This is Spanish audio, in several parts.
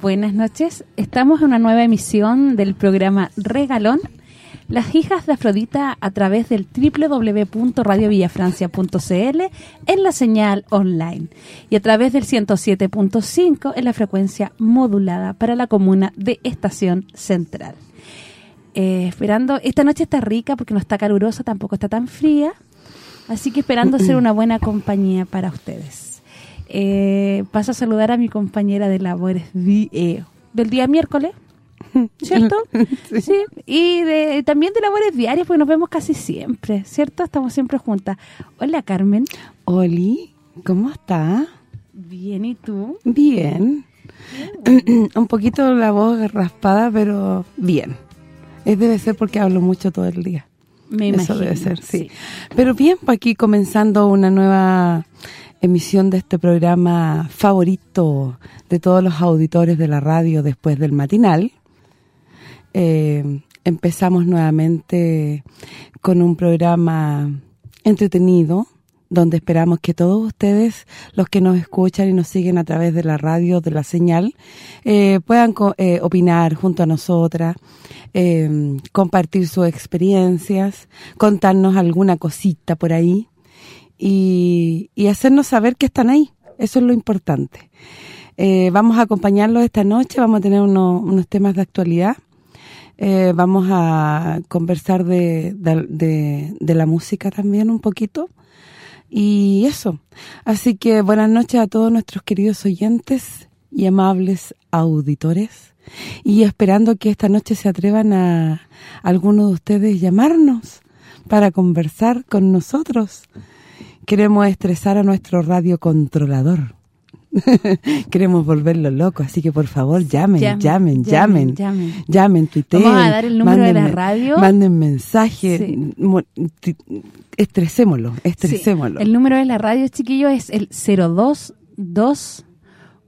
Buenas noches. Estamos en una nueva emisión del programa Regalón, las hijas de Afrodita a través del www.radiovillafrancia.cl en la señal online y a través del 107.5 en la frecuencia modulada para la comuna de Estación Central. Eh, esperando, esta noche está rica porque no está calurosa, tampoco está tan fría, así que esperando ser una buena compañía para ustedes eh, paso a saludar a mi compañera de labores eh, del día miércoles, ¿cierto? sí. Y de, también de labores diarias, porque nos vemos casi siempre, ¿cierto? Estamos siempre juntas. Hola, Carmen. Oli, ¿cómo está? Bien, ¿y tú? Bien. Un poquito la voz raspada, pero bien. Es debe ser porque hablo mucho todo el día. Me Eso debe ser, sí. Pero bien, pues aquí comenzando una nueva emisión de este programa favorito de todos los auditores de la radio después del matinal. Eh, empezamos nuevamente con un programa entretenido, donde esperamos que todos ustedes, los que nos escuchan y nos siguen a través de la radio, de la señal, eh, puedan eh, opinar junto a nosotras, compartir sus experiencias, contarnos alguna cosita por ahí, y, hacernos saber que están ahí. Eso es lo importante. Eh, vamos a acompañarlos esta noche, vamos a tener unos temas de actualidad. Eh, vamos a conversar de, de, la música también un poquito. Y eso. Así que buenas noches a todos nuestros queridos oyentes y amables auditores. Y esperando que esta noche se atrevan a, a alguno de ustedes llamarnos para conversar con nosotros queremos estresar a nuestro radiocontrolador. Queremos volverlo loco, así que por favor llamen, llamen, llamen, llamen, llamen, tuiteen, Vamos a dar el número de la radio. Manden mensaje, estresémoslo, estresémoslo. El número de la radio, chiquillo, es el 022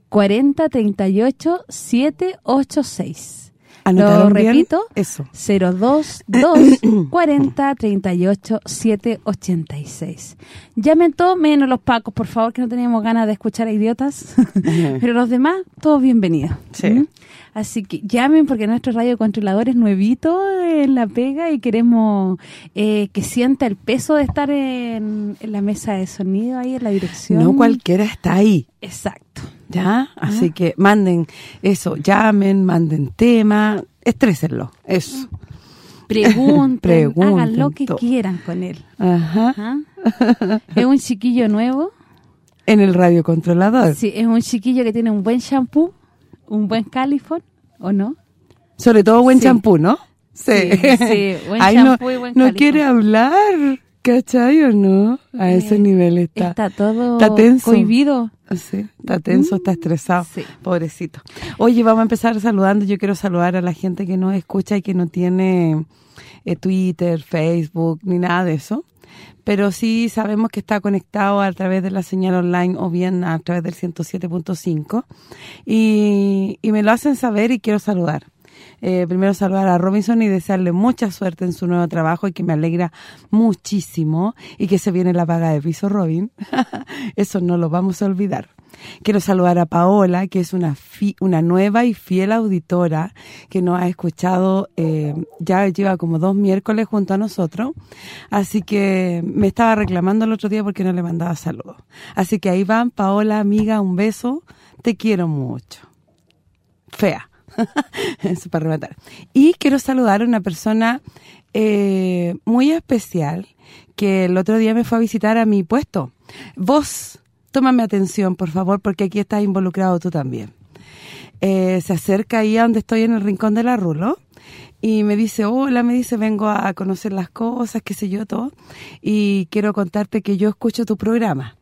40 38 786. Lo repito, eso. 022 40 38 786. Llamen todos menos los pacos, por favor, que no teníamos ganas de escuchar a idiotas. Pero los demás, todos bienvenidos. Sí. ¿Mm? Así que llamen porque nuestro radio controlador es nuevito en la pega y queremos eh, que sienta el peso de estar en, la mesa de sonido ahí en la dirección. No cualquiera está ahí. Exacto. ¿Ya? Así que manden eso, llamen, manden tema, estrésenlo, eso. Pregunten, hagan lo que quieran con él. Ajá. ¿Es un chiquillo nuevo? En el radio controlador. Sí, es un chiquillo que tiene un buen shampoo, un buen califón, ¿o no? Sobre todo buen champú, ¿no? Sí, sí, buen shampoo y buen No quiere hablar, ¿cachai o no? A ese nivel está. Está todo está tenso. cohibido. Sí, está tenso, está estresado, pobrecito. Oye, vamos a empezar saludando. Yo quiero saludar a la gente que nos escucha y que no tiene eh, Twitter, Facebook, ni nada de eso. Pero sí sabemos que está conectado a través de la señal online o bien a través del 107.5. Y, y me lo hacen saber y quiero saludar. Eh, primero saludar a Robinson y desearle mucha suerte en su nuevo trabajo y que me alegra muchísimo y que se viene la paga de piso Robin. Eso no lo vamos a olvidar. Quiero saludar a Paola, que es una una nueva y fiel auditora que nos ha escuchado, eh, ya lleva como dos miércoles junto a nosotros, así que me estaba reclamando el otro día porque no le mandaba saludos. Así que ahí van, Paola, amiga, un beso, te quiero mucho. Fea. Eso para rematar. Y quiero saludar a una persona eh, muy especial que el otro día me fue a visitar a mi puesto. Vos, tómame atención, por favor, porque aquí estás involucrado tú también. Eh, se acerca ahí a donde estoy en el rincón de la Rulo y me dice, hola, me dice, vengo a conocer las cosas, qué sé yo, todo, y quiero contarte que yo escucho tu programa.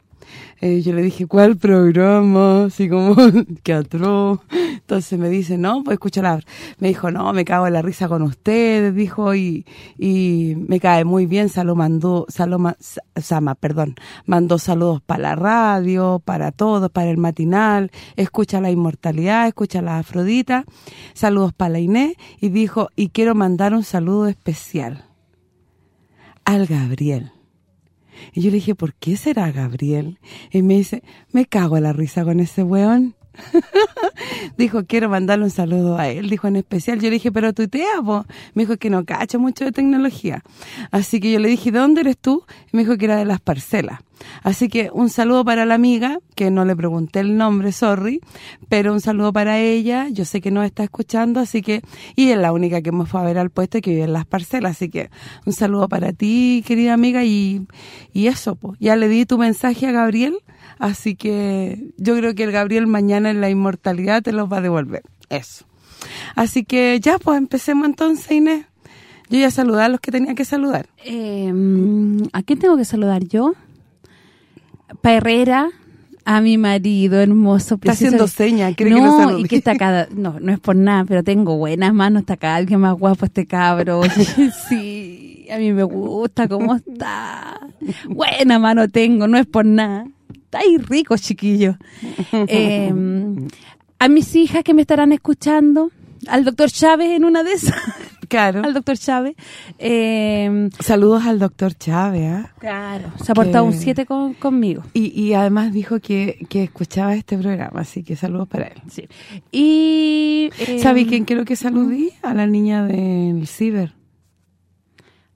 Eh, yo le dije, ¿cuál programa? Así como, qué atroz. Entonces me dice, no, pues escucha Me dijo, no, me cago en la risa con ustedes, dijo, y, y me cae muy bien. Salo mandó, Saloma, Sama, perdón, mandó saludos para la radio, para todos, para el matinal. Escucha la inmortalidad, escucha la Afrodita. Saludos para la Inés. Y dijo, y quiero mandar un saludo especial al Gabriel y yo le dije, ¿por qué será Gabriel? Y me dice, me cago la risa con ese weón. dijo, quiero mandarle un saludo a él, dijo en especial. Yo le dije, pero tuitea, po. Me dijo que no cacho mucho de tecnología. Así que yo le dije, ¿de dónde eres tú? Y me dijo que era de las parcelas. Así que un saludo para la amiga, que no le pregunté el nombre, sorry, pero un saludo para ella, yo sé que no está escuchando, así que, y es la única que me fue a ver al puesto y que vive en las parcelas, así que un saludo para ti, querida amiga, y, y eso, pues, ya le di tu mensaje a Gabriel, Así que yo creo que el Gabriel mañana en la inmortalidad te los va a devolver. Eso. Así que ya, pues empecemos entonces, Inés. Yo ya saludé a los que tenía que saludar. Eh, ¿A quién tengo que saludar yo? Pa Herrera, a mi marido hermoso. Está haciendo señas, cree no, que no y que está cada... No, no es por nada, pero tengo buenas manos, está cada alguien más guapo este cabro. sí, a mí me gusta cómo está. Buena mano tengo, no es por nada ahí rico, chiquillo. Em, a mis hijas que me estarán escuchando, al doctor Chávez en una de esas. Claro. al doctor Chávez. Em, Saludos al doctor Chávez, ¿ah? Claro, se ha portado un 7 conmigo. Y, además dijo que, que escuchaba este programa, así que saludos para él. Sí. Y... Eh, quién quiero que saludí? A la niña del ciber.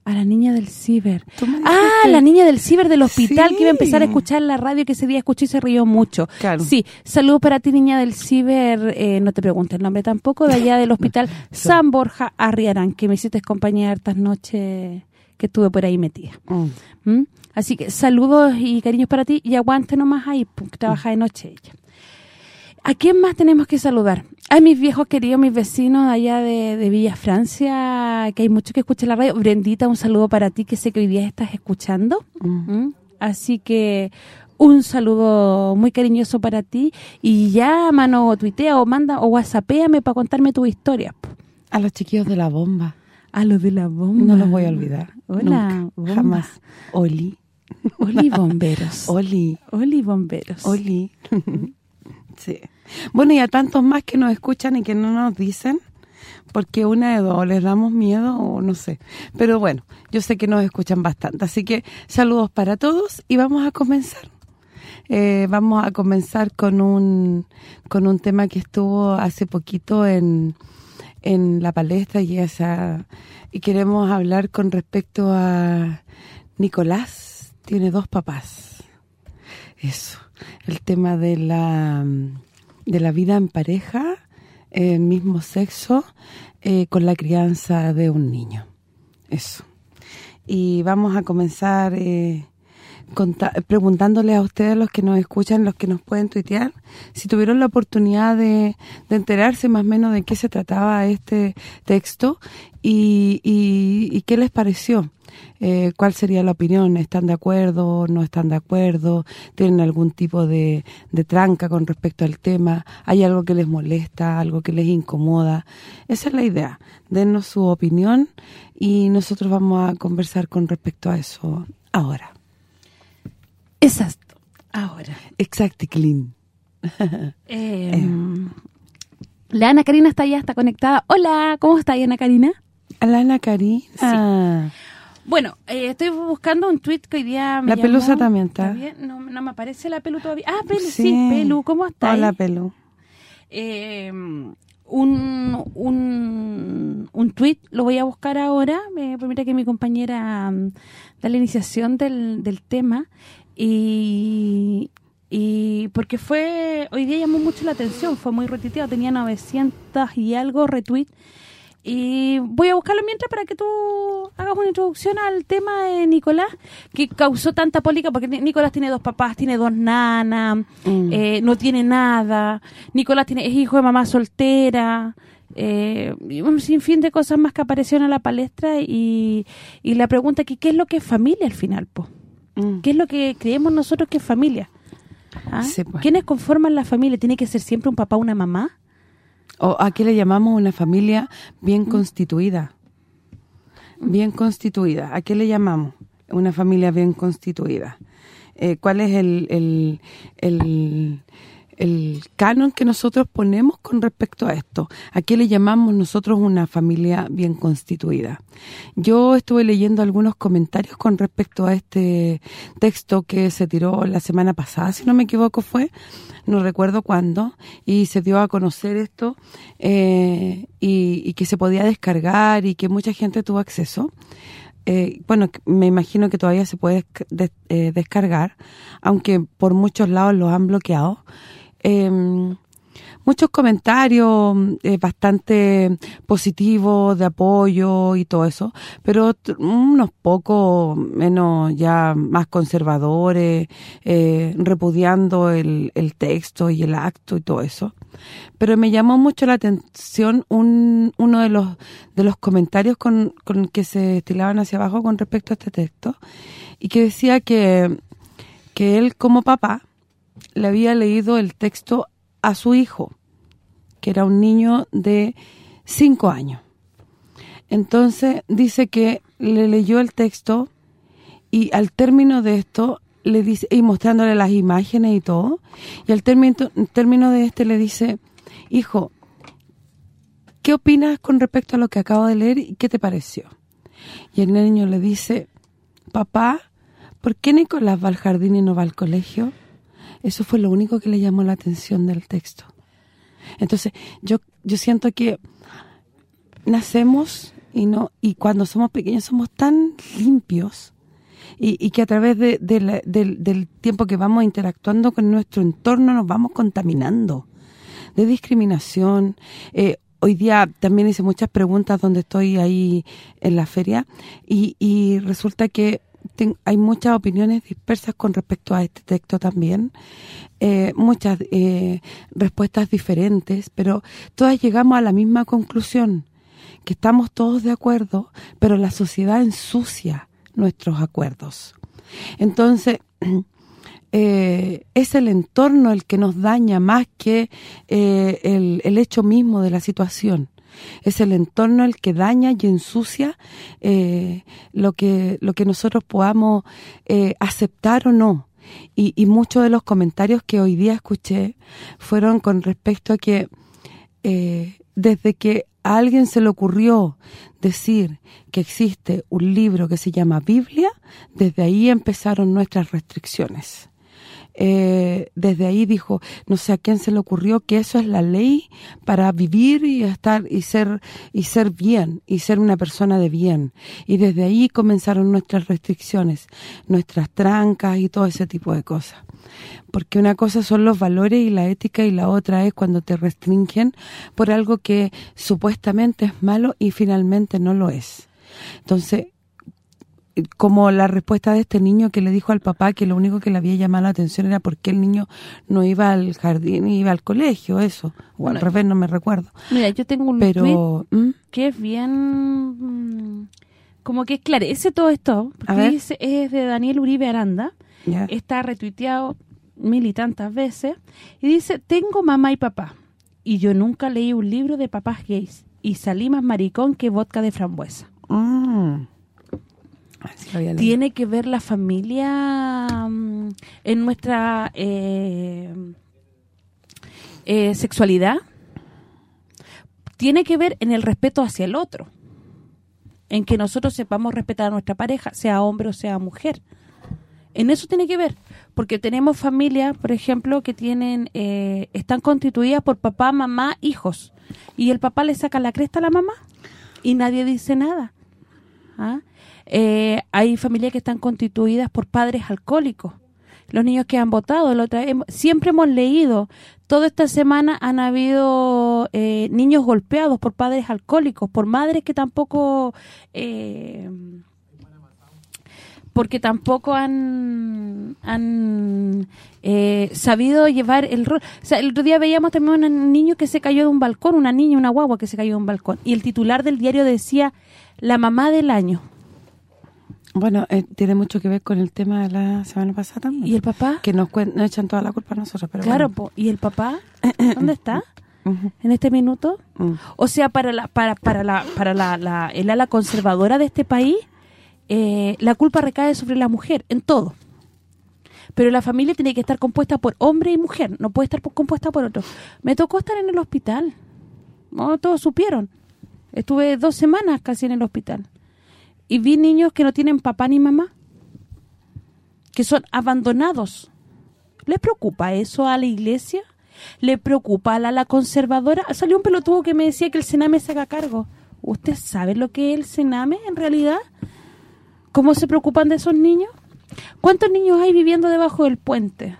A la niña del ciber. Ah, la niña del ciber del hospital que iba a empezar a escuchar la radio que ese día escuchó y se rió mucho. Claro. Sí, saludos para ti niña del ciber, eh, no te preguntes el nombre tampoco, de allá del hospital San Borja Arriarán, que me hiciste compañía hartas noches que estuve por ahí metida. Mm. ¿Mm? Así que saludos y cariños para ti y aguante nomás ahí, que trabaja de noche ella. ¿A quién más tenemos que saludar? A mis viejos queridos, mis vecinos allá de, Villa Francia, que hay muchos que escuchan la radio. Brendita, un saludo para ti, que sé que hoy día estás escuchando. Mm. ¿Mm? Así que un saludo muy cariñoso para ti. Y ya, mano, tuitea o manda o whatsappéame para contarme tu historia. A los chiquillos de la bomba. A los de la bomba. No los voy a olvidar. Hola, Jamás. Oli. Oli bomberos. Oli. Oli bomberos. Oli. sí. Bueno, y a tantos más que nos escuchan y que no nos dicen, porque una de dos, les damos miedo o no sé. Pero bueno, yo sé que nos escuchan bastante. Así que saludos para todos y vamos a comenzar. Eh, vamos a comenzar con un con un tema que estuvo hace poquito en, en la palestra y esa y queremos hablar con respecto a Nicolás tiene dos papás. Eso, el tema de la de la vida en pareja, el mismo sexo, eh, con la crianza de un niño. Eso. Y vamos a comenzar eh, preguntándole a ustedes, los que nos escuchan, los que nos pueden tuitear, si tuvieron la oportunidad de, enterarse más o menos de qué se trataba este texto y, y qué les pareció eh, cuál sería la opinión, ¿están de acuerdo, no están de acuerdo? ¿Tienen algún tipo de, de tranca con respecto al tema? ¿Hay algo que les molesta, algo que les incomoda? Esa es la idea, denos su opinión y nosotros vamos a conversar con respecto a eso ahora. Exacto, ahora. Exacto, clean. Eh, la Ana Karina está allá, está conectada. Hola, ¿cómo está Ana Karina? Hola Ana Karina. Bueno, eh, estoy buscando un tweet que hoy día me La pelusa también está. No, no, me aparece la pelu todavía. Ah, pelu, sí, pelu, ¿cómo está? Hola, pelu. Eh, un, un, un tweet, lo voy a buscar ahora, me permite que mi compañera mm, da la iniciación del, del tema y, y porque fue, hoy día llamó mucho la atención, fue muy retuiteado, tenía 900 y algo retweets y voy a buscarlo mientras para que tú hagas una introducción al tema de Nicolás, que causó tanta política, porque Nicolás tiene dos papás, tiene dos nanas, mm. eh, no tiene nada. Nicolás tiene es hijo de mamá soltera. eh, y un sinfín de cosas más que aparecieron en la palestra y, y la pregunta que ¿qué es lo que es familia al final? po? Mm. ¿Qué es lo que creemos nosotros que es familia? ¿Ah? Sí, pues. ¿Quiénes conforman la familia? ¿Tiene que ser siempre un papá o una mamá? O a qué le llamamos una familia bien Mm. constituida. Bien constituida. ¿A qué le llamamos una familia bien constituida? Eh, ¿Cuál es el, el, el, el canon que nosotros ponemos con respecto a esto? ¿A qué le llamamos nosotros una familia bien constituida? Yo estuve leyendo algunos comentarios con respecto a este texto que se tiró la semana pasada, si no me equivoco fue, no recuerdo cuándo, y se dio a conocer esto eh, y, y que se podía descargar y que mucha gente tuvo acceso. Eh, bueno, me imagino que todavía se puede des- eh, descargar, aunque por muchos lados los han bloqueado. Eh, muchos comentarios eh, bastante positivos, de apoyo y todo eso, pero unos pocos menos ya más conservadores, eh, repudiando el, el texto y el acto y todo eso. Pero me llamó mucho la atención un, uno de los de los comentarios con, con que se estilaban hacia abajo con respecto a este texto y que decía que, que él como papá le había leído el texto a su hijo, que era un niño de cinco años. Entonces dice que le leyó el texto y al término de esto le dice y mostrándole las imágenes y todo, y al término término de este le dice, "Hijo, ¿qué opinas con respecto a lo que acabo de leer y qué te pareció?" Y el niño le dice, "Papá, ¿por qué Nicolás va al jardín y no va al colegio?" Eso fue lo único que le llamó la atención del texto. Entonces, yo yo siento que nacemos y no y cuando somos pequeños somos tan limpios y, y que a través de, la- del, del tiempo que vamos interactuando con nuestro entorno nos vamos contaminando de discriminación. Eh, hoy día también hice muchas preguntas donde estoy ahí en la feria y, y resulta que hay muchas opiniones dispersas con respecto a este texto también, eh, muchas eh, respuestas diferentes, pero todas llegamos a la misma conclusión, que estamos todos de acuerdo, pero la sociedad ensucia nuestros acuerdos. Entonces, eh, es el entorno el que nos daña más que el hecho mismo de la situación. Es el entorno el que daña y ensucia eh, lo que lo que nosotros podamos eh, aceptar o no. Y, muchos de los comentarios que hoy día escuché fueron con respecto a que eh, desde que a alguien se le ocurrió decir que existe un libro que se llama Biblia, desde ahí empezaron nuestras restricciones. Eh, desde ahí dijo, no sé a quién se le ocurrió que eso es la ley para vivir y estar y ser y ser bien y ser una persona de bien. Y desde ahí comenzaron nuestras restricciones, nuestras trancas y todo ese tipo de cosas. Porque una cosa son los valores y la ética y la otra es cuando te restringen por algo que supuestamente es malo y finalmente no lo es. Entonces, como la respuesta de este niño que le dijo al papá que lo único que le había llamado la atención era porque el niño no iba al jardín, iba al colegio, eso. O Bueno, al revés, no me recuerdo. Mira, yo tengo un tweet Pero, ¿mm? que es bien... mm, Como que esclarece todo esto. Porque dice, es de Daniel Uribe Aranda. Está retuiteado mil y tantas veces. Y dice, tengo mamá y papá. Y yo nunca leí un libro de papás gays. Y salí más maricón que vodka de frambuesa. Mm. Tiene que ver la familia mm, en nuestra eh, eh, sexualidad. Tiene que ver en el respeto hacia el otro. En que nosotros sepamos respetar a nuestra pareja sea hombre o sea mujer. En eso tiene que ver. Porque tenemos familias por ejemplo que tienen eh, están constituidas por papá, mamá, hijos. Y el papá le saca la cresta a la mamá y nadie dice nada. ¿Ah? Eh, hay familias que están constituidas por padres alcohólicos. Los niños que han votado, la otra- hem- siempre hemos leído, toda esta semana han habido eh, niños golpeados por padres alcohólicos, por madres que tampoco... eh, porque tampoco han, han eh, sabido llevar el rol. O sea, el otro día veíamos también un niño que se cayó de un balcón, una niña, una guagua que se cayó de un balcón. Y el titular del diario decía, la mamá del año. Bueno, eh, tiene mucho que ver con el tema de la semana pasada también. ¿Y el papá? Que nos, echan toda la culpa a nosotros, pero Claro, ¿y el papá? ¿Dónde está? en este minuto. Mm. O sea, para la para para la para la, el ala conservadora de este país, eh, la culpa recae sobre la mujer en todo. Pero la familia tiene que estar compuesta por hombre y mujer, no puede estar compuesta por otro. Me tocó estar en el hospital. No, todos supieron. Estuve dos semanas casi en el hospital. Y vi niños que no tienen papá ni mamá. Que son abandonados. ¿Les preocupa eso a la iglesia? ¿Le preocupa a la, conservadora? Salió un pelotudo que me decía que el Sename se haga cargo. ¿Usted sabe lo que es el Sename en realidad? ¿Cómo se preocupan de esos niños? ¿Cuántos niños hay viviendo debajo del puente?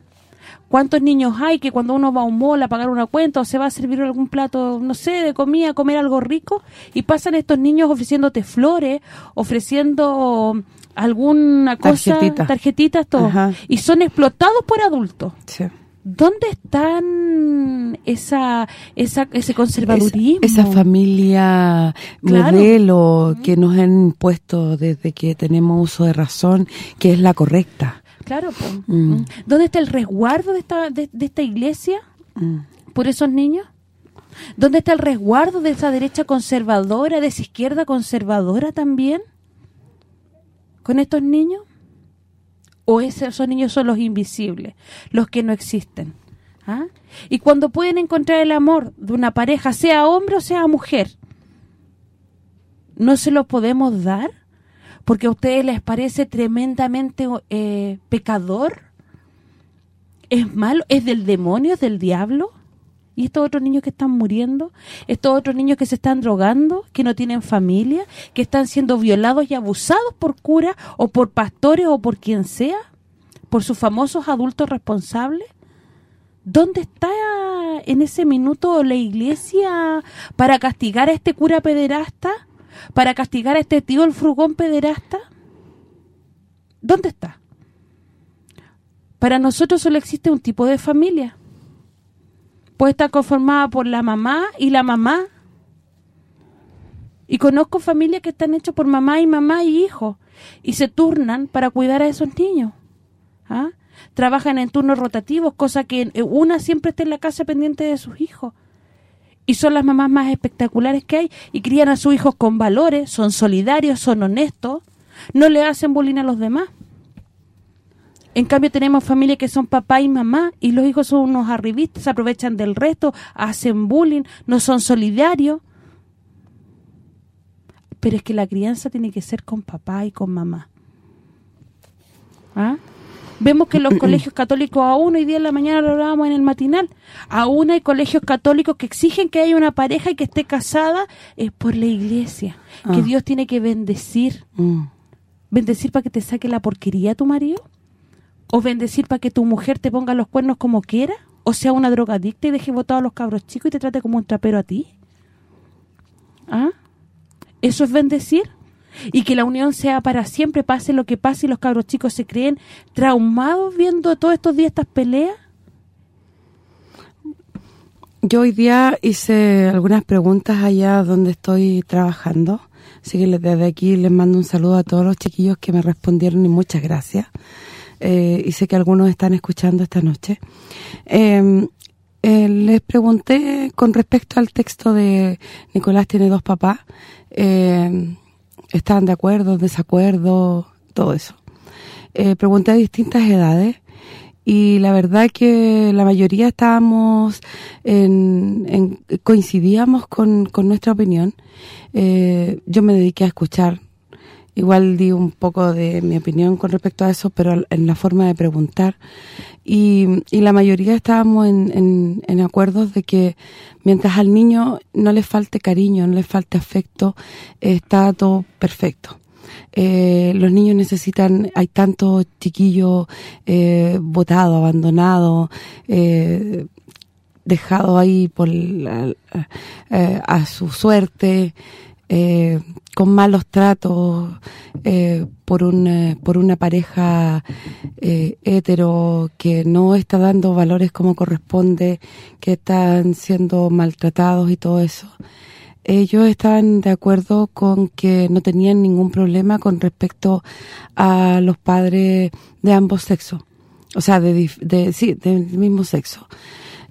¿Cuántos niños hay que cuando uno va a un mall a pagar una cuenta o se va a servir algún plato, no sé, de comida, comer algo rico y pasan estos niños ofreciéndote flores, ofreciendo alguna cosa, tarjetitas, todo, y son explotados por adultos? Sí. ¿Dónde están esa, esa ese conservadurismo? Esa, familia modelo que nos han impuesto desde que tenemos uso de razón, que es la correcta. Claro, pues. ¿Dónde está el resguardo de esta, de, esta iglesia mm. por esos niños? ¿Dónde está el resguardo de esa derecha conservadora, de esa izquierda conservadora también? ¿Con estos niños? o esos niños son los invisibles, los que no existen. ¿ah? Y cuando pueden encontrar el amor de una pareja, sea hombre o sea mujer, ¿no se lo podemos dar? Porque a ustedes les parece tremendamente eh, pecador, es malo, es del demonio, es del diablo. ¿Y estos otros niños que están muriendo? ¿Estos otros niños que se están drogando? ¿Que no tienen familia? ¿Que están siendo violados y abusados por curas o por pastores o por quien sea? ¿Por sus famosos adultos responsables? ¿Dónde está en ese minuto la iglesia para castigar a este cura pederasta? ¿Para castigar a este tío el frugón pederasta? ¿Dónde está? Para nosotros solo existe un tipo de familia puede estar conformada por la mamá y la mamá. Y conozco familias que están hechas por mamá y mamá y hijo y se turnan para cuidar a esos niños. ¿ah? Trabajan en turnos rotativos, cosa que una siempre está en la casa pendiente de sus hijos. Y son las mamás más espectaculares que hay y crían a sus hijos con valores, son solidarios, son honestos, no le hacen bullying a los demás. En cambio tenemos familias que son papá y mamá y los hijos son unos arribistas, se aprovechan del resto, hacen bullying, no son solidarios. Pero es que la crianza tiene que ser con papá y con mamá. ¿Ah? Vemos que los colegios católicos aún, hoy día en la mañana lo hablábamos en el matinal, aún hay colegios católicos que exigen que haya una pareja y que esté casada es por la iglesia, que ah. Dios tiene que bendecir. Mm. ¿Bendecir para que te saque la porquería a tu marido? o bendecir para que tu mujer te ponga los cuernos como quiera, o sea una drogadicta y deje botados a los cabros chicos y te trate como un trapero a ti. ¿Ah? ¿Eso es bendecir? Y que la unión sea para siempre, pase lo que pase y los cabros chicos se creen traumados viendo todos estos días estas peleas. Yo hoy día hice algunas preguntas allá donde estoy trabajando, así que desde aquí les mando un saludo a todos los chiquillos que me respondieron y muchas gracias. Eh, y sé que algunos están escuchando esta noche. Em, eh, les pregunté con respecto al texto de Nicolás tiene dos papás, eh, ¿estaban de acuerdo, desacuerdo, todo eso? pregunté a distintas edades y la verdad que la mayoría estábamos en, coincidíamos con, con nuestra opinión. yo me dediqué a escuchar igual di un poco de mi opinión con respecto a eso, pero en la forma de preguntar. Y, la mayoría estábamos en, en, acuerdos de que mientras al niño no le falte cariño, no le falte afecto, está todo perfecto. Eh, los niños necesitan, hay tantos chiquillos eh, botados, abandonados, eh, dejados ahí por eh, a su suerte, eh, con malos tratos eh, por, un, por una pareja hetero que no está dando valores como corresponde, que están siendo maltratados y todo eso ellos estaban de acuerdo con que no tenían ningún problema con respecto a los padres de ambos sexos, o sea, de sí, del mismo sexo.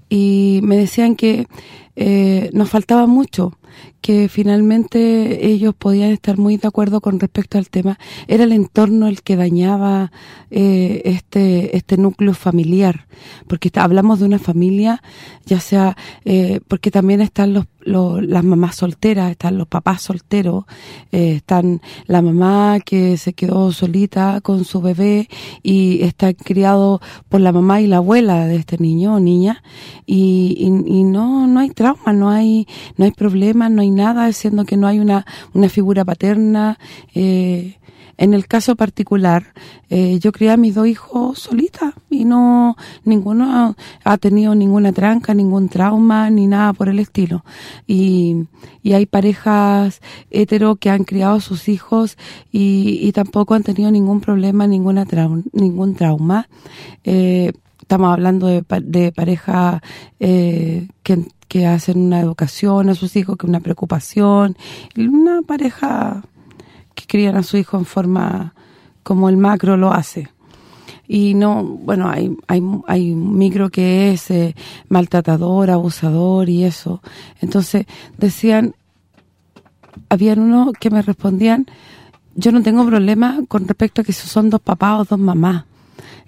Y me decían que eh, nos faltaba mucho, que finalmente ellos podían estar muy de acuerdo con respecto al tema. Era el entorno el que dañaba eh, este este núcleo familiar, porque hablamos de una familia, ya sea, eh, porque también están los las mamás solteras, están los papás solteros, eh, están la mamá que se quedó solita con su bebé y está criado por la mamá y la abuela de este niño o niña. Y, y, no no hay trauma, no hay no hay problema, no hay nada, siendo que no hay una, una figura paterna, eh, en el caso particular, eh, yo crié a mis dos hijos solita y no ninguno ha, tenido ninguna tranca, ningún trauma, ni nada por el estilo. Y, y hay parejas hetero que han criado a sus hijos y, y tampoco han tenido ningún problema, ninguna ningún trauma. Eh, estamos hablando de, de pareja eh, que, que hacen una educación a sus hijos, que una preocupación, una pareja que crían a su hijo en forma como el macro lo hace. Y no, bueno, hay hay hay micro que es eh, maltratador, abusador y eso. Entonces, decían habían uno que me respondían, yo no tengo problema con respecto a que son dos papás o dos mamás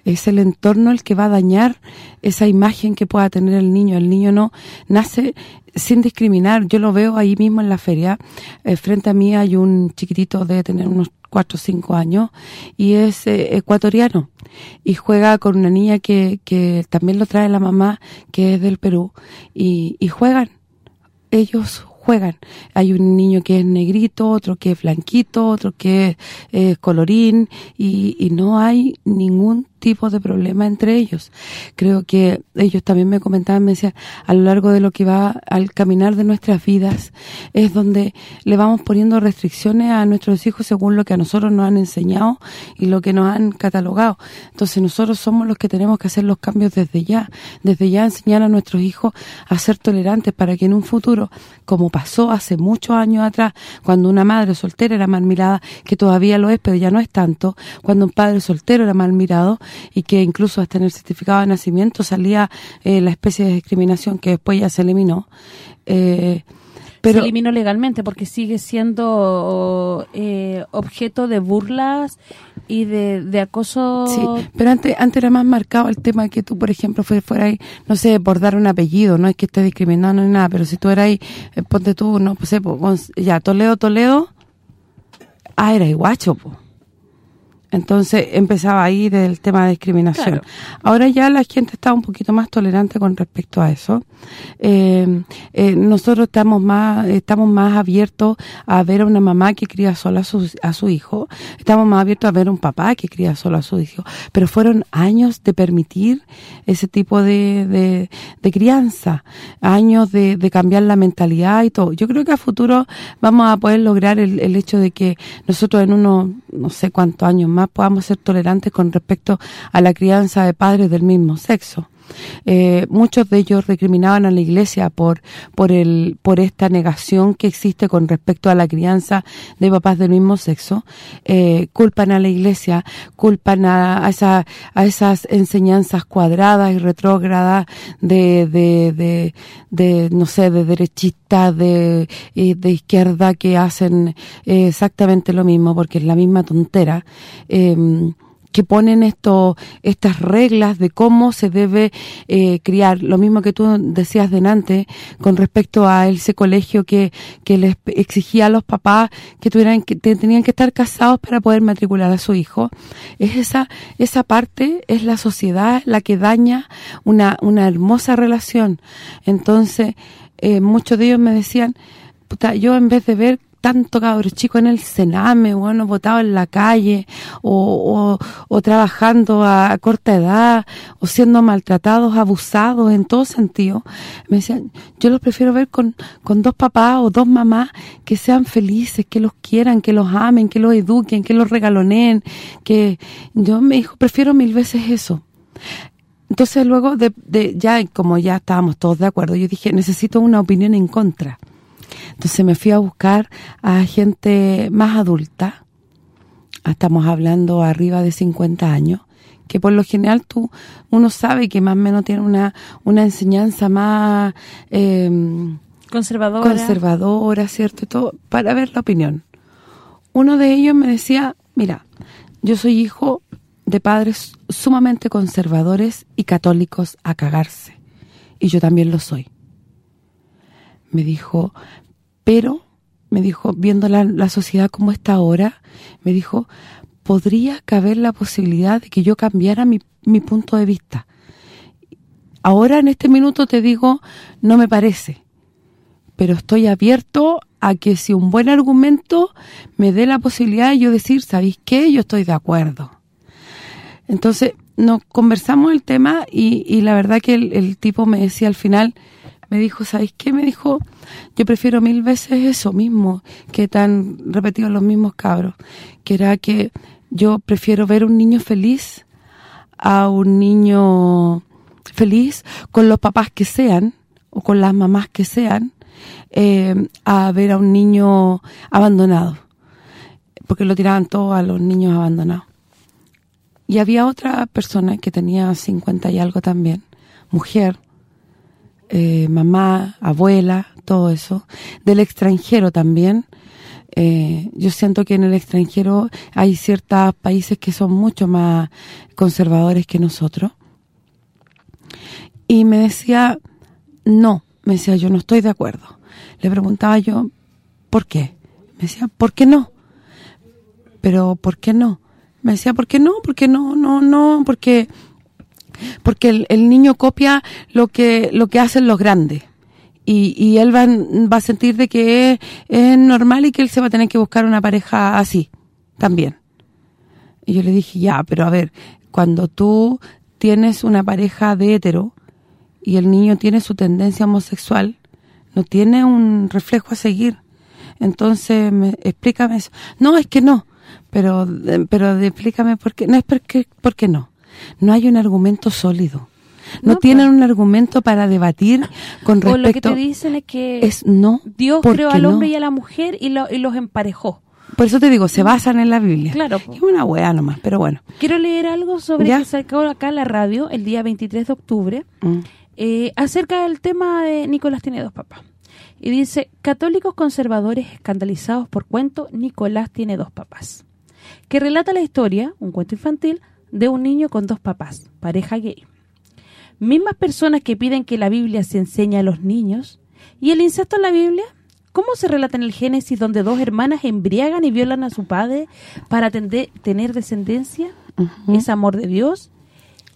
es el entorno el que va a dañar esa imagen que pueda tener el niño. El niño no nace sin discriminar. Yo lo veo ahí mismo en la feria. Eh, frente a mí hay un chiquitito de tener unos 4 o 5 años y es eh, ecuatoriano y juega con una niña que, que también lo trae la mamá que es del Perú y, y juegan ellos juegan. Hay un niño que es negrito, otro que es blanquito, otro que es colorín y, y no hay ningún tipo de problema entre ellos. Creo que ellos también me comentaban, me decían, a lo largo de lo que va al caminar de nuestras vidas, es donde le vamos poniendo restricciones a nuestros hijos según lo que a nosotros nos han enseñado y lo que nos han catalogado. Entonces nosotros somos los que tenemos que hacer los cambios desde ya, desde ya enseñar a nuestros hijos a ser tolerantes para que en un futuro, como pasó hace muchos años atrás, cuando una madre soltera era mal mirada, que todavía lo es, pero ya no es tanto, cuando un padre soltero era mal mirado, y que incluso hasta en el certificado de nacimiento salía eh, la especie de discriminación que después ya se eliminó. Eh, pero se eliminó legalmente porque sigue siendo eh, objeto de burlas y de, de acoso. Sí, pero antes antes era más marcado el tema que tú, por ejemplo, fuera ahí, no sé, por dar un apellido, no es que estés discriminando ni nada, pero si tú eras ahí, ponte tú, no pues, pues ya, Toledo, Toledo, ah, era iguacho, pues entonces empezaba ahí del tema de discriminación. Ahora ya la gente está un poquito más tolerante con respecto a eso. Eh, eh, nosotros estamos más estamos más abiertos a ver a una mamá que cría sola a su, a su hijo. Estamos más abiertos a ver a un papá que cría solo a su hijo. Pero fueron años de permitir ese tipo de, de, crianza. Años de, de, cambiar la mentalidad y todo. Yo creo que a futuro vamos a poder lograr el, el hecho de que nosotros en unos, no sé cuántos años más más podamos ser tolerantes con respecto a la crianza de padres del mismo sexo. Eh, muchos de ellos recriminaban a la iglesia por por el por esta negación que existe con respecto a la crianza de papás del mismo sexo. Eh, culpan a la iglesia culpan a, esa, a esas enseñanzas cuadradas y retrógradas de, de, de, no sé de derechistas de, de izquierda que hacen exactamente lo mismo porque es la misma tontera. Eh, que ponen esto estas reglas de cómo se debe eh, criar. Lo mismo que tú decías delante con respecto a ese colegio que, que les exigía a los papás que tuvieran que tenían que estar casados para poder matricular a su hijo. Es esa esa parte es la sociedad la que daña una una hermosa relación. Entonces, eh, muchos de ellos me decían, puta, yo en vez de ver tanto cabros chicos en el Sename, bueno, botados en la calle, o, o, trabajando a, corta edad, o siendo maltratados, abusados en todo sentido. Me decían, yo los prefiero ver con, con dos papás o dos mamás que sean felices, que los quieran, que los amen, que los eduquen, que los regaloneen, que yo me dijo, prefiero mil veces eso. Entonces luego de, de ya como ya estábamos todos de acuerdo, yo dije, necesito una opinión en contra entonces me fui a buscar a gente más adulta, estamos hablando arriba de 50 años, que por lo general tú uno sabe que más o menos tiene una, una enseñanza más em, conservadora. conservadora, ¿cierto? Y todo, para ver la opinión. Uno de ellos me decía, mira, yo soy hijo de padres sumamente conservadores y católicos a cagarse. Y yo también lo soy. Me dijo, pero, me dijo, viendo la, sociedad como está ahora, me dijo, podría caber la posibilidad de que yo cambiara mi, mi punto de vista. Ahora, en este minuto, te digo, no me parece, pero estoy abierto a que si un buen argumento me dé la posibilidad de yo decir, ¿sabéis qué? Yo estoy de acuerdo. Entonces, nos conversamos el tema y, y la verdad que el, el tipo me decía al final, me dijo, ¿sabéis qué? Me dijo, yo prefiero mil veces eso mismo, que tan repetido los mismos cabros, que era que yo prefiero ver un niño feliz a un niño feliz con los papás que sean, o con las mamás que sean, eh, a ver a un niño abandonado, porque lo tiraban todos a los niños abandonados. Y había otra persona que tenía 50 y algo también, mujer, eh, mamá, abuela, todo eso. Del extranjero también. Eh, yo siento que en el extranjero hay ciertos países que son mucho más conservadores que nosotros. Y me decía, no, me decía, yo no estoy de acuerdo. Le preguntaba yo, ¿por qué? Me decía, ¿por qué no? Pero, ¿por qué no? Me decía, ¿por qué no? Porque no, no, no, porque porque el, niño copia lo que lo que hacen los grandes. Y, él va, va a sentir de que es, normal y que él se va a tener que buscar una pareja así, también. Y yo le dije, ya, pero a ver, cuando tú tienes una pareja de hetero y el niño tiene su tendencia homosexual, no tiene un reflejo a seguir. Entonces, me, explícame eso. No, es que no. Pero pero explícame por qué. No es porque, por qué no no hay un argumento sólido. No, tienen pues. un argumento para debatir con respecto... O lo que te dicen es que es no, Dios creó al hombre y a la mujer y, los emparejó. Por eso te digo, se basan en la Biblia. Claro. Es una hueá nomás, pero bueno. Quiero leer algo sobre que sacó acá la radio el día 23 de octubre mm. eh, acerca del tema de Nicolás tiene dos papás. Y dice, católicos conservadores escandalizados por cuento Nicolás tiene dos papás. Que relata la historia, un cuento infantil, de un niño con dos papás, pareja gay. Mismas personas que piden que la Biblia se enseñe a los niños. ¿Y el incesto en la Biblia? ¿Cómo se relata en el Génesis donde dos hermanas embriagan y violan a su padre para tener descendencia? ¿Es amor de Dios?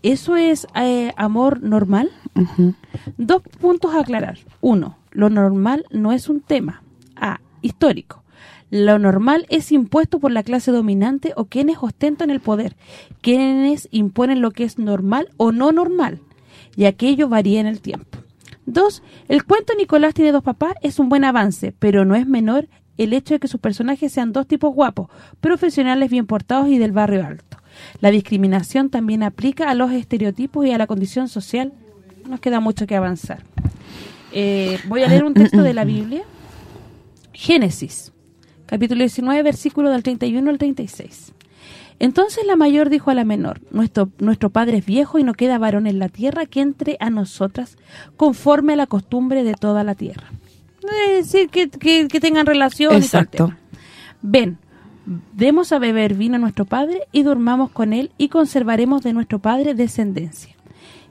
¿Eso es eh, amor normal? Dos puntos a aclarar. Uno, lo normal no es un tema. A, histórico. Lo normal es impuesto por la clase dominante o quienes ostentan el poder, quienes imponen lo que es normal o no normal, y aquello varía en el tiempo. Dos, el cuento Nicolás tiene dos papás es un buen avance, pero no es menor el hecho de que sus personajes sean dos tipos guapos, profesionales bien portados y del barrio alto. La discriminación también aplica a los estereotipos y a la condición social. Nos queda mucho que avanzar. Eh, voy a leer un texto de la Biblia. Génesis capítulo 19, versículo del 31 al 36. Entonces la mayor dijo a la menor, nuestro, nuestro padre es viejo y no queda varón en la tierra que entre a nosotras conforme a la costumbre de toda la tierra. Es decir, que, que, tengan relación. Exacto. Ven, demos a beber vino a nuestro padre y durmamos con él y conservaremos de nuestro padre descendencia.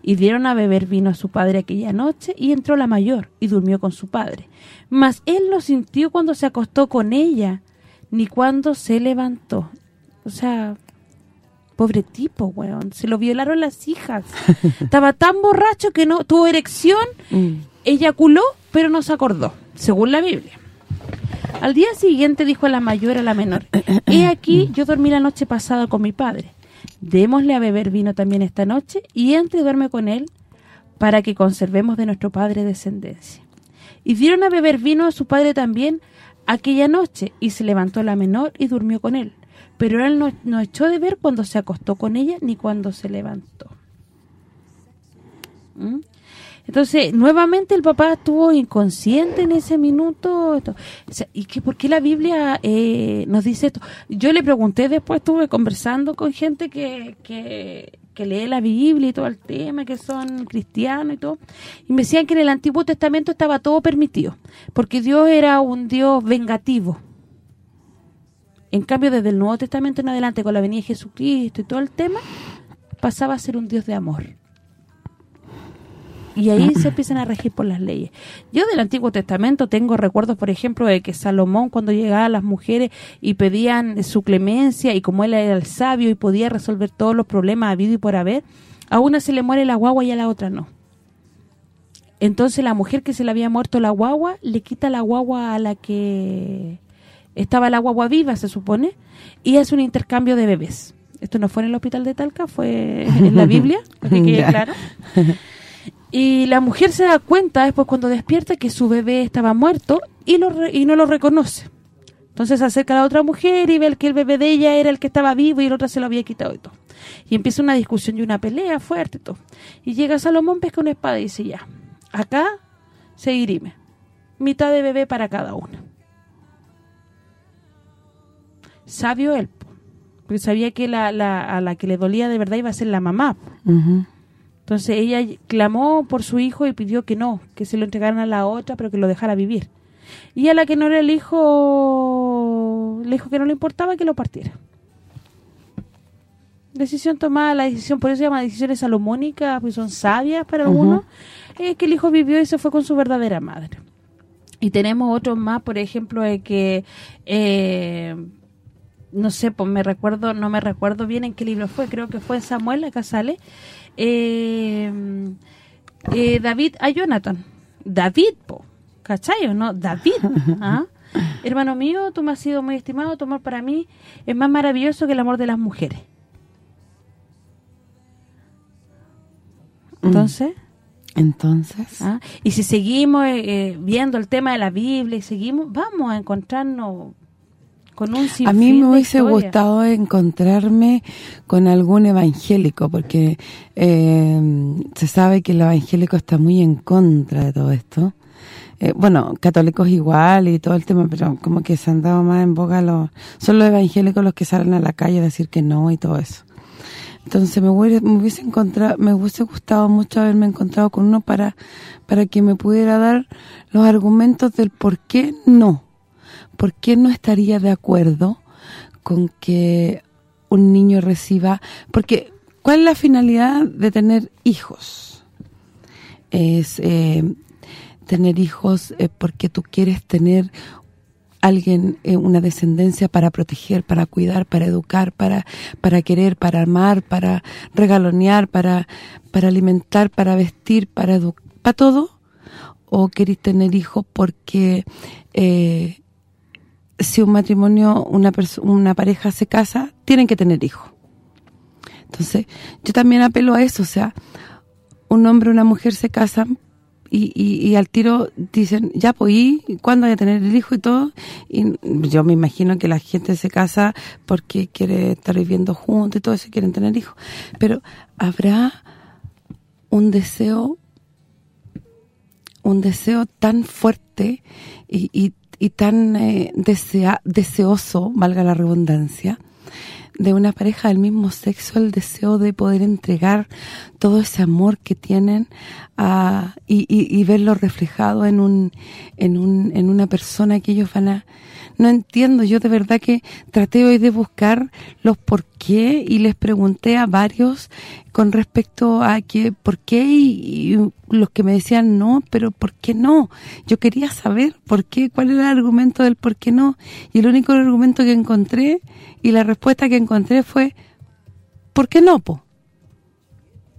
Y dieron a beber vino a su padre aquella noche y entró la mayor y durmió con su padre. Mas él no sintió cuando se acostó con ella, ni cuando se levantó. O sea, pobre tipo, weón. Se lo violaron las hijas. Estaba tan borracho que no tuvo erección, mm. eyaculó, pero no se acordó, según la Biblia. Al día siguiente dijo la mayor a la menor, he aquí, yo dormí la noche pasada con mi padre. Démosle a beber vino también esta noche y entre duerme con él para que conservemos de nuestro padre descendencia. Y dieron a beber vino a su padre también aquella noche y se levantó la menor y durmió con él. Pero él no, echó de ver cuando se acostó con ella ni cuando se levantó. ¿Mm? Entonces, nuevamente el papá estuvo inconsciente en ese minuto. ¿Y que por qué la Biblia eh, nos dice esto? Yo le pregunté después, estuve conversando con gente que, que, que, lee la Biblia y todo el tema, que son cristianos y todo. Y me decían que en el Antiguo Testamento estaba todo permitido. Porque Dios era un Dios vengativo. En cambio, desde el Nuevo Testamento en adelante, con la venida de Jesucristo y todo el tema, pasaba a ser un Dios de amor y ahí se empiezan a regir por las leyes. Yo del Antiguo Testamento tengo recuerdos, por ejemplo, de que Salomón cuando llegaba a las mujeres y pedían su clemencia y como él era el sabio y podía resolver todos los problemas habido y por haber, a una se le muere la guagua y a la otra no. Entonces la mujer que se le había muerto la guagua le quita la guagua a la que estaba la guagua viva, se supone, y hace un intercambio de bebés. Esto no fue en el hospital de Talca, fue en la Biblia, para que quede claro. Y la mujer se da cuenta después cuando despierta que su bebé estaba muerto y lo y no lo reconoce. Entonces acerca a la otra mujer y ve que el bebé de ella era el que estaba vivo y el otro se lo había quitado y todo. Y empieza una discusión y una pelea fuerte y todo. Y llega Salomón, pesca una espada y dice ya, acá se irime. Mitad de bebé para cada uno. Sabio él, porque sabía que la, a la que le dolía de verdad iba a ser la mamá. Entonces ella clamó por su hijo y pidió que no, que se lo entregaran a la otra, pero que lo dejara vivir. Y a la que no era el hijo, le dijo que no le importaba que lo partiera. Decisión tomada, la decisión, por eso se llama decisiones salomónicas, pues son sabias para algunos, es que el hijo vivió y se fue con su verdadera madre. Y tenemos otros más, por ejemplo, de que... Eh, no sé, pues me recuerdo, no me recuerdo bien en qué libro fue, creo que fue en Samuel, acá sale, eh, eh, David a Jonathan. David, po, ¿cachai no? David, ¿ah? Hermano mío, tú me has sido muy estimado, tu amor para mí es más maravilloso que el amor de las mujeres. Mm. Entonces... Entonces. ¿Ah? Y si seguimos eh, viendo el tema de la Biblia y seguimos, vamos a encontrarnos a mí me hubiese gustado encontrarme con algún evangélico, porque eh, se sabe que el evangélico está muy en contra de todo esto. Eh, bueno, católicos igual y todo el tema, pero como que se han dado más en boca los... Son los evangélicos los que salen a la calle a decir que no y todo eso. Entonces me hubiese, me hubiese encontrado, me hubiese gustado mucho haberme encontrado con uno para para que me pudiera dar los argumentos del por qué no ¿por qué no estaría de acuerdo con que un niño reciba... Porque, ¿cuál es la finalidad de tener hijos? Es eh, tener hijos eh, porque tú quieres tener alguien, eh, una descendencia para proteger, para cuidar, para educar, para para querer, para amar, para regalonear, para para alimentar, para vestir, para para todo o querés tener hijos porque si un matrimonio, una una pareja se casa, tienen que tener hijos. Entonces, yo también apelo a eso, o sea, un hombre y una mujer se casan y, y, al tiro dicen, ya pues, ¿y cuándo voy a tener el hijo y todo? Y yo me imagino que la gente se casa porque quiere estar viviendo juntos y todo eso, y quieren tener hijos. Pero habrá un deseo un deseo tan fuerte y, y y tan eh, deseoso, valga la redundancia, de una pareja del mismo sexo, el deseo de poder entregar todo ese amor que tienen a, y, y, verlo reflejado en un, en un en una persona que ellos van a no entiendo, yo de verdad que traté hoy de buscar los por qué y les pregunté a varios con respecto a que por qué y, los que me decían no, pero ¿por qué no? Yo quería saber por qué, cuál era el argumento del por qué no. Y el único argumento que encontré y la respuesta que encontré fue ¿por qué no, po?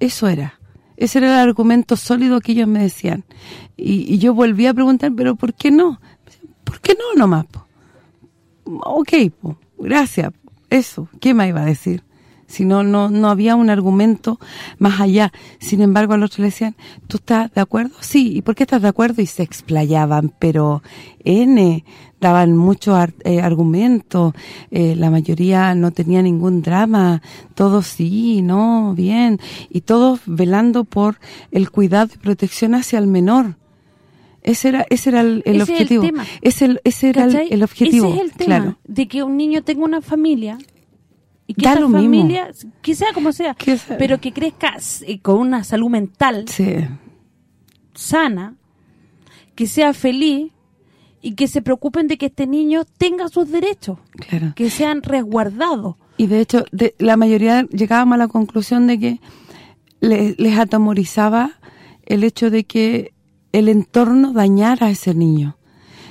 Eso era. Ese era el argumento sólido que ellos me decían. Y, yo volví a preguntar, ¿pero por qué no? ¿Por qué no nomás, po? Ok, po, gracias, eso, ¿qué me iba a decir? Si no, no, no había un argumento más allá. Sin embargo, al otro le decían, ¿tú estás de acuerdo? Sí, ¿y por qué estás de acuerdo? Y se explayaban, pero N, daban muchos eh, argumentos, eh, la mayoría no tenía ningún drama, todos sí, no, bien, y todos velando por el cuidado y protección hacia el menor. Ese era ese era el, objetivo. ese, ese era el, objetivo. Ese es el tema, de que un niño tenga una familia y que esa familia, que sea como sea, pero que crezca eh, con una salud mental sana, que sea feliz y que se preocupen de que este niño tenga sus derechos, que sean resguardados. Y de hecho, de, la mayoría llegábamos a la conclusión de que les atemorizaba el hecho de que el entorno dañara a ese niño.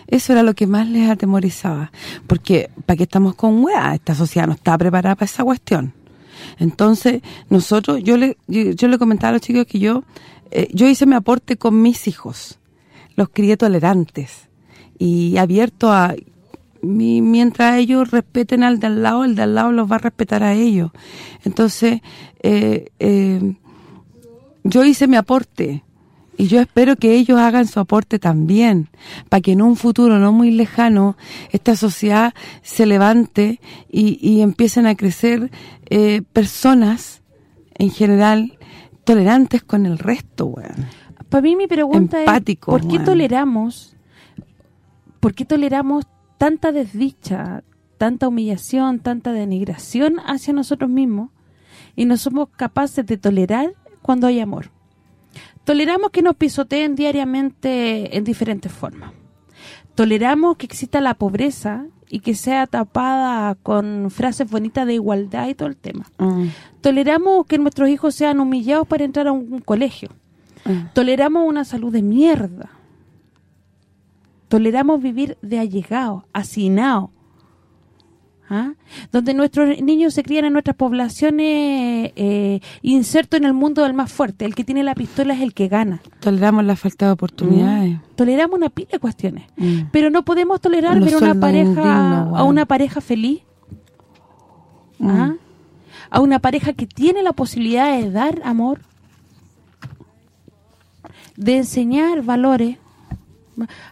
Eso era lo que más les atemorizaba. Porque, ¿para qué estamos con weá? Esta sociedad no está preparada para esa cuestión. Entonces, nosotros, yo le yo, le comentaba a los chicos que yo eh, yo hice mi aporte con mis hijos. Los crié tolerantes y abierto a mientras ellos respeten al de al lado, el de al lado los va a respetar a ellos. Entonces, eh, eh, yo hice mi aporte y yo espero que ellos hagan su aporte también, para que en un futuro no muy lejano esta sociedad se levante y, empiecen a crecer eh, personas, en general, tolerantes con el resto, Para mí mi pregunta es, ¿por qué toleramos por qué toleramos tanta desdicha, tanta humillación, tanta denigración hacia nosotros mismos y no somos capaces de tolerar cuando hay amor? Toleramos que nos pisoteen diariamente en diferentes formas. Toleramos que exista la pobreza y que sea tapada con frases bonitas de igualdad y todo el tema. Mm. Toleramos que nuestros hijos sean humillados para entrar a un, colegio. Mm. Toleramos una salud de mierda. Toleramos vivir de allegado, hacinado, ¿ah? donde nuestros niños se crían en nuestras poblaciones eh, insertos en el mundo del más fuerte. El que tiene la pistola es el que gana. Toleramos la falta de oportunidades. Mm. Toleramos una pila de cuestiones. Mm. Pero no podemos tolerar ver una pareja a una pareja feliz. Mm. ¿ah? A una pareja que tiene la posibilidad de dar amor, de enseñar valores.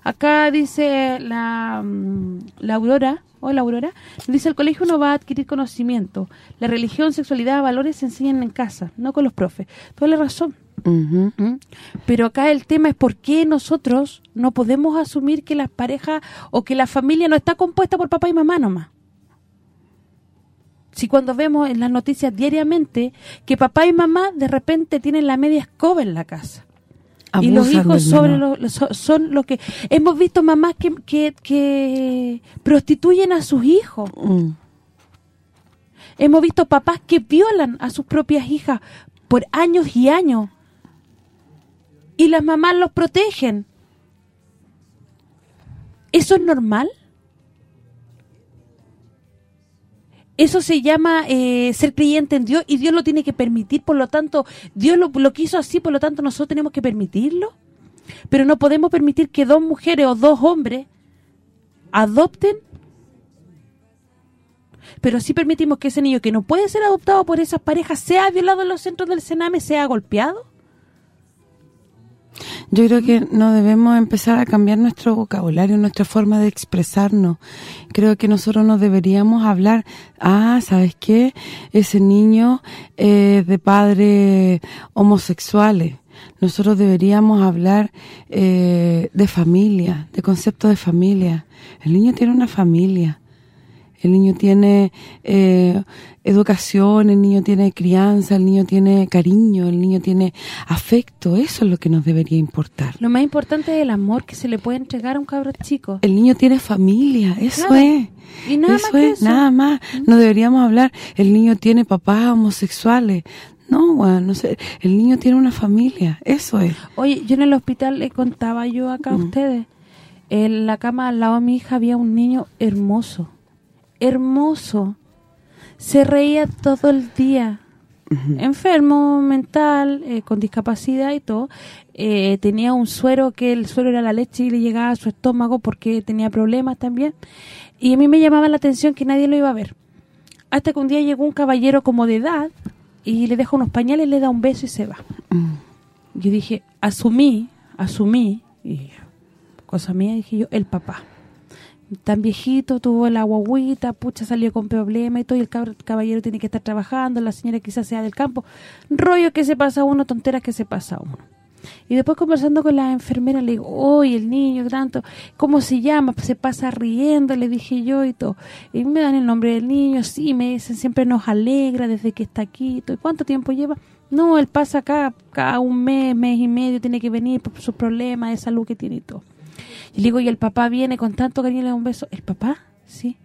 Acá dice la, la Aurora Hola Aurora. Dice, el colegio no va a adquirir conocimiento. La religión, sexualidad, valores se enseñan en casa, no con los profes. Toda la razón. ¿Mm? Pero acá el tema es por qué nosotros no podemos asumir que las parejas o que la familia no está compuesta por papá y mamá nomás. Si cuando vemos en las noticias diariamente que papá y mamá de repente tienen la media escoba en la casa y los hijos sobre son lo que hemos visto mamás que, que, prostituyen a sus hijos mm. hemos visto papás que violan a sus propias hijas por años y años y las mamás los protegen ¿eso es normal? Eso se llama eh, ser creyente en Dios y Dios lo tiene que permitir, por lo tanto, Dios lo, lo quiso así, por lo tanto nosotros tenemos que permitirlo. Pero no podemos permitir que dos mujeres o dos hombres adopten pero sí permitimos que ese niño que no puede ser adoptado por esas parejas sea violado en los centros del Sename, sea golpeado. Yo creo que no debemos empezar a cambiar nuestro vocabulario, nuestra forma de expresarnos. Creo que nosotros no deberíamos hablar, ah, ¿sabes qué? Ese niño es de padres homosexuales. Nosotros deberíamos hablar eh, de familia, de concepto de familia. El niño tiene una familia. El niño tiene eh, educación, el niño tiene crianza, el niño tiene cariño, el niño tiene afecto. Eso es lo que nos debería importar. Lo más importante es el amor que se le puede entregar a un cabro chico. El niño tiene familia, eso es. Y nada más es, nada más. No deberíamos hablar, el niño tiene papás homosexuales. No, bueno, no sé, el niño tiene una familia, eso es. Oye, yo en el hospital le contaba yo acá a mm. ustedes, en la cama al lado de mi hija había un niño hermoso hermoso. Se reía todo el día. enfermo mental, eh, con discapacidad y todo. Eh, tenía un suero que el suero era la leche y le llegaba a su estómago porque tenía problemas también. Y a mí me llamaba la atención que nadie lo iba a ver. Hasta que un día llegó un caballero como de edad y le deja unos pañales, le da un beso y se va. Mm. Yo dije, asumí, asumí, y cosa mía, dije yo, el papá. Tan viejito, tuvo la guaguita, pucha, salió con problema y todo, y el cab- caballero tiene que estar trabajando, la señora quizás sea del campo. Rollo que se pasa uno, tonteras que se pasa uno. Y después conversando con la enfermera le digo, oye, el niño, tanto, ¿cómo se llama? Se pasa riendo, le dije yo y todo. Y me dan el nombre del niño, sí, me dicen, siempre nos alegra desde que está aquí. ¿Y cuánto tiempo lleva? No, él pasa acá cada un mes, mes y medio, tiene que venir por sus problemas de salud que tiene y todo. Y le digo, y el papá viene con tanto cariño, le da un beso. ¿El papá? Sí.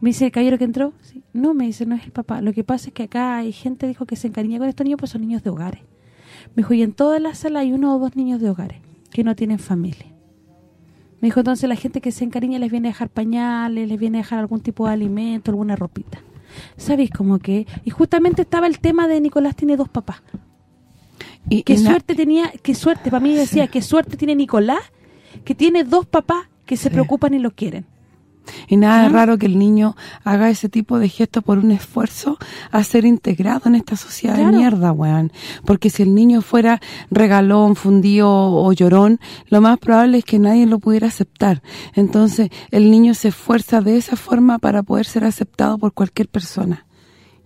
Me dice el caballero que entró. Sí. No, me dice, no es el papá. Lo que pasa es que acá hay gente, dijo, que se encariña con estos niños, pues son niños de hogares. Me dijo, y en toda la sala hay uno o dos niños de hogares que no tienen familia. Me dijo, entonces la gente que se encariña les viene a dejar pañales, les viene a dejar algún tipo de alimento, alguna ropita. ¿Sabéis cómo que? Y justamente estaba el tema de Nicolás tiene dos papás. Y, Qué y suerte tenía, qué suerte, para mí decía, qué suerte tiene Nicolás, que tiene dos papás que se Sí. preocupan y lo quieren. Y nada ¿Ah? raro que el niño haga ese tipo de gesto por un esfuerzo a ser integrado en esta sociedad Claro. de mierda, weón. Porque si el niño fuera regalón, fundido o llorón, lo más probable es que nadie lo pudiera aceptar. Entonces, el niño se esfuerza de esa forma para poder ser aceptado por cualquier persona.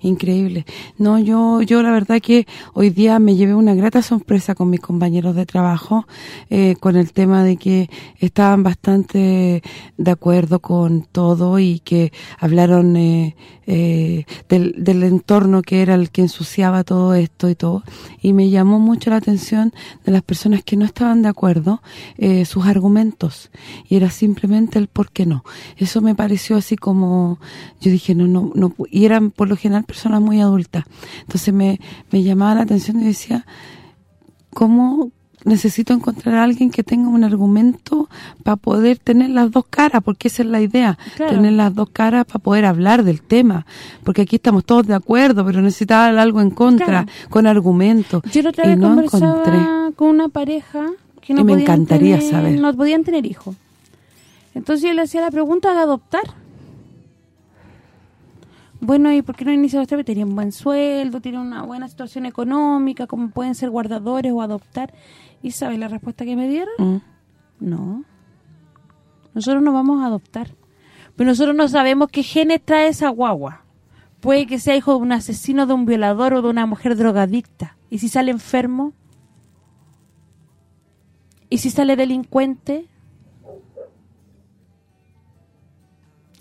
Increíble. No, yo yo la verdad que hoy día me llevé una grata sorpresa con mis compañeros de trabajo eh, con el tema de que estaban bastante de acuerdo con todo y que hablaron eh, eh, del, del entorno que era el que ensuciaba todo esto y todo. Y me llamó mucho la atención de las personas que no estaban de acuerdo eh, sus argumentos. Y era simplemente el por qué no. Eso me pareció así como... Yo dije, no, no, no. Y eran por lo general personas muy adultas. Entonces me, me llamaba la atención y decía, ¿cómo necesito encontrar a alguien que tenga un argumento para poder tener las dos caras? Porque esa es la idea, Claro. tener las dos caras para poder hablar del tema. Porque aquí estamos todos de acuerdo, pero necesitaba algo en contra, Claro. con argumentos. Yo la otra Y vez no conversaba encontré. con una pareja que no Y me podían encantaría tener- saber. no podían tener hijos. Entonces yo le hacía la pregunta de adoptar. Bueno, ¿y por qué no inician los trámites? Tienen buen sueldo, tienen una buena situación económica, como pueden ser guardadores o adoptar. ¿Y sabes la respuesta que me dieron? Mm. No. Nosotros no vamos a adoptar. Pero nosotros no sabemos qué genes trae esa guagua. Puede que sea hijo de un asesino, de un violador o de una mujer drogadicta. ¿Y si sale enfermo? ¿Y si sale delincuente?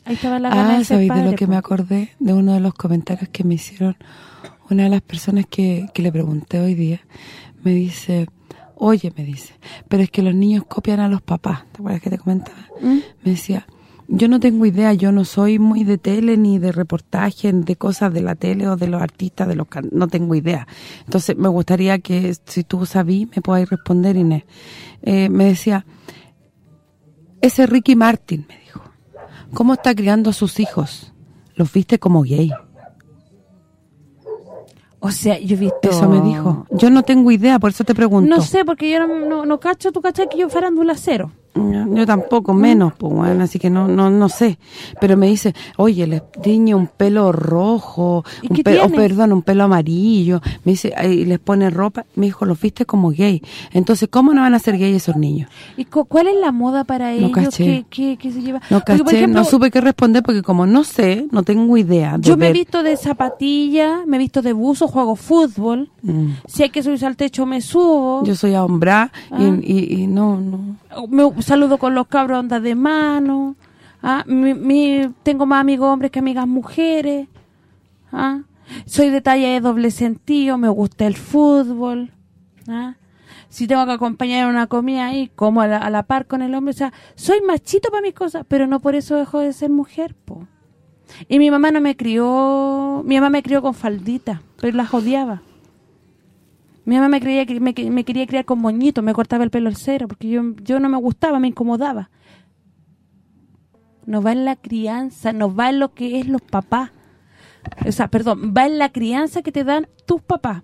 Ahí estaba la gana Ah, de ¿sabéis de lo que po. me acordé? De uno de los comentarios que me hicieron una de las personas que, que le pregunté hoy día. Me dice, oye, me dice, pero es que los niños copian a los papás. ¿Te acuerdas que te comentaba? ¿Mm? Me decía, yo no tengo idea, yo no soy muy de tele ni de reportaje, de cosas de la tele o de los artistas, de los no tengo idea. Entonces, me gustaría que si tú sabí me podáis responder, Inés. Eh, me decía, ese Ricky Martin, me ¿cómo está criando a sus hijos? ¿Los viste como gay? O sea, yo he visto... Eso me dijo. Yo no tengo idea, por eso te pregunto. No sé, porque yo no, no, no cacho, tú cachas que yo farándula cero. Yo, tampoco, menos, pues bueno, así que no no no sé. Pero me dice, oye, les tiñe un pelo rojo, ¿Y un qué pe- o tiene? perdón, un pelo amarillo. Me dice, y les pone ropa. Me dijo, los viste como gay. Entonces, ¿cómo no van a ser gay esos niños? ¿Y cu- cuál es la moda para ellos caché. que, que, que se lleva? No Porque, por caché, ejemplo, no supe qué responder porque como no sé, no tengo idea de Yo me he visto de zapatilla, me he visto de buzo, juego fútbol. Mm. Si hay que subirse al techo, me subo. Yo soy Ah. y, y, y no, no. me saludo con los cabros ondas de mano. Ah, mi, mi- tengo más amigos hombres que amigas mujeres. Ah, soy de talla de doble sentido, me gusta el fútbol. Ah, si tengo que acompañar una comida ahí, como a la, la par con el hombre. O sea, soy machito para mis cosas, pero no por eso dejo de ser mujer, po. Y mi mamá no me crió, mi mamá me crió con faldita, pero las odiaba. Mi mamá me creía me, me quería criar con moñito, me cortaba el pelo al cero, porque yo, yo no me gustaba, me incomodaba. No va en la crianza, no va en lo que es los papás. O sea, perdón, va en la crianza que te dan tus papás.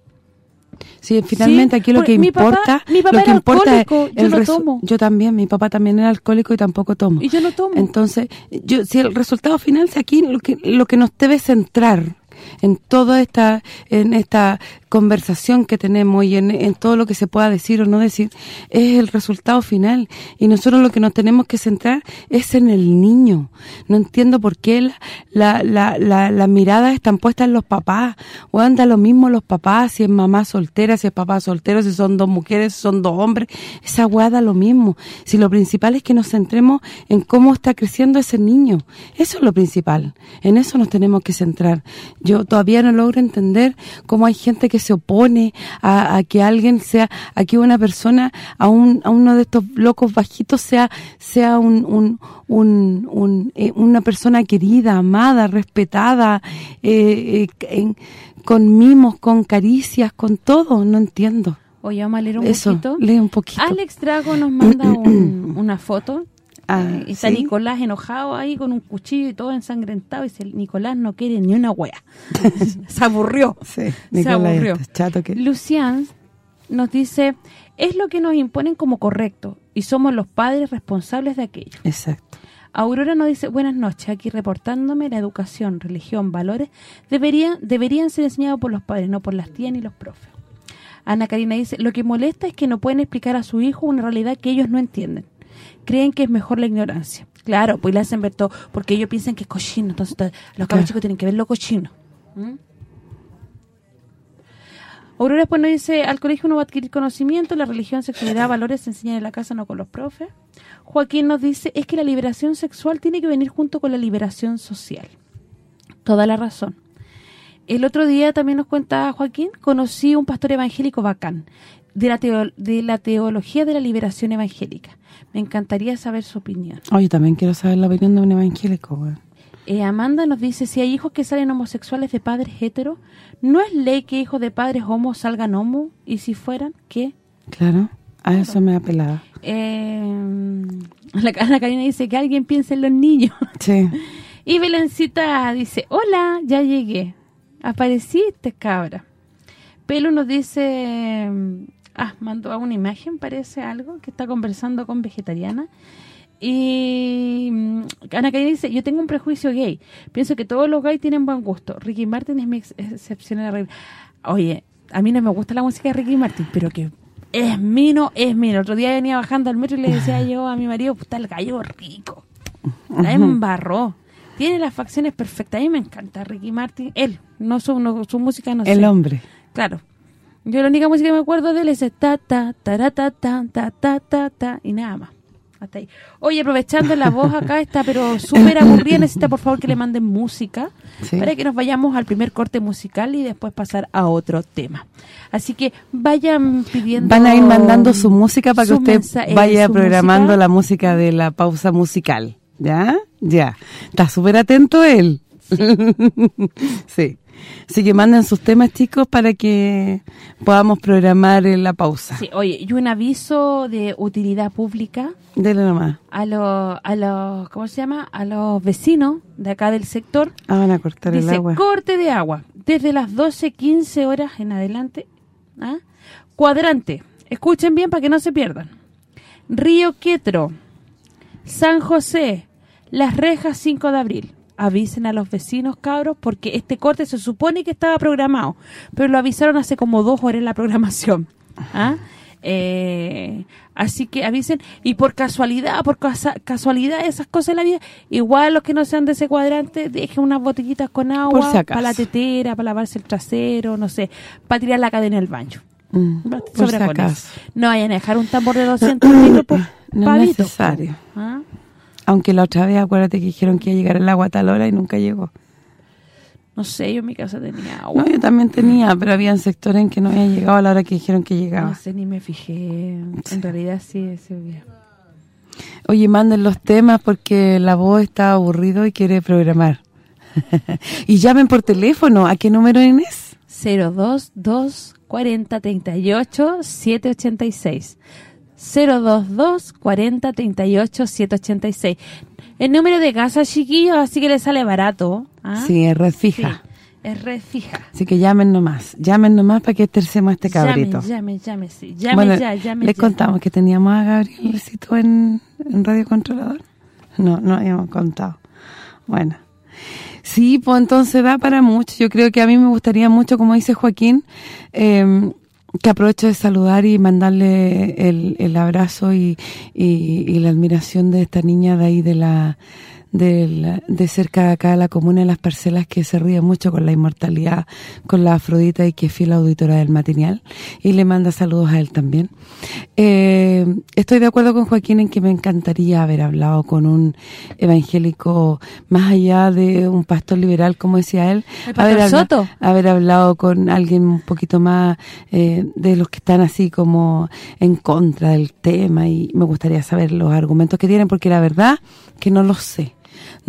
Sí, finalmente aquí lo que importa, mi papá lo que importa alcohólico, es yo el no resu- tomo. Yo también, mi papá también era alcohólico y tampoco tomo. Y yo no tomo. Entonces, yo si el resultado final si aquí lo que lo que nos debe centrar en toda esta en esta conversación que tenemos y en, todo lo que se pueda decir o no decir es el resultado final. Y nosotros lo que nos tenemos que centrar es en el niño. No entiendo por qué la, la, la, la- las miradas están puestas en los papás. O anda lo mismo los papás si es mamá soltera, si es papá soltero si son dos mujeres, si son dos hombres. Esa hueá da lo mismo. Si lo principal es que nos centremos en cómo está creciendo ese niño. Eso es lo principal. En eso nos tenemos que centrar. Yo todavía no logro entender cómo hay gente que se opone a, a que alguien sea, a que una persona, a un a uno de estos locos bajitos sea sea un, un, eh, una persona querida, amada, respetada, eh, eh, en- con mimos, con caricias, con todo, no entiendo. Oye, vamos a leer un Eso, poquito. lee un poquito. Alex Drago nos manda un- una foto. Ah, y está ¿sí? Nicolás enojado ahí con un cuchillo y todo ensangrentado. Y dice, Nicolás no quiere ni una wea. Se aburrió. Sí, Se Nicolás, aburrió. este chato que... Lucian nos dice, es lo que nos imponen como correcto y somos los padres responsables de aquello. Exacto. Aurora nos dice, buenas noches, aquí reportándome la educación, religión, valores, deberían deberían ser enseñados por los padres, no por las tías ni los profes. Ana Karina dice, lo que molesta es que no pueden explicar a su hijo una realidad que ellos no entienden. Creen que es mejor la ignorancia. Claro, pues le hacen ver todo, porque ellos piensan que es cochino, entonces los cabros Claro. chicos tienen que ver lo cochino. ¿Mm? Aurora después nos dice, al colegio uno va a adquirir conocimiento, la religión, sexualidad, valores se enseñan en la casa, no con los profes. Joaquín nos dice, es que la liberación sexual tiene que venir junto con la liberación social. Toda la razón. El otro día también nos cuenta Joaquín, conocí un pastor evangélico bacán, de la, teo- de la teología de la liberación evangélica. Me encantaría saber su opinión. Oye, también quiero saber la opinión de un evangélico, güey. Eh, Amanda nos dice, si hay hijos que salen homosexuales de padres heteros, ¿no es ley que hijos de padres homos salgan homo? Y si fueran, ¿qué? Claro, a eso me apelaba. Eh, la Ana Karina dice que alguien piense en los niños. Sí. Y Belencita dice, hola, ya llegué. Apareciste, cabra. Pelo nos dice, ah, mandó una imagen, parece algo, que está conversando con vegetariana. Y mm, Ana Karina dice, yo tengo un prejuicio gay. Pienso que todos los gays tienen buen gusto. Ricky Martin es mi ex- regla. Oye, a mí no me gusta la música de Ricky Martin, pero que es mino, es mino. El otro día venía bajando al metro y le decía yo a mi marido, puta, el gallo rico. La embarró. Tiene las facciones perfectas. A mí me encanta Ricky Martin. Él, no su, no, su música, no El sé. hombre. Claro. Yo la única música que me acuerdo de él es ta ta tarata, ta ta ta ta ta y nada más. Hasta ahí. Oye, aprovechando la voz acá está pero súper aburrida, necesita por favor que le manden música para que nos vayamos al primer corte musical y después pasar a otro tema. Así que vayan pidiendo Van a ir mandando su música para que usted eh, vaya programando la música de la pausa musical, ¿ya? Ya. Está súper atento él. sí. Así que manden sus temas, chicos, para que podamos programar la pausa. Sí, oye, y un aviso de utilidad pública Dele nomás. a los, a los, ¿cómo se llama? A los vecinos de acá del sector. Ah, van a cortar el agua. corte de agua, desde las 12, 15 horas en adelante. ¿ah? Cuadrante, escuchen bien para que no se pierdan. Río Quietro, San José, Las Rejas 5 de abril. Avisen a los vecinos, cabros, porque este corte se supone que estaba programado, pero lo avisaron hace como dos horas en la programación. ¿ah? Eh, así que avisen, y por casualidad, por casa- casualidad, esas cosas de la vida, igual los que no sean de ese cuadrante, dejen unas botellitas con agua, si para la tetera, para lavarse el trasero, no sé, para tirar la cadena del baño. Mm, por si acaso. No vayan a dejar un tambor de 200 litros por No es pavito. necesario. ¿Ah? Aunque la otra vez, acuérdate que dijeron que iba a llegar el agua a tal hora y nunca llegó. No sé, yo en mi casa tenía agua. No, yo también tenía, pero habían sectores en que no había llegado a la hora que dijeron que No llegaba. sé, ni me fijé. En realidad sí, sí había. Oye, manden los temas porque la voz está aburrido y quiere programar. y llamen por teléfono. ¿A qué número es? 022 40 38 786 022 40 38 786 El número de casa, chiquillos, así que le sale barato. ¿ah? Sí, es red Sí. fija. Es re fija. Así que llamen nomás, llamen nomás para que tercemos este cabrito. Llame, llame, sí. Llame ya, llame ¿les contamos que teníamos a Gabriel en, en Radio Controlador? No, no habíamos contado. Bueno. Sí, pues entonces da para mucho. Yo creo que a mí me gustaría mucho, como dice Joaquín, eh, que aprovecho de saludar y mandarle el, el abrazo y, y, la admiración de esta niña de ahí de la de, de cerca de acá, la comuna de las parcelas, que se ríe mucho con la inmortalidad, con la Afrodita y que es fiel auditora del matinal. Y le manda saludos a él también. Eh, estoy de acuerdo con Joaquín en que me encantaría haber hablado con un evangélico, más allá de un pastor liberal, como decía él. haber, Soto? haber hablado con alguien un poquito más eh, de los que están así como en contra del tema y me gustaría saber los argumentos que tienen, porque la verdad que no los sé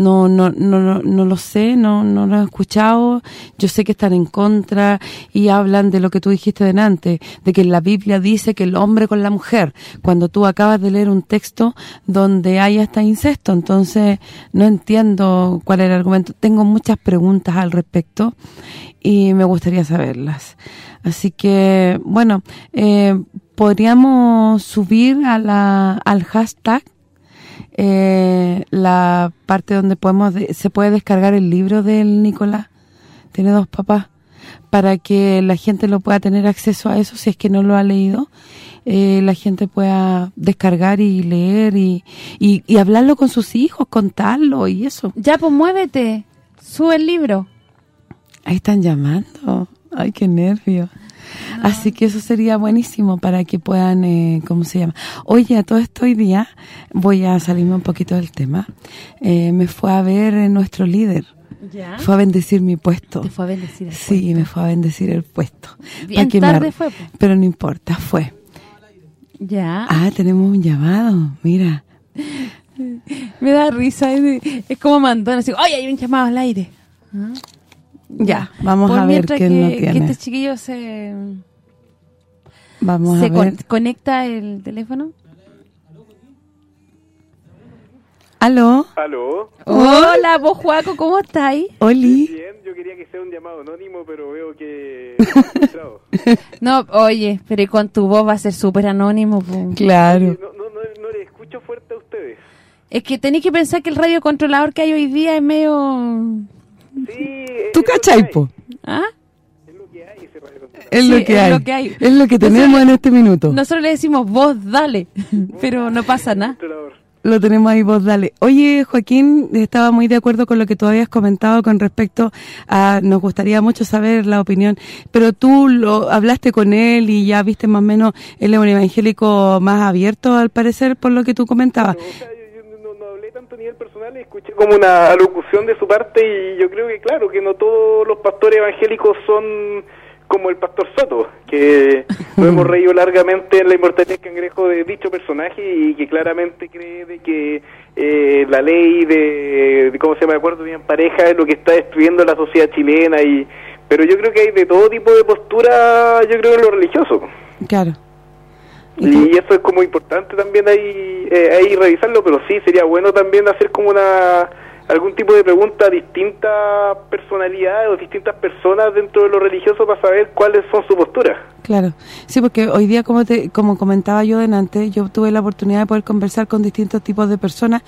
no no no no lo sé, no no lo he escuchado. Yo sé que están en contra y hablan de lo que tú dijiste delante, de que la Biblia dice que el hombre con la mujer, cuando tú acabas de leer un texto donde hay hasta incesto, entonces no entiendo cuál es el argumento. Tengo muchas preguntas al respecto y me gustaría saberlas. Así que, bueno, eh, podríamos subir a la, al hashtag eh, la parte donde podemos se puede descargar el libro del Nicolás, tiene dos papás, para que la gente lo pueda tener acceso a eso si es que no lo ha leído, eh, la gente pueda descargar y leer y, y, hablarlo con sus hijos, contarlo y eso. Ya, pues muévete, sube el libro. Ahí están llamando, ay, qué nervio. Así que eso sería buenísimo para que puedan, eh, ¿cómo se llama? Oye, a todo esto hoy día, voy a salirme un poquito del tema, eh, me fue a ver nuestro líder. ¿Ya? Fue a bendecir mi puesto. ¿Te fue a bendecir el Sí, me fue a bendecir el puesto. Bien tarde fue. Pero no importa, fue. Ya. Ah, tenemos un llamado, mira. me da risa, es, como mandó, así, oye, hay un llamado al aire. ¿Ah? Ya, vamos a ver qué no tiene. que este chiquillo se... Vamos a ver. conecta el teléfono. ¿Aló? ¿Aló? Hola, vos, Juaco, ¿cómo estáis? Oli. Bien, yo quería que sea un llamado anónimo, pero veo que... no, oye, pero con tu voz va a ser súper anónimo. Claro. No, no, no, no le escucho fuerte a ustedes. Es que tenéis que pensar que el radiocontrolador que hay hoy día es medio Sí, ¿Tú cachai, po? ¿Ah? Es lo que hay ese Es, lo, que hay. lo que hay. Es lo que tenemos en este minuto. Nosotros le decimos vos dale, pero no pasa nada. Lo tenemos ahí, vos dale. Oye, Joaquín, estaba muy de acuerdo con lo que tú habías comentado con respecto a... Nos gustaría mucho saber la opinión, pero tú lo hablaste con él y ya viste más o menos, él es un evangélico más abierto, al parecer, por lo que tú comentabas tanto a nivel personal, escuché como una alocución de su parte y yo creo que claro, que no todos los pastores evangélicos son como el pastor Soto, que lo hemos reído largamente en la inmortalidad del cangrejo de dicho personaje y que claramente cree de que eh, la ley de, cómo se llama, de acuerdo bien pareja es lo que está destruyendo la sociedad chilena y pero yo creo que hay de todo tipo de postura, yo creo en lo religioso. Claro. Y, eso es como importante también ahí, eh, ahí revisarlo, pero sí, sería bueno también hacer como una algún tipo de pregunta a distintas personalidades o distintas personas dentro de lo religioso para saber cuáles son sus posturas. Claro, sí, porque hoy día, como te, como comentaba yo delante, yo tuve la oportunidad de poder conversar con distintos tipos de personas,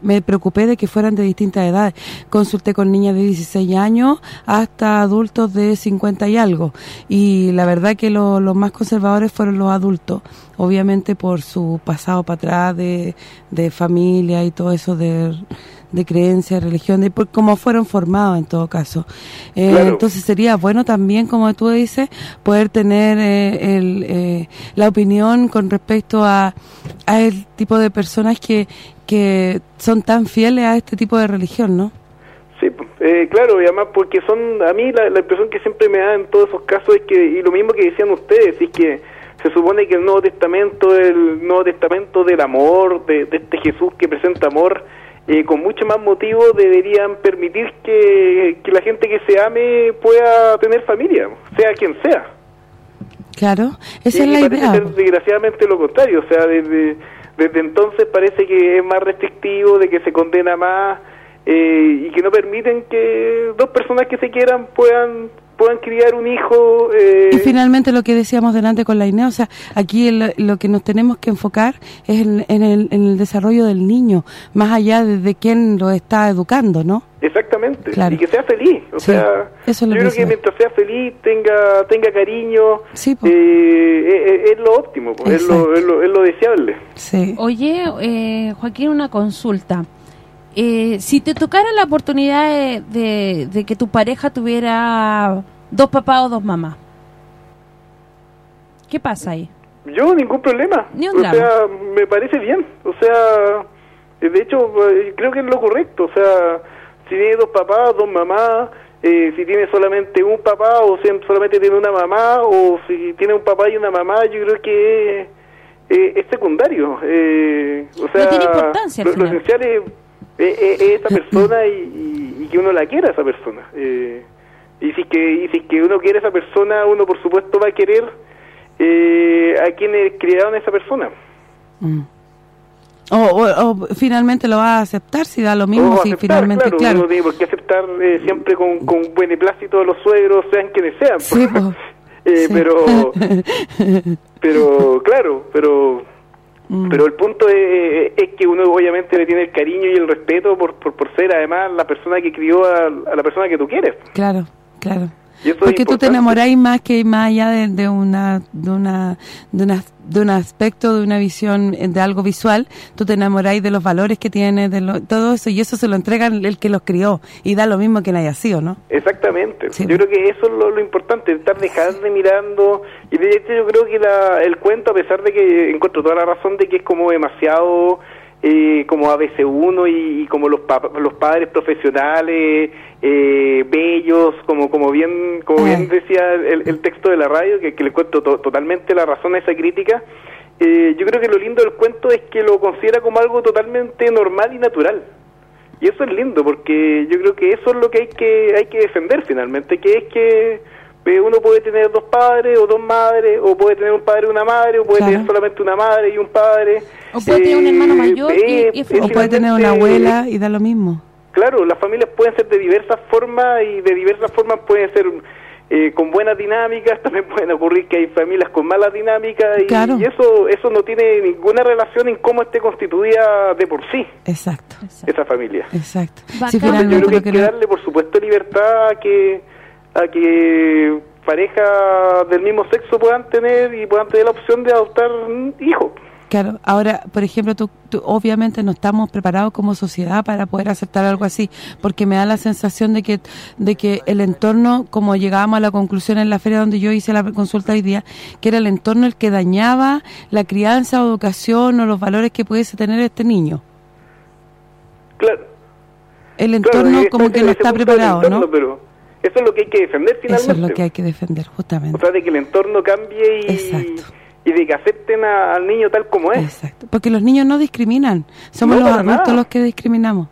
me preocupé de que fueran de distintas edades. Consulté con niñas de 16 años hasta adultos de 50 y algo, y la verdad que los más conservadores fueron los adultos, obviamente por su pasado para atrás de, de familia y todo eso de de creencia, religión, de cómo fueron formados en todo caso. Eh, entonces sería bueno también, como tú dices, poder tener eh, el, eh, la opinión con respecto a, a el tipo de personas que, que son tan fieles a este tipo de religión, ¿no? Sí, claro, y además porque son, a mí la, impresión que siempre me da en todos esos casos es que, y lo mismo que decían ustedes, es que se supone que el Nuevo Testamento el Nuevo Testamento del amor, de, de este Jesús que presenta amor, eh, con mucho más motivo deberían permitir que, la gente que se ame pueda tener familia, sea quien sea. Claro, esa es la idea. desgraciadamente lo contrario, o sea, desde, desde entonces parece que es más restrictivo, de que se condena más eh, y que no permiten que dos personas que se quieran puedan puedan criar un hijo. Eh, y finalmente lo que decíamos delante con la INE, o sea, aquí lo que nos tenemos que enfocar es en, el, en, el, desarrollo del niño, más allá de, de quién lo está educando, ¿no? Exactamente, y que sea feliz, o sea, yo creo que mientras sea feliz, tenga tenga cariño, sí, eh, es, lo óptimo, es lo, es, lo, es lo deseable. Sí. Oye, eh, Joaquín, una consulta. Eh, si te tocara la oportunidad de, de, que tu pareja tuviera dos papás o dos mamás, ¿qué pasa ahí? Yo ningún problema. o sea, me parece bien. O sea, de hecho, creo que es lo correcto. O sea, si tiene dos papás, dos mamás, eh, si tiene solamente un papá o si solamente tiene una mamá o si tiene un papá y una mamá, yo creo que eh, es secundario. Eh, o sea, no tiene importancia. Lo, esencial es, esa persona y, que uno la quiera esa persona. y si que y si que uno quiere a esa persona, uno por supuesto va a querer a quienes criaron a esa persona. Mm. O, finalmente lo va a aceptar si da lo mismo, si finalmente, claro. claro. Uno tiene por qué aceptar eh, siempre con, con beneplácito de los suegros, sean quienes sean. Sí, eh, Pero, pero claro, pero mm. pero el punto es, es, que uno obviamente le tiene el cariño y el respeto por, por, por ser además la persona que crió a, a la persona que tú quieres. Claro, claro. Porque tú te enamoráis más que más allá de, una de una de una de un aspecto, de una visión de algo visual, tú te enamoráis de los valores que tiene, de todo eso, y eso se lo entrega el que los crió, y da lo mismo que no haya sido, ¿no? Exactamente. Yo creo que eso es lo, importante, estar dejando de mirando, y de hecho yo creo que la, el cuento, a pesar de que encuentro toda la razón de que es como demasiado eh, como ABC1 y, como los, los padres profesionales eh, bellos, como como bien como bien decía el, texto de la radio, que, le cuento totalmente la razón a esa crítica, eh, yo creo que lo lindo del cuento es que lo considera como algo totalmente normal y natural. Y eso es lindo, porque yo creo que eso es lo que hay que hay que defender finalmente, que es que uno puede tener dos padres o dos madres, o puede tener un padre y una madre, o puede tener solamente una madre y un padre. O puede tener un hermano mayor y, o puede tener una abuela y da lo mismo. Claro, las familias pueden ser de diversas formas y de diversas formas pueden ser eh, con buenas dinámicas, también pueden ocurrir que hay familias con malas dinámicas y, y, eso eso no tiene ninguna relación en cómo esté constituida de por sí. Exacto. Esa familia. Exacto. yo creo que hay que darle, por supuesto, libertad a que a que parejas del mismo sexo puedan tener y puedan tener la opción de adoptar hijos. Claro, ahora, por ejemplo, tú, obviamente no estamos preparados como sociedad para poder aceptar algo así, porque me da la sensación de que de que el entorno, como llegábamos a la conclusión en la feria donde yo hice la consulta hoy día, que era el entorno el que dañaba la crianza o educación o los valores que pudiese tener este niño. Claro. El entorno como que no está preparado, ¿no? Pero eso es lo que hay que defender finalmente. Eso es lo que hay que defender, justamente. O sea, de que el entorno cambie y... Exacto y de que acepten al niño tal como es. Exacto, porque los niños no discriminan, somos los adultos los que discriminamos.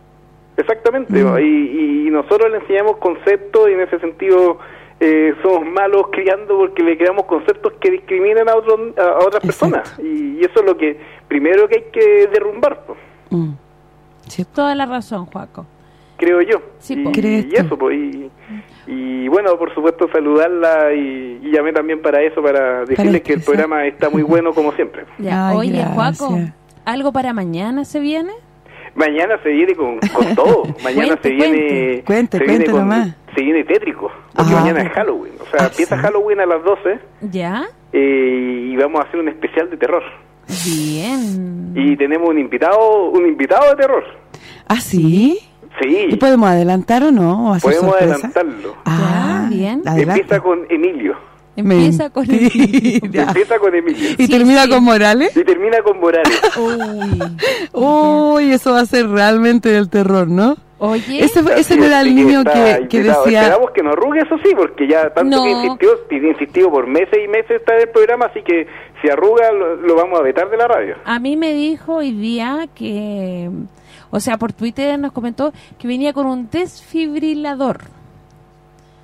Exactamente, mm. y, nosotros le enseñamos conceptos y en ese sentido eh, somos malos criando porque le creamos conceptos que discriminan a, otros a otras personas y, eso es lo que primero que hay que derrumbar. Mm. Toda la razón, Juaco. Creo yo. Sí, y, eso, pues, y, y bueno, por supuesto saludarla y, llamé también para eso, para decirles que el programa está muy bueno como siempre. Ya, oye, Juaco, ¿algo para mañana se viene? Mañana se viene con, todo. Mañana se viene... Cuente, se viene Se viene tétrico, porque mañana es Halloween. O sea, ah, empieza Halloween a las 12. ¿Ya? Eh, y vamos a hacer un especial de terror. Bien. Y tenemos un invitado un invitado de terror. ¿Ah, sí? Sí. ¿Y podemos adelantar o no? podemos adelantarlo. Ah, bien. Empieza con Emilio. Empieza con Emilio. Empieza con Emilio. ¿Y termina con Morales? Y termina con Morales. Uy. Uy, eso va a ser realmente el terror, ¿no? Oye, ese, ese no era el niño que, que, decía... Esperamos que no arrugue, eso sí, porque ya tanto que insistió, insistió por meses y meses está en el programa, así que si arruga lo, lo, vamos a vetar de la radio. A mí me dijo hoy día que o sea, por Twitter nos comentó que venía con un desfibrilador.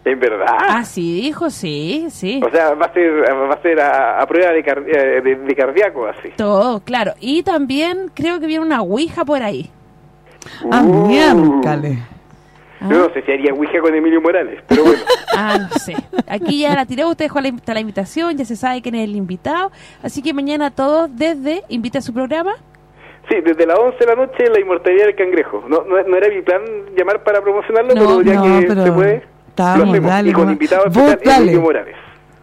¿En verdad? Ah, sí, dijo, sí, sí. O sea, va a ser, va a, ser a, prueba de, eh, de, cardíaco, así. Todo, claro. Y también creo que viene una ouija por ahí. Ah, Uh. miércale. ¿Ah? Yo no sé si haría Ouija con Emilio Morales, pero bueno. Ah, no sé. Aquí ya la tiré, usted dejó la, la invitación, ya se sabe quién es el invitado. Así que mañana todos desde, invita a su programa. Sí, desde las 11 de la noche, la inmortalidad del cangrejo. No, no, no era mi plan llamar para promocionarlo, No, pero ya no, que pero se puede, estábamos, lo hacemos. dale y con invitado especial. Emilio Morales.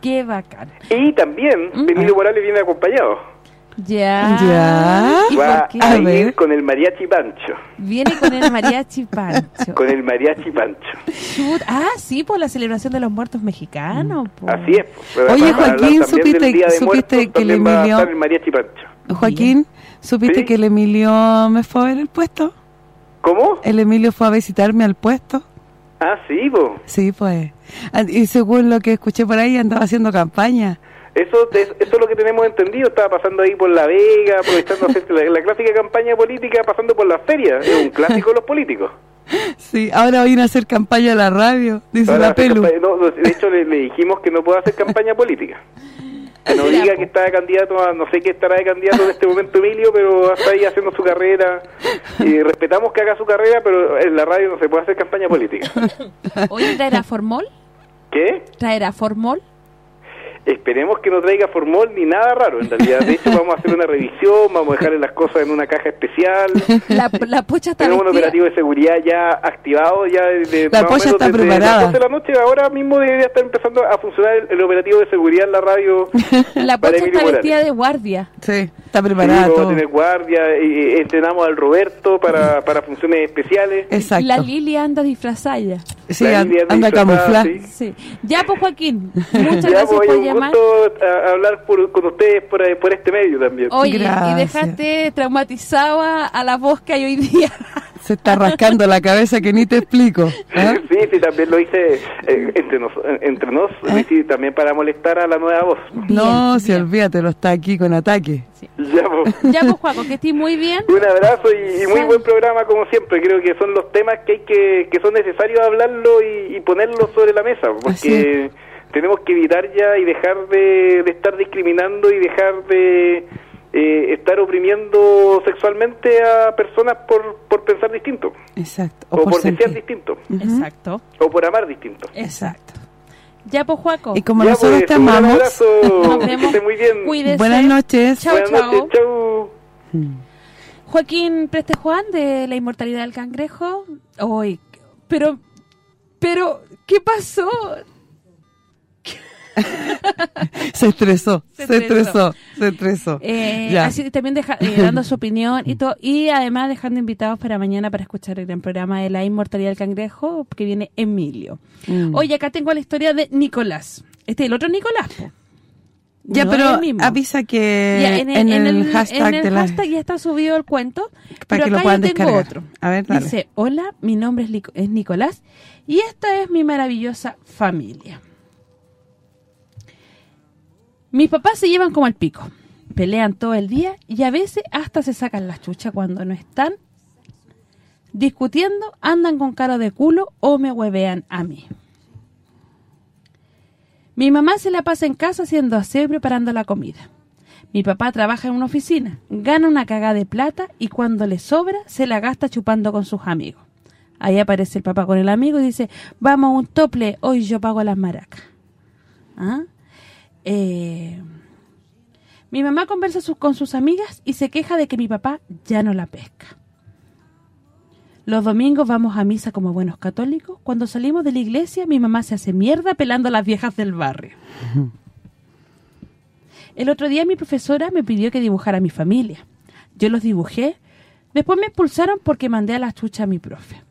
Qué bacán. Y también Mm. Emilio Morales viene acompañado. Ya. Ya. ¿Y Va por qué? A a ir con el mariachi Pancho. Viene con el mariachi Pancho. Con el mariachi Pancho. Chut. Ah, sí, por la celebración de los muertos mexicanos. po. Así es. pues. Oye, Joaquín, ¿supiste- supiste Muertos, que el va a Emilio- estar el mariachi Pancho. Joaquín, ¿supiste Sí. que el Emilio me fue a ver el puesto? ¿Cómo? El Emilio fue a visitarme al puesto. Ah, sí, po. Sí, pues. Ah, Y según lo que escuché por ahí, andaba haciendo campaña. Eso, es- eso es lo que tenemos entendido. Estaba pasando ahí por La Vega, aprovechando hacer la, la clásica campaña política, pasando por las ferias. Es un clásico de los políticos. Sí, ahora vine a hacer campaña a la radio, dice Ahora la pelu. campaña- no, no, de hecho, le, le dijimos que no puede hacer campaña política. No diga que está de candidato a, no sé qué estará de candidato en este momento Emilio, pero está ahí haciendo su carrera. Y respetamos que haga su carrera, pero en la radio no se puede hacer campaña política. Oye, ¿traerá formol? ¿Qué? ¿Traerá formol? Esperemos que no traiga formol ni nada raro, en realidad. De hecho, vamos a hacer una revisión, vamos a dejarle las cosas en una caja especial. La, la pocha está Tenemos un operativo de seguridad ya activado, ya de, de- La más o polla menos está desde preparada. las 12 de la noche, ahora mismo debería estar empezando a funcionar el, el operativo de seguridad en la radio. La pocha está Morales. vestida de guardia. Sí, está Sí, preparada vamos a tener guardia, y, y entrenamos al Roberto para, para funciones especiales. Exacto. La Lili anda disfrazada. sí, anda disfrazada, camuflada. sí. Sí. Ya, pues Joaquín, muchas Ya, gracias pues, por un llamar. gusto a- hablar por- con ustedes por, por este medio también. Oye, Gracias. y dejaste traumatizado a, la voz que hay hoy día. Se está rascando la cabeza que ni te explico. Sí, sí, también lo hice eh, entre, nos, eh, entre nos, hice también para molestar a la nueva voz. no, si olvídate, lo está aquí con ataque. Ya, pues. Ya, pues, Juaco, que estés muy bien. Un abrazo y, y muy buen programa como siempre. Creo que son los temas que hay que que son necesarios hablarlo y, y ponerlos sobre la mesa, Así porque tenemos que evitar ya y dejar de, de estar discriminando y dejar de eh, estar oprimiendo sexualmente a personas por, por pensar distinto Exacto. o, por desear sentir. distinto Exacto, o por amar distinto. exacto. Ya, pues, Juaco. Y como Ya, nosotros pues, te un amamos, abrazo, Nos vemos. muy bien. Cuídese. buenas noches. Chao, Buenas noches, chau. Joaquín Preste Juan, de La Inmortalidad del Cangrejo. Uy, pero, pero, ¿qué pasó? Se estresó, Se se, estresó. se estresó. Eh, así también deja- eh, dando su opinión y todo y además dejando invitados para mañana para escuchar el gran programa de La Inmortalidad del Cangrejo que viene Emilio. Mm. Oye, acá tengo la historia de Nicolás. Este es el otro Nicolás, po. Ya, No pero avisa que Ya, en, el, hashtag en el de la... hashtag ya está subido el cuento. Para pero que lo puedan yo tengo descargar. otro. A ver, dale. Dice, hola, mi nombre es, Lico- es Nicolás y esta es mi maravillosa familia. Mis papás se llevan como el pico. Pelean todo el día y a veces hasta se sacan la chucha cuando no están discutiendo, andan con cara de culo o me huevean a mí. Mi mamá se la pasa en casa haciendo aseo y preparando la comida. Mi papá trabaja en una oficina, gana una cagada de plata y cuando le sobra se la gasta chupando con sus amigos. Ahí aparece el papá con el amigo y dice, vamos a un tople, hoy yo pago las maracas. ¿Ah? Eh, mi mamá conversa con sus amigas y se queja de que mi papá ya no la pesca. Los domingos vamos a misa como buenos católicos. Cuando salimos de la iglesia, mi mamá se hace mierda pelando a las viejas del barrio. El otro día mi profesora me pidió que dibujara a mi familia. Yo los dibujé. Después me expulsaron porque mandé a la chucha a mi profe.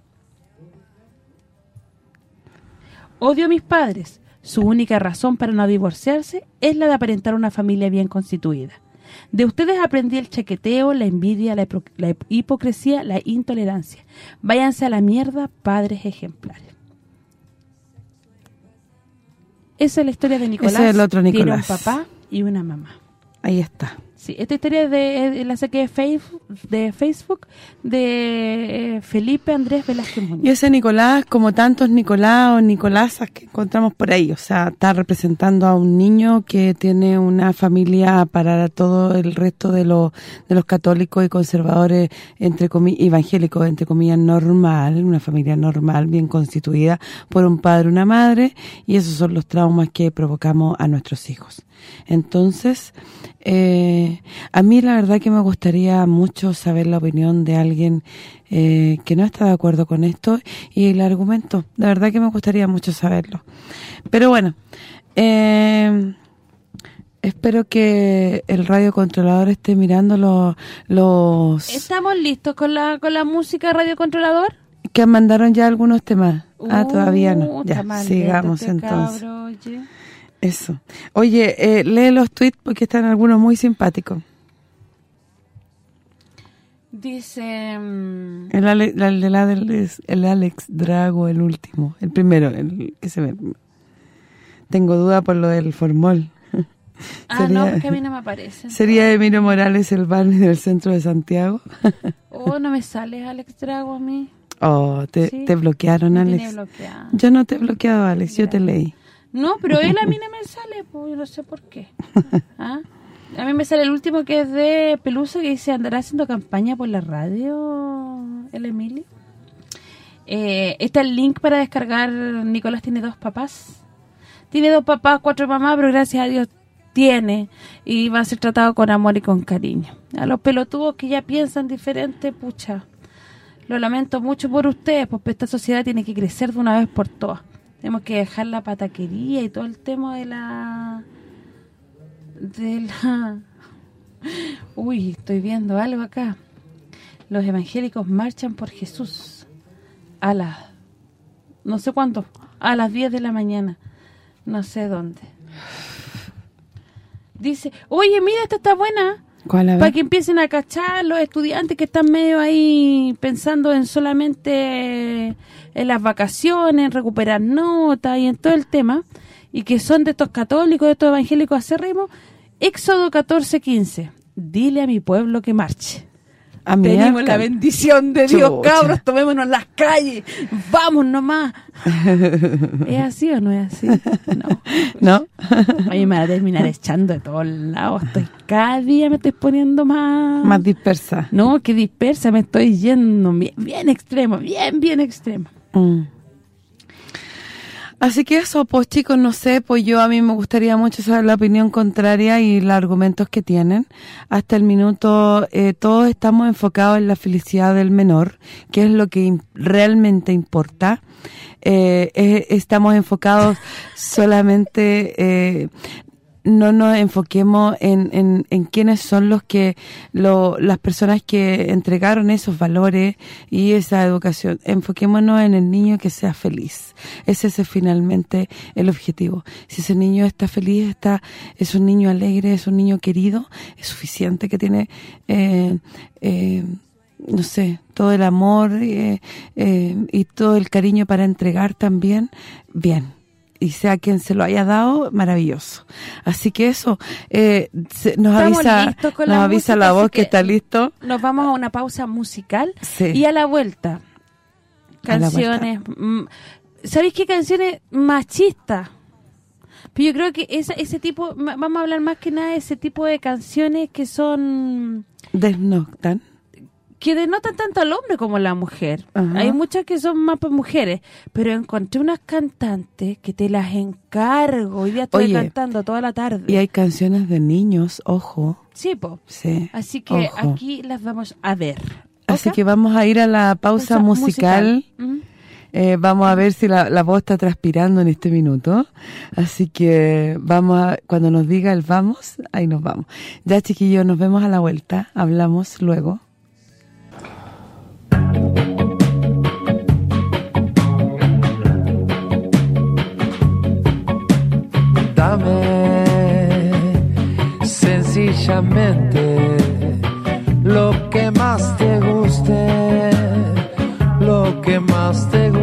Odio a mis padres. Su única razón para no divorciarse es la de aparentar una familia bien constituida. De ustedes aprendí el chaqueteo, la envidia, la, la hip- hipocresía, la intolerancia. Váyanse a la mierda, padres ejemplares. Esa es la historia de Nicolás. Ese es el otro Tiene Nicolás. un papá y una mamá. Ahí está. Sí, esta historia es de, la saqué de Facebook, de eh, Felipe Andrés Velázquez Y ese Nicolás, como tantos Nicolás o Nicolásas que encontramos por ahí, o sea, está representando a un niño que tiene una familia para todo el resto de los de los católicos y conservadores, entre comillas, evangélicos, entre comillas, normal, una familia normal, bien constituida por un padre una madre, y esos son los traumas que provocamos a nuestros hijos. Entonces, eh, a mí la verdad que me gustaría mucho saber la opinión de alguien eh, que no está de acuerdo con esto y el argumento. La verdad que me gustaría mucho saberlo. Pero bueno, eh, espero que el radiocontrolador esté mirando los, los... ¿Estamos listos con la con la música radiocontrolador? Que mandaron ya algunos temas. ah, todavía no. Uh, ya, sigamos este entonces. Eso. Oye, eh, lee los tweets porque están algunos muy simpáticos. Dice... Mm, el, el, Alex Drago, el último. El primero, el que se ve. Tengo duda por lo del formol. Ah, no, porque a mí no me aparece. ¿Sería Emilio Morales el barney del centro de Santiago? oh, no me sale Alex Drago a mí. Oh, te, te bloquearon, Alex. Yo no te he bloqueado, Alex, yo te leí. No, pero él a mí no me sale, pues yo no sé por qué. ¿Ah? A mí me sale el último que es de Pelusa que dice, ¿andará haciendo campaña por la radio el Emilio? Eh, está el link para descargar, Nicolás tiene dos papás. Tiene dos papás, cuatro mamás, pero gracias a Dios tiene y va a ser tratado con amor y con cariño. A los pelotudos que ya piensan diferente, pucha, lo lamento mucho por ustedes, porque esta sociedad tiene que crecer de una vez por todas. Tenemos que dejar la pataquería y todo el tema de la... De la... Uy, estoy viendo algo acá. Los evangélicos marchan por Jesús a las... No sé cuánto, a las 10 de la mañana. No sé dónde. Dice, oye, mira, esta está buena. Para que empiecen a cachar los estudiantes que están medio ahí pensando en solamente en las vacaciones, en recuperar notas y en todo el tema, y que son de estos católicos, de estos evangélicos acérrimos, Éxodo 14:15, dile a mi pueblo que marche. Tenemos la bendición de Dios, cabros, tomémonos las calles, vamos nomás. ¿Es así o no es así? No. ¿No? A mí me va a terminar echando de todos lados. Estoy, cada día me estoy poniendo más... Más dispersa. No, que dispersa, me estoy yendo bien, bien extremo, bien, bien extremo. Mm. Así que eso, pues chicos, no sé, pues yo a mí me gustaría mucho saber la opinión contraria y los argumentos que tienen. Hasta el minuto eh, todos estamos enfocados en la felicidad del menor, que es lo que realmente importa. Eh, estamos enfocados solamente eh, no nos enfoquemos en, en, en quiénes son los que lo, las personas que entregaron esos valores y esa educación. Enfoquémonos en el niño que sea feliz. Ese es finalmente el objetivo. Si ese niño está feliz, está es un niño alegre, es un niño querido, es suficiente que tiene... Eh, eh, no sé, todo el amor eh, eh, y todo el cariño para entregar también, bien y sea quien se lo haya dado, maravilloso. Así que eso, eh, nos avisa nos la avisa la voz que, está listo. Nos vamos a una pausa musical y a la vuelta, canciones, mm, ¿sabéis qué canciones machistas? Pero yo creo que esa, ese tipo, vamos a hablar más que nada de ese tipo de canciones que son... Desnoctan que denotan tanto al hombre como a la mujer. Hay muchas que son más para mujeres, pero encontré unas cantantes que te las encargo. Hoy día estoy cantando toda la tarde. Y hay canciones de niños, ojo. Sí, po. Sí. Así que aquí las vamos a ver. Así que vamos a ir a la pausa, musical. Eh, vamos a ver si la, la, voz está transpirando en este minuto. Así que vamos a, cuando nos diga el vamos, ahí nos vamos. Ya chiquillos, nos vemos a la vuelta. Hablamos luego. Lo que más te guste, lo que más te guste.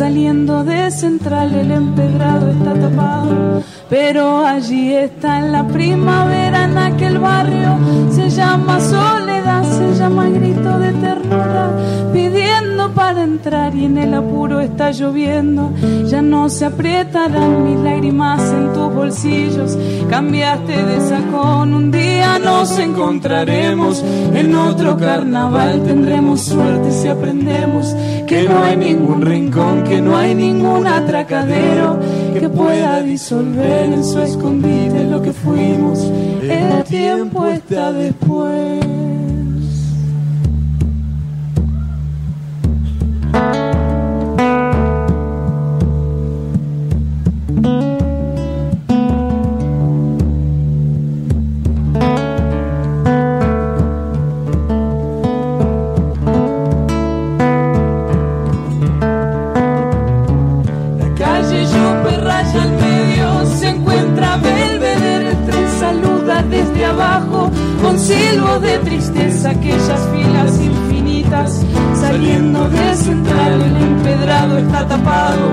Saliendo de central, el empedrado está tapado. Pero allí está en la primavera, en aquel barrio, se llama soledad, se llama grito de ternura, pidiendo para entrar y en el apuro está lloviendo. Se aprietarán mis lágrimas en tus bolsillos, cambiaste de sacón, un día nos encontraremos en otro carnaval, tendremos suerte si aprendemos que no hay ningún rincón, que no hay ningún atracadero que pueda disolver en su escondite lo que fuimos. El tiempo está después. De tristeza aquellas filas infinitas saliendo de central el empedrado está tapado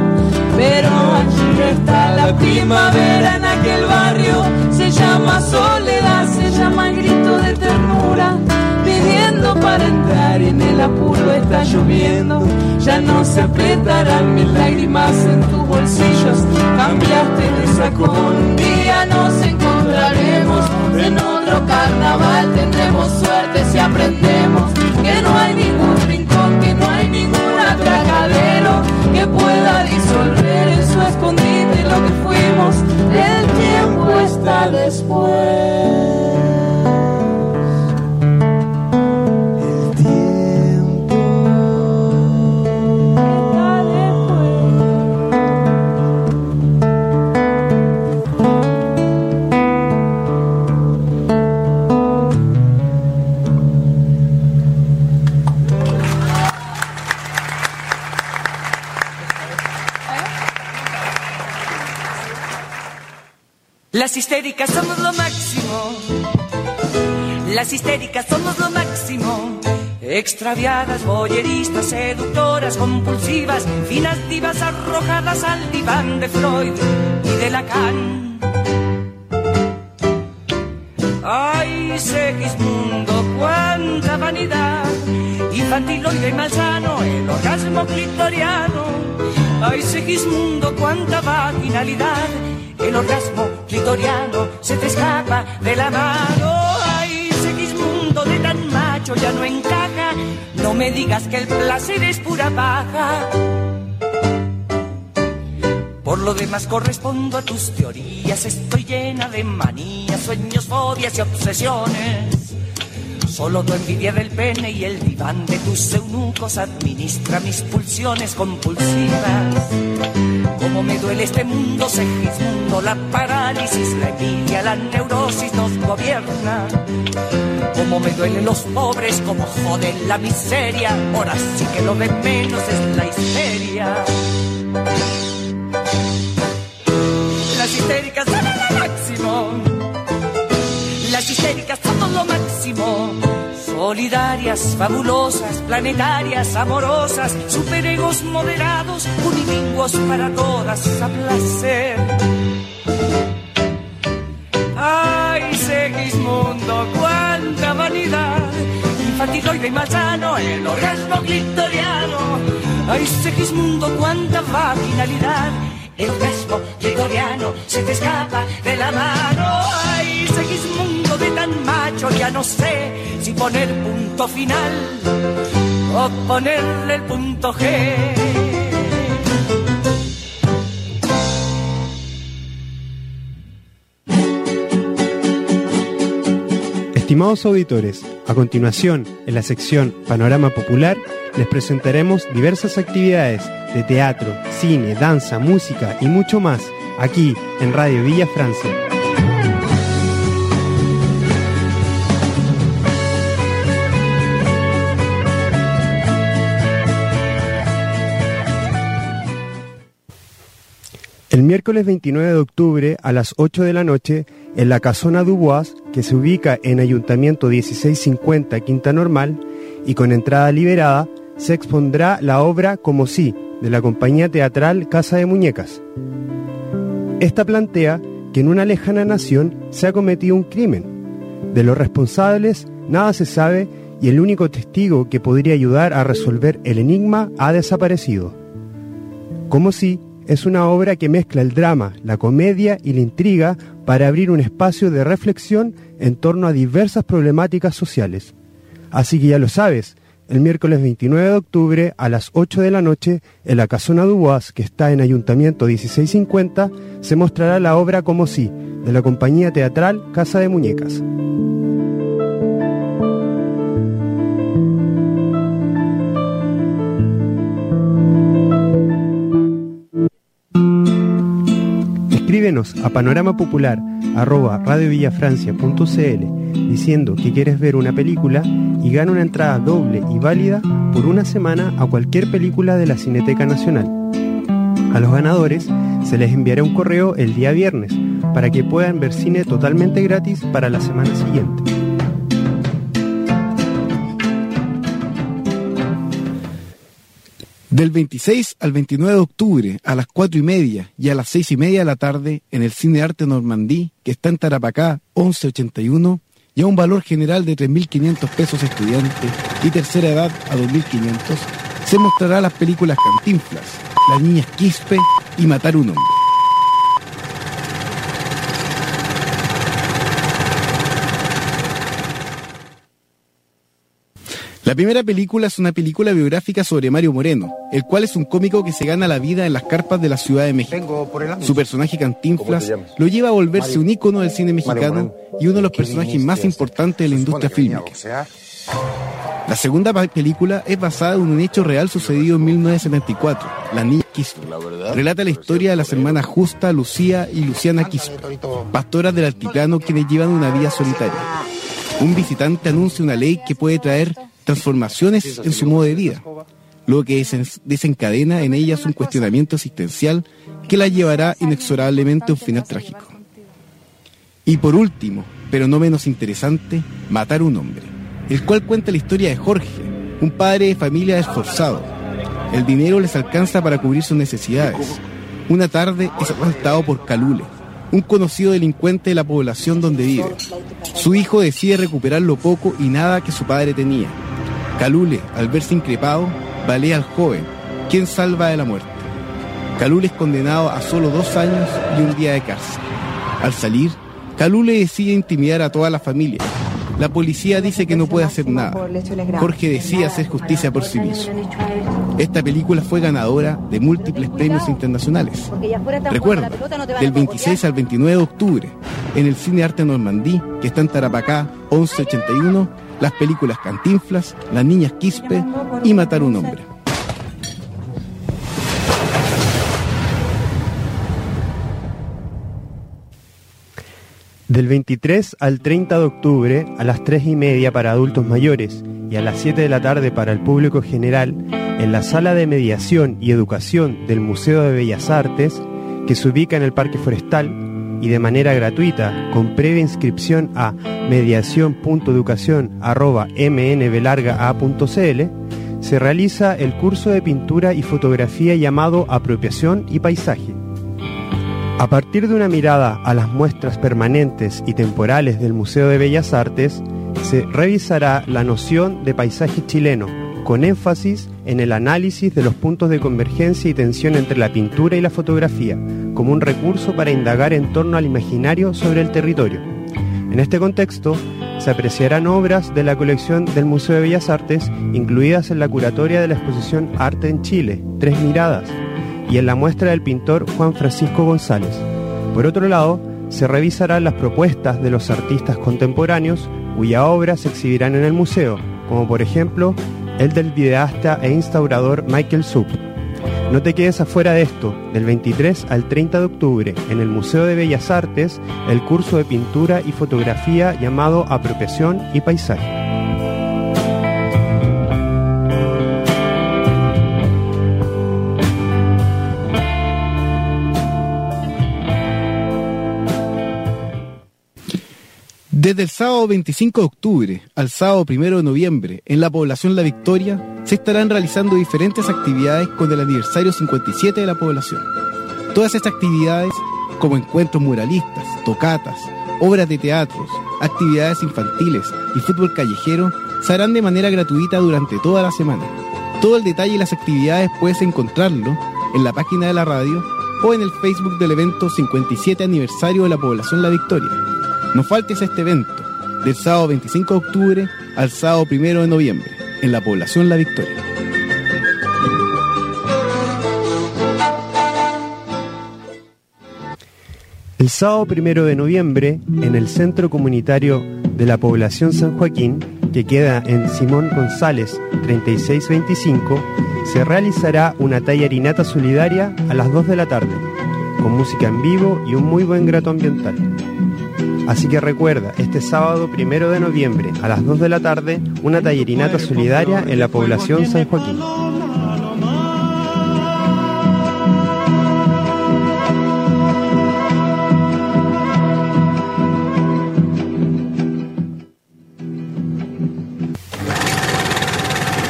pero allí está la primavera en aquel barrio se llama soledad se llama grito de ternura pidiendo para entrar en el apuro está lloviendo ya no se apretarán mis lágrimas en tus bolsillos cambiaste de sacón un día nos encontraremos en otro carnaval tendremos suerte si aprendemos que no hay ningún rincón, que no hay ningún atracadero que pueda disolver en su escondite lo que fuimos. El tiempo está después. Las histéricas somos lo máximo. Las histéricas somos lo máximo. Extraviadas, boyeristas, seductoras, compulsivas, finas divas arrojadas al diván de Freud y de Lacan. Ay, Segismundo, cuánta vanidad, infantiloide y malsano, el orgasmo clitoriano. Ay, Segismundo, cuánta vaginalidad el orgasmo clitoriano se te escapa de la mano. Ay, Segismundo de tan macho ya no encaja. No me digas que el placer es pura paja. Por lo demás correspondo a tus teorías, estoy llena de manías, sueños, fobias y obsesiones. Solo tu envidia del pene y el diván de tus eunucos administra mis pulsiones compulsivas. Como me duele este mundo, Segismundo, la parálisis, la envidia, la neurosis nos gobierna. Como me duelen los pobres, como joden la miseria, ahora sí que lo de menos es la histeria. Las histéricas son lo máximo. Las histéricas son lo máximo solidarias, fabulosas, planetarias, amorosas, superegos moderados, unilingüos para todas a placer. Ay, Segismundo, cuánta vanidad, infantiloide y malsano, el orgasmo clitoriano. Ay, Segismundo, cuánta vaginalidad, el orgasmo clitoriano se te escapa de la mano. Ay, Segismundo de tan macho, ya no sé si poner punto final o ponerle el punto G. Estimados auditores, a continuación, en la sección Panorama Popular, les presentaremos diversas actividades de teatro, cine, danza, música y mucho más, aquí en Radio Villa Francia. El miércoles 29 de octubre a las 8 de la noche, en la Casona Dubois, que se ubica en Ayuntamiento 1650 Quinta Normal, y con entrada liberada, se expondrá la obra Como sí, de la compañía teatral Casa de Muñecas. Esta plantea que en una lejana nación se ha cometido un crimen. De los responsables nada se sabe y el único testigo que podría ayudar a resolver el enigma ha desaparecido. Como si es una obra que mezcla el drama, la comedia y la intriga para abrir un espacio de reflexión en torno a diversas problemáticas sociales. Así que ya lo sabes, el miércoles 29 de octubre a las 8 de la noche en la Casona Dubois, que está en Ayuntamiento 1650, se mostrará la obra Como si, de la compañía teatral Casa de Muñecas. Escríbenos a panoramapopular.radiovillafrancia.cl diciendo que quieres ver una película y gana una entrada doble y válida por una semana a cualquier película de la Cineteca Nacional. A los ganadores se les enviará un correo el día viernes para que puedan ver cine totalmente gratis para la semana siguiente. Del 26 al 29 de octubre a las 4 y media y a las 6 y media de la tarde en el Cine Arte Normandí, que está en Tarapacá 1181, y a un valor general de 3.500 pesos estudiante y tercera edad a 2.500, se mostrará las películas Cantinflas, Las Niñas Quispe y Matar un Hombre. La primera película es una película biográfica sobre Mario Moreno, el cual es un cómico que se gana la vida en las carpas de la Ciudad de México. Su personaje Cantinflas lo lleva a volverse un ícono del cine mexicano y uno de los personajes más importantes de la industria fílmica. La segunda película es basada en un hecho real sucedido en 1974, La Niña Quispe. Relata la historia de las hermanas Justa, Lucía y Luciana Quispe, pastoras del altiplano quienes llevan una vida solitaria. Un visitante anuncia una ley que puede traer transformaciones en su modo de vida, lo que desen- desencadena en ellas un cuestionamiento existencial que la llevará inexorablemente a un final trágico. Y por último, pero no menos interesante, Matar a un hombre, el cual cuenta la historia de Jorge, un padre de familia esforzado. El dinero les alcanza para cubrir sus necesidades. Una tarde es asaltado por Calule, un conocido delincuente de la población donde vive. Su hijo decide recuperar lo poco y nada que su padre tenía. Calule, al verse increpado, balea al joven, quien salva de la muerte. Calule es condenado a solo dos años y un día de cárcel. Al salir, Calule decide intimidar a toda la familia. La policía dice que no puede hacer nada. Jorge decide hacer justicia por sí mismo. Esta película fue ganadora de múltiples premios internacionales. Recuerda, del 26 al 29 de octubre, en el Cine Arte Normandí, que está en Tarapacá 1181, las películas Cantinflas, Las Niñas Quispe y Matar un Hombre. Del 23 al 30 de octubre, a las 3 y media para adultos mayores y a las 7 de la tarde para el público general, en la sala de mediación y educación del Museo de Bellas Artes, que se ubica en el Parque Forestal, y de manera gratuita, con previa inscripción a mediación.educación.mnblargaa.cl, se realiza el curso de pintura y fotografía llamado Apropiación y Paisaje. A partir de una mirada a las muestras permanentes y temporales del Museo de Bellas Artes, se revisará la noción de paisaje chileno, con énfasis en el análisis de los puntos de convergencia y tensión entre la pintura y la fotografía, como un recurso para indagar en torno al imaginario sobre el territorio. En este contexto, se apreciarán obras de la colección del Museo de Bellas Artes, incluidas en la curatoria de la exposición Arte en Chile, Tres Miradas, y en la muestra del pintor Juan Francisco González. Por otro lado, se revisarán las propuestas de los artistas contemporáneos cuya obra se exhibirán en el museo, como por ejemplo el del videasta e instaurador Michael Sup. No te quedes afuera de esto, del 23 al 30 de octubre, en el Museo de Bellas Artes, el curso de pintura y fotografía llamado Apropiación y Paisaje. Desde el sábado 25 de octubre al sábado 1 de noviembre, en la población La Victoria, se estarán realizando diferentes actividades con el aniversario 57 de la población. Todas estas actividades, como encuentros muralistas, tocatas, obras de teatros, actividades infantiles y fútbol callejero, se harán de manera gratuita durante toda la semana. Todo el detalle y las actividades puedes encontrarlo en la página de la radio o en el Facebook del evento 57 aniversario de la población La Victoria. No faltes a este evento, del sábado 25 de octubre al sábado 1 de noviembre, en la población La Victoria. El sábado primero de noviembre, en el Centro Comunitario de la Población San Joaquín, que queda en Simón González 3625, se realizará una tallarinata solidaria a las 2 de la tarde, con música en vivo y un muy buen grato ambiental. Así que recuerda, este sábado primero de noviembre a las 2 de la tarde, una tallerinata solidaria en la población San Joaquín.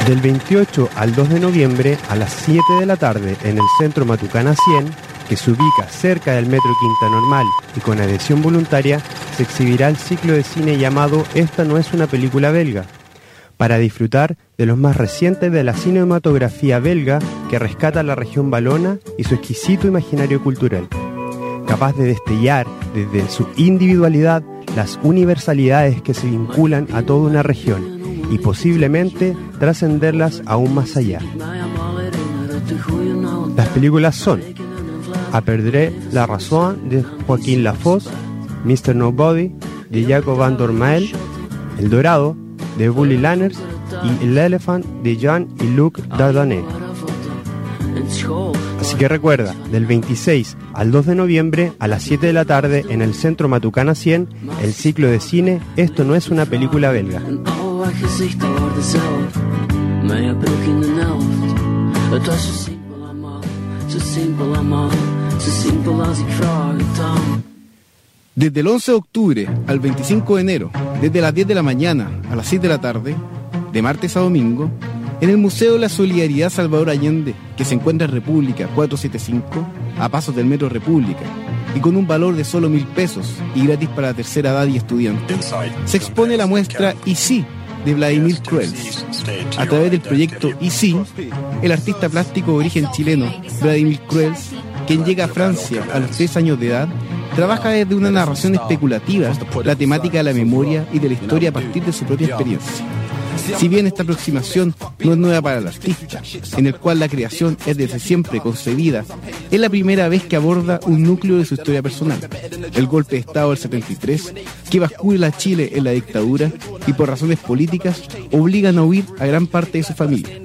Del 28 al 2 de noviembre a las 7 de la tarde en el Centro Matucana 100, que se ubica cerca del Metro Quinta Normal y con adhesión voluntaria, se exhibirá el ciclo de cine llamado Esta no es una película belga, para disfrutar de los más recientes de la cinematografía belga que rescata la región valona y su exquisito imaginario cultural, capaz de destellar desde su individualidad las universalidades que se vinculan a toda una región y posiblemente trascenderlas aún más allá. Las películas son A Perdré la Razón de Joaquín Lafosse, Mr. Nobody de Jacob Van Dormael, El Dorado de Bully Lanners y El Elephant de Jean y Luc Dardenne. Así que recuerda, del 26 al 2 de noviembre a las 7 de la tarde en el Centro Matucana 100, el ciclo de cine Esto no es una película belga. Desde el 11 de octubre al 25 de enero, desde las 10 de la mañana a las 6 de la tarde, de martes a domingo, en el Museo de la Solidaridad Salvador Allende, que se encuentra en República 475, a pasos del Metro República, y con un valor de solo mil pesos y gratis para la tercera edad y estudiantes, se expone la muestra Y sí de Vladimir Cruels. A través del proyecto Y sí, el artista plástico de origen chileno, Vladimir Cruels, quien llega a Francia a los tres años de edad, trabaja desde una narración especulativa la temática de la memoria y de la historia a partir de su propia experiencia. Si bien esta aproximación no es nueva para el artista, en el cual la creación es desde siempre concebida, es la primera vez que aborda un núcleo de su historia personal, el golpe de Estado del 73, que bascula a Chile en la dictadura y por razones políticas obligan a huir a gran parte de su familia.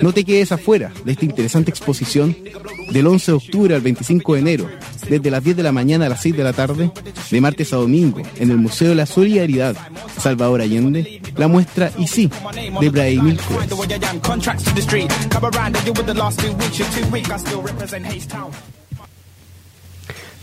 No te quedes afuera de esta interesante exposición del 11 de octubre al 25 de enero, desde las 10 de la mañana a las 6 de la tarde, de martes a domingo, en el Museo de la Solidaridad, Salvador Allende, la muestra Y sí, de Vladimir.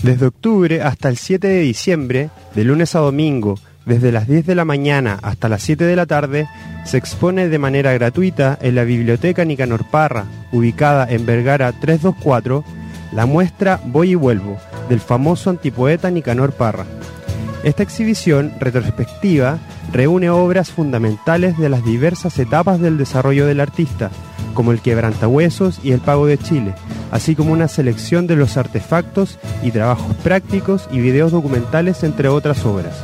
Desde octubre hasta el 7 de diciembre, de lunes a domingo, desde las 10 de la mañana hasta las 7 de la tarde, se expone de manera gratuita en la Biblioteca Nicanor Parra, ubicada en Vergara 324, la muestra Voy y Vuelvo, del famoso antipoeta Nicanor Parra. Esta exhibición retrospectiva reúne obras fundamentales de las diversas etapas del desarrollo del artista, como el quebrantahuesos y el pago de Chile, así como una selección de los artefactos y trabajos prácticos y videos documentales, entre otras obras.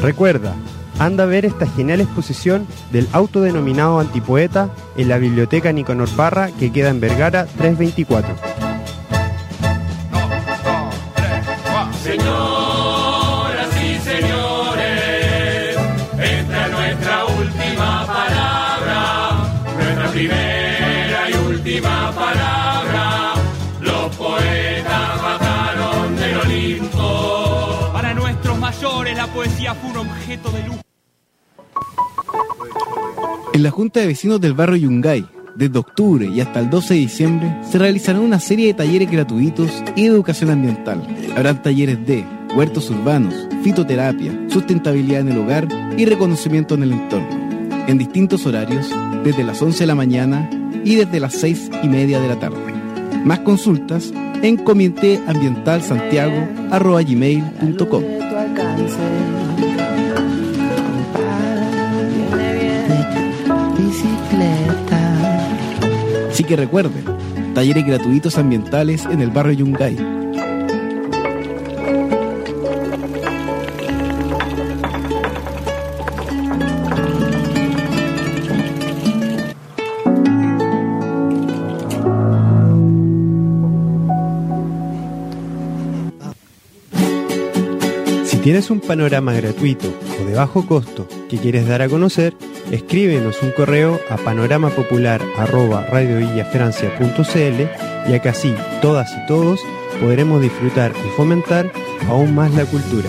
Recuerda, anda a ver esta genial exposición del autodenominado antipoeta en la Biblioteca Nicanor Parra que queda en Vergara 324. En la Junta de Vecinos del Barrio Yungay, desde octubre y hasta el 12 de diciembre, se realizarán una serie de talleres gratuitos y de educación ambiental. Habrán talleres de huertos urbanos, fitoterapia, sustentabilidad en el hogar y reconocimiento en el entorno. En distintos horarios, desde las 11 de la mañana y desde las 6 y media de la tarde. Más consultas en comitéambientalsantiago.com. Así que recuerden, talleres gratuitos ambientales en el barrio Yungay. Si tienes un panorama gratuito o de bajo costo que quieres dar a conocer, escríbenos un correo a panoramapopular.radiovillafrancia.cl y acá sí, todas y todos podremos disfrutar y fomentar aún más la cultura.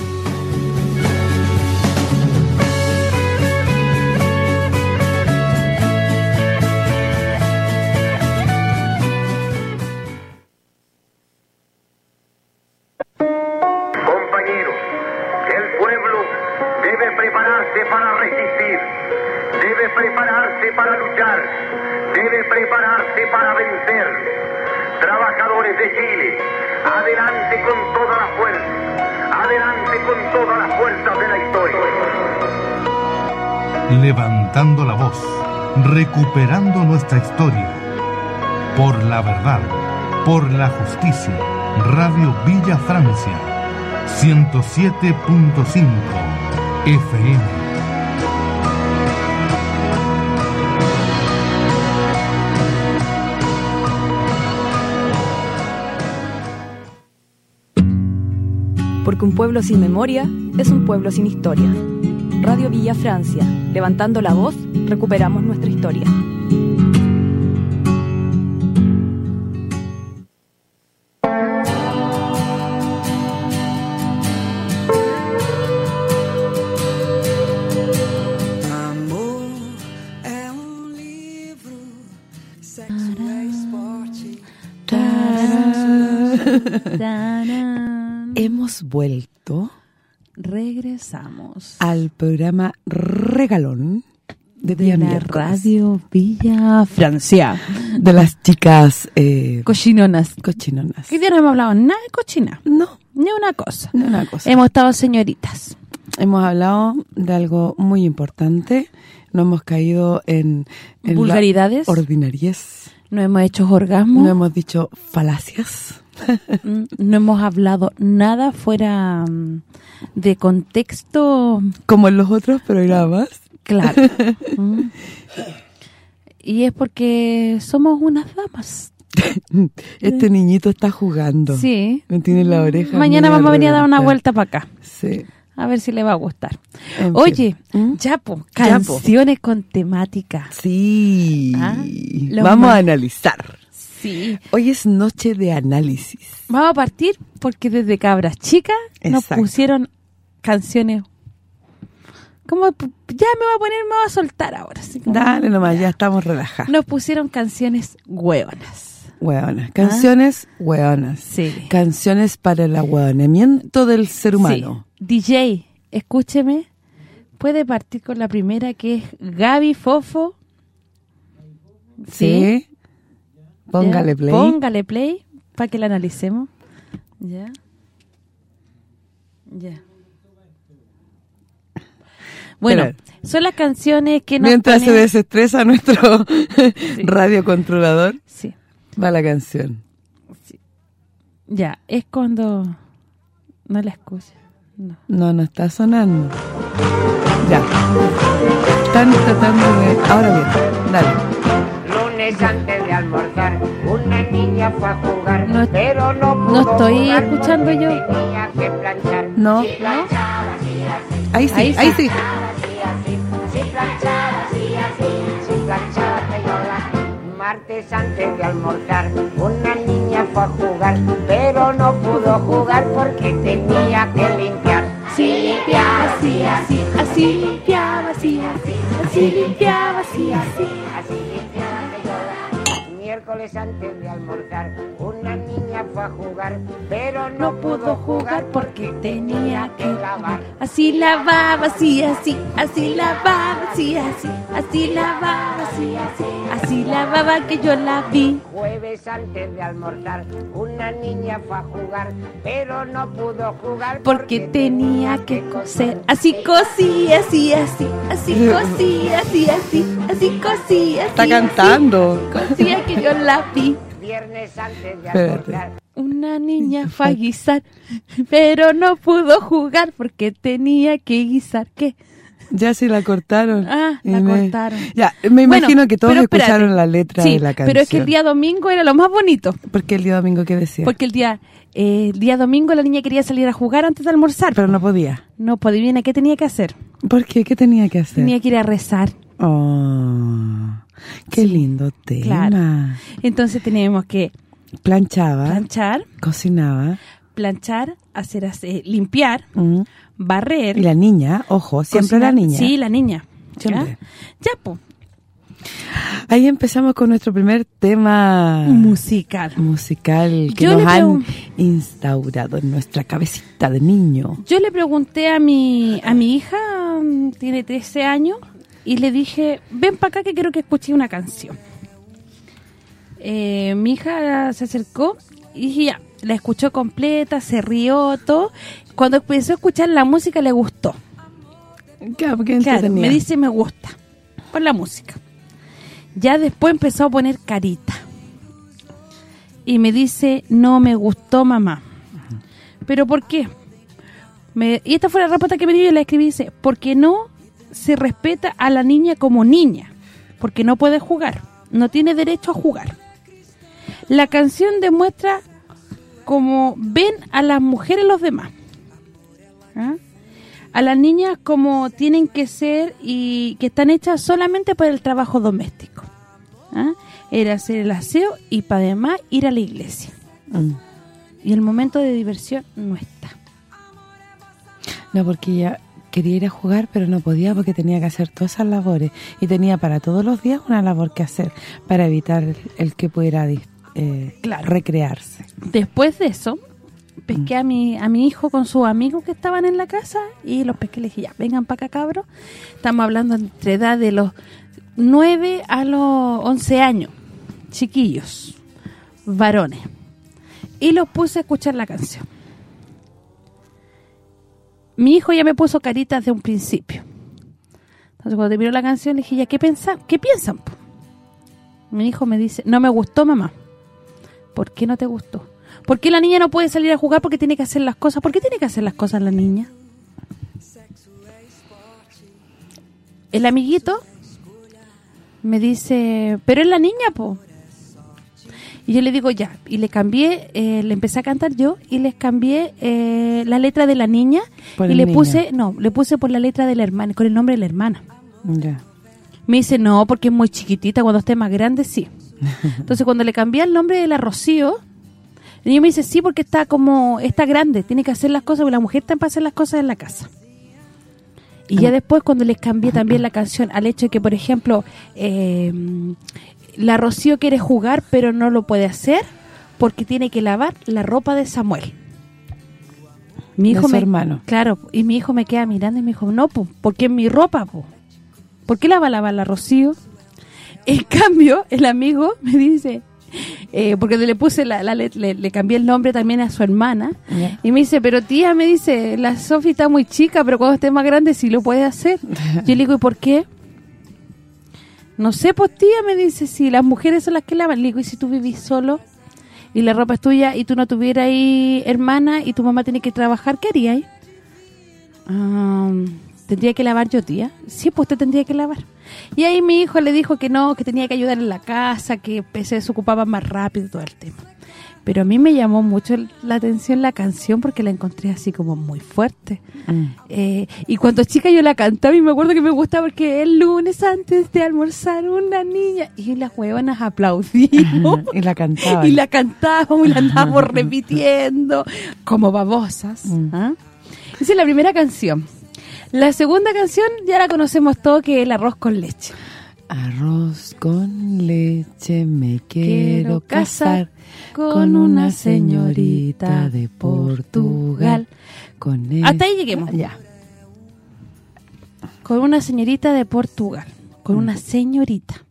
Recuperando nuestra historia. Por la verdad, por la justicia. Radio Villa Francia, 107.5 FM. Porque un pueblo sin memoria es un pueblo sin historia. Radio Villa Francia, levantando la voz, recuperamos nuestra historia. Hemos vuelto Regresamos. al programa Regalón de, la. Radio Villa Francia. De las chicas eh, Cochinonas. cochinonas. ¿Qué día no hemos hablado nada de cochina? No. Ni una cosa. Ni una cosa. Hemos estado señoritas. Hemos hablado de algo muy importante. No hemos caído en, en Vulgaridades. ordinariez. No hemos hecho orgasmos. No hemos dicho falacias. Mm, no hemos hablado nada fuera mm, de contexto. Como en los otros programas. Claro. Mm. Y es porque somos unas damas. Este niñito está jugando. Sí. Me tiene la oreja. Mañana vamos a venir a dar una vuelta para acá. Sí. A ver si le va a gustar. En. Oye, ya po, Ya, po. canciones con temática. Sí. Ah, Vamos a analizar. Sí. Hoy es noche de análisis. Vamos a partir porque desde cabras chicas nos pusieron canciones. ¿Cómo? p- Ya me voy a poner, me voy a soltar ahora. así como- Dale nomás, ya estamos relajados. Nos pusieron canciones hueonas. Hueonas. Canciones hueonas. Ah. Sí. Canciones para el ahueonamiento del ser humano. Sí. DJ, escúcheme. Puede partir con la primera que es Gaby Fofo. Sí. Póngale Ya. play. Póngale play para que la analicemos. Ya. Ya. Bueno, Espera. son las canciones que nos Mientras se desestresa nuestro radiocontrolador, Sí. va la canción. Ya, es cuando no la escucho. No. No, no está sonando. Ya. Están tratando de... Ahora bien, dale. Antes de almorzar, una niña fue a jugar, No- pero no no pudo estoy jugar escuchando yo. Tenía que planchar. No. Si planchaba, así, así. Ahí sí, Ahí ahí sí. sí. Martes antes de almorzar, una niña fue a jugar, pero no pudo jugar porque tenía que limpiar. Si limpiaba, así, así. Así limpiaba, así, así. Así limpiaba, así, así. Así. Miércoles antes de almorzar, una fue a jugar, pero no pudo jugar porque tenía que lavar. Así lavaba, así, así, así lavaba, así, así, así lavaba, así, así, así lavaba que yo la vi. Jueves antes de almorzar, una niña fue a jugar, pero no pudo jugar Porque tenía que coser, así cosía, así, así, así cosía, así, así, así cosía, Está así, cantando. así, cosía que yo la vi. Viernes antes de almorzar, Una niña fue a guisar, pero no pudo jugar porque tenía que guisar. ¿Qué? Ya sí la cortaron. Ah, la me- cortaron. Ya, me Bueno, imagino que todos escucharon la letra Sí, de la canción. pero es que el día domingo era lo más bonito. Porque el día domingo, ¿qué decía? Porque el día eh, el día domingo la niña quería salir a jugar antes de almorzar. Pero no podía. No podía. ¿Viene qué tenía que hacer? ¿Por qué? ¿Qué tenía que hacer? Tenía que ir a rezar. Oh, qué lindo tema. Claro. Entonces teníamos que Planchaba, planchar, cocinaba. planchar, hacer, hacer limpiar, mm, barrer. Y la niña, ojo, siempre la niña. Sí, la niña. Siempre. Ya, ya po. Ahí empezamos con nuestro primer tema musical. Musical que Yo nos han instaurado en nuestra cabecita de niño. Yo le pregunté a mi a mi hija, mm, tiene 13 años, y le dije, ven para acá que quiero que escuche una canción. Eh, mi hija se acercó y dije, ya, la escuchó completa, se rió, todo. Cuando empezó a escuchar la música le gustó. Claro, porque Claro, me dice me gusta por la música. Ya después empezó a poner carita. Y me dice, no me gustó mamá. ¿Pero por qué? Me- y esta fue la respuesta que me dio y la escribí, dice, porque no se respeta a la niña como niña, porque no puede jugar, no tiene derecho a jugar. La canción demuestra como ven a las mujeres los demás. ¿Ah? A las niñas como tienen que ser y que están hechas solamente para el trabajo doméstico. ¿Ah? Era hacer el aseo y para además ir a la iglesia. Mm. Y el momento de diversión no está. No, porque ella quería ir a jugar, pero no podía porque tenía que hacer todas esas labores. Y tenía para todos los días una labor que hacer para evitar el, el que pudiera eh, Claro. recrearse. Después de eso, pesqué a mi a mi hijo con sus amigos que estaban en la casa y los pesqué y le dije, ya, vengan para acá, cabros. Estamos hablando entre edad de los 9 a los 11 años, chiquillos, varones. Y los puse a escuchar la canción. Mi hijo ya me puso caritas de un principio. Entonces cuando terminó la canción le dije, ya, ¿qué, pensan? ¿Qué piensan? po?". Mi hijo me dice, no me gustó, mamá. ¿Por qué no te gustó? ¿Por qué la niña no puede salir a jugar porque tiene que hacer las cosas? ¿Por qué tiene que hacer las cosas la niña? El amiguito me dice, pero es la niña, po. Y yo le digo, ya. Y le cambié, eh, le empecé a cantar yo y les cambié eh, la letra de la niña Por y le niño. puse, no, le puse por la letra de la hermana, con el nombre de la hermana. Ya. Me dice, no, porque es muy chiquitita, cuando esté más grande, sí. Entonces, cuando le cambié el nombre de la Rocío, el niño me dice, sí, porque está como, está grande, tiene que hacer las cosas, porque la mujer está para hacer las cosas en la casa. Y ya después, cuando les cambié también la canción al hecho de que, por ejemplo, eh, la Rocío quiere jugar, pero no lo puede hacer porque tiene que lavar la ropa de Samuel. Mi De hijo su me, hermano. Claro, y mi hijo me queda mirando y me dijo, no, po, porque es mi ropa, po. ¿Por qué la va a lavar la Rocío? En cambio, el amigo me dice, eh, porque le puse la, la- le, cambié el nombre también a su hermana, y me dice, pero tía, me dice, la Sofi está muy chica, pero cuando esté más grande sí lo puede hacer. Yo le digo, ¿y por qué? No sé, pues tía, me dice, si las mujeres son las que lavan. Le digo, ¿y si tú vivís solo y la ropa es tuya y tú no tuvieras ahí hermana y tu mamá tiene que trabajar, ¿qué harías? Ah, ¿Tendría que lavar yo, tía? Sí, pues usted tendría que lavar. Y ahí mi hijo le dijo que no, que tenía que ayudar en la casa, que se desocupaba más rápido todo el tema. Pero a mí me llamó mucho la atención la canción porque la encontré así como muy fuerte. Mm. Eh, y cuando chica yo la cantaba y me acuerdo que me gustaba porque el lunes antes de almorzar una niña y las huevonas aplaudimos y la cantaban. y la cantábamos y la andábamos repitiendo como babosas. ¿ah? Esa es la primera canción. La segunda canción ya la conocemos todo que es el arroz con leche. Arroz con leche me quiero casar con una señorita de Portugal. Con Hasta ahí lleguemos. Ya. Con una señorita de Portugal. Con Mm. una señorita.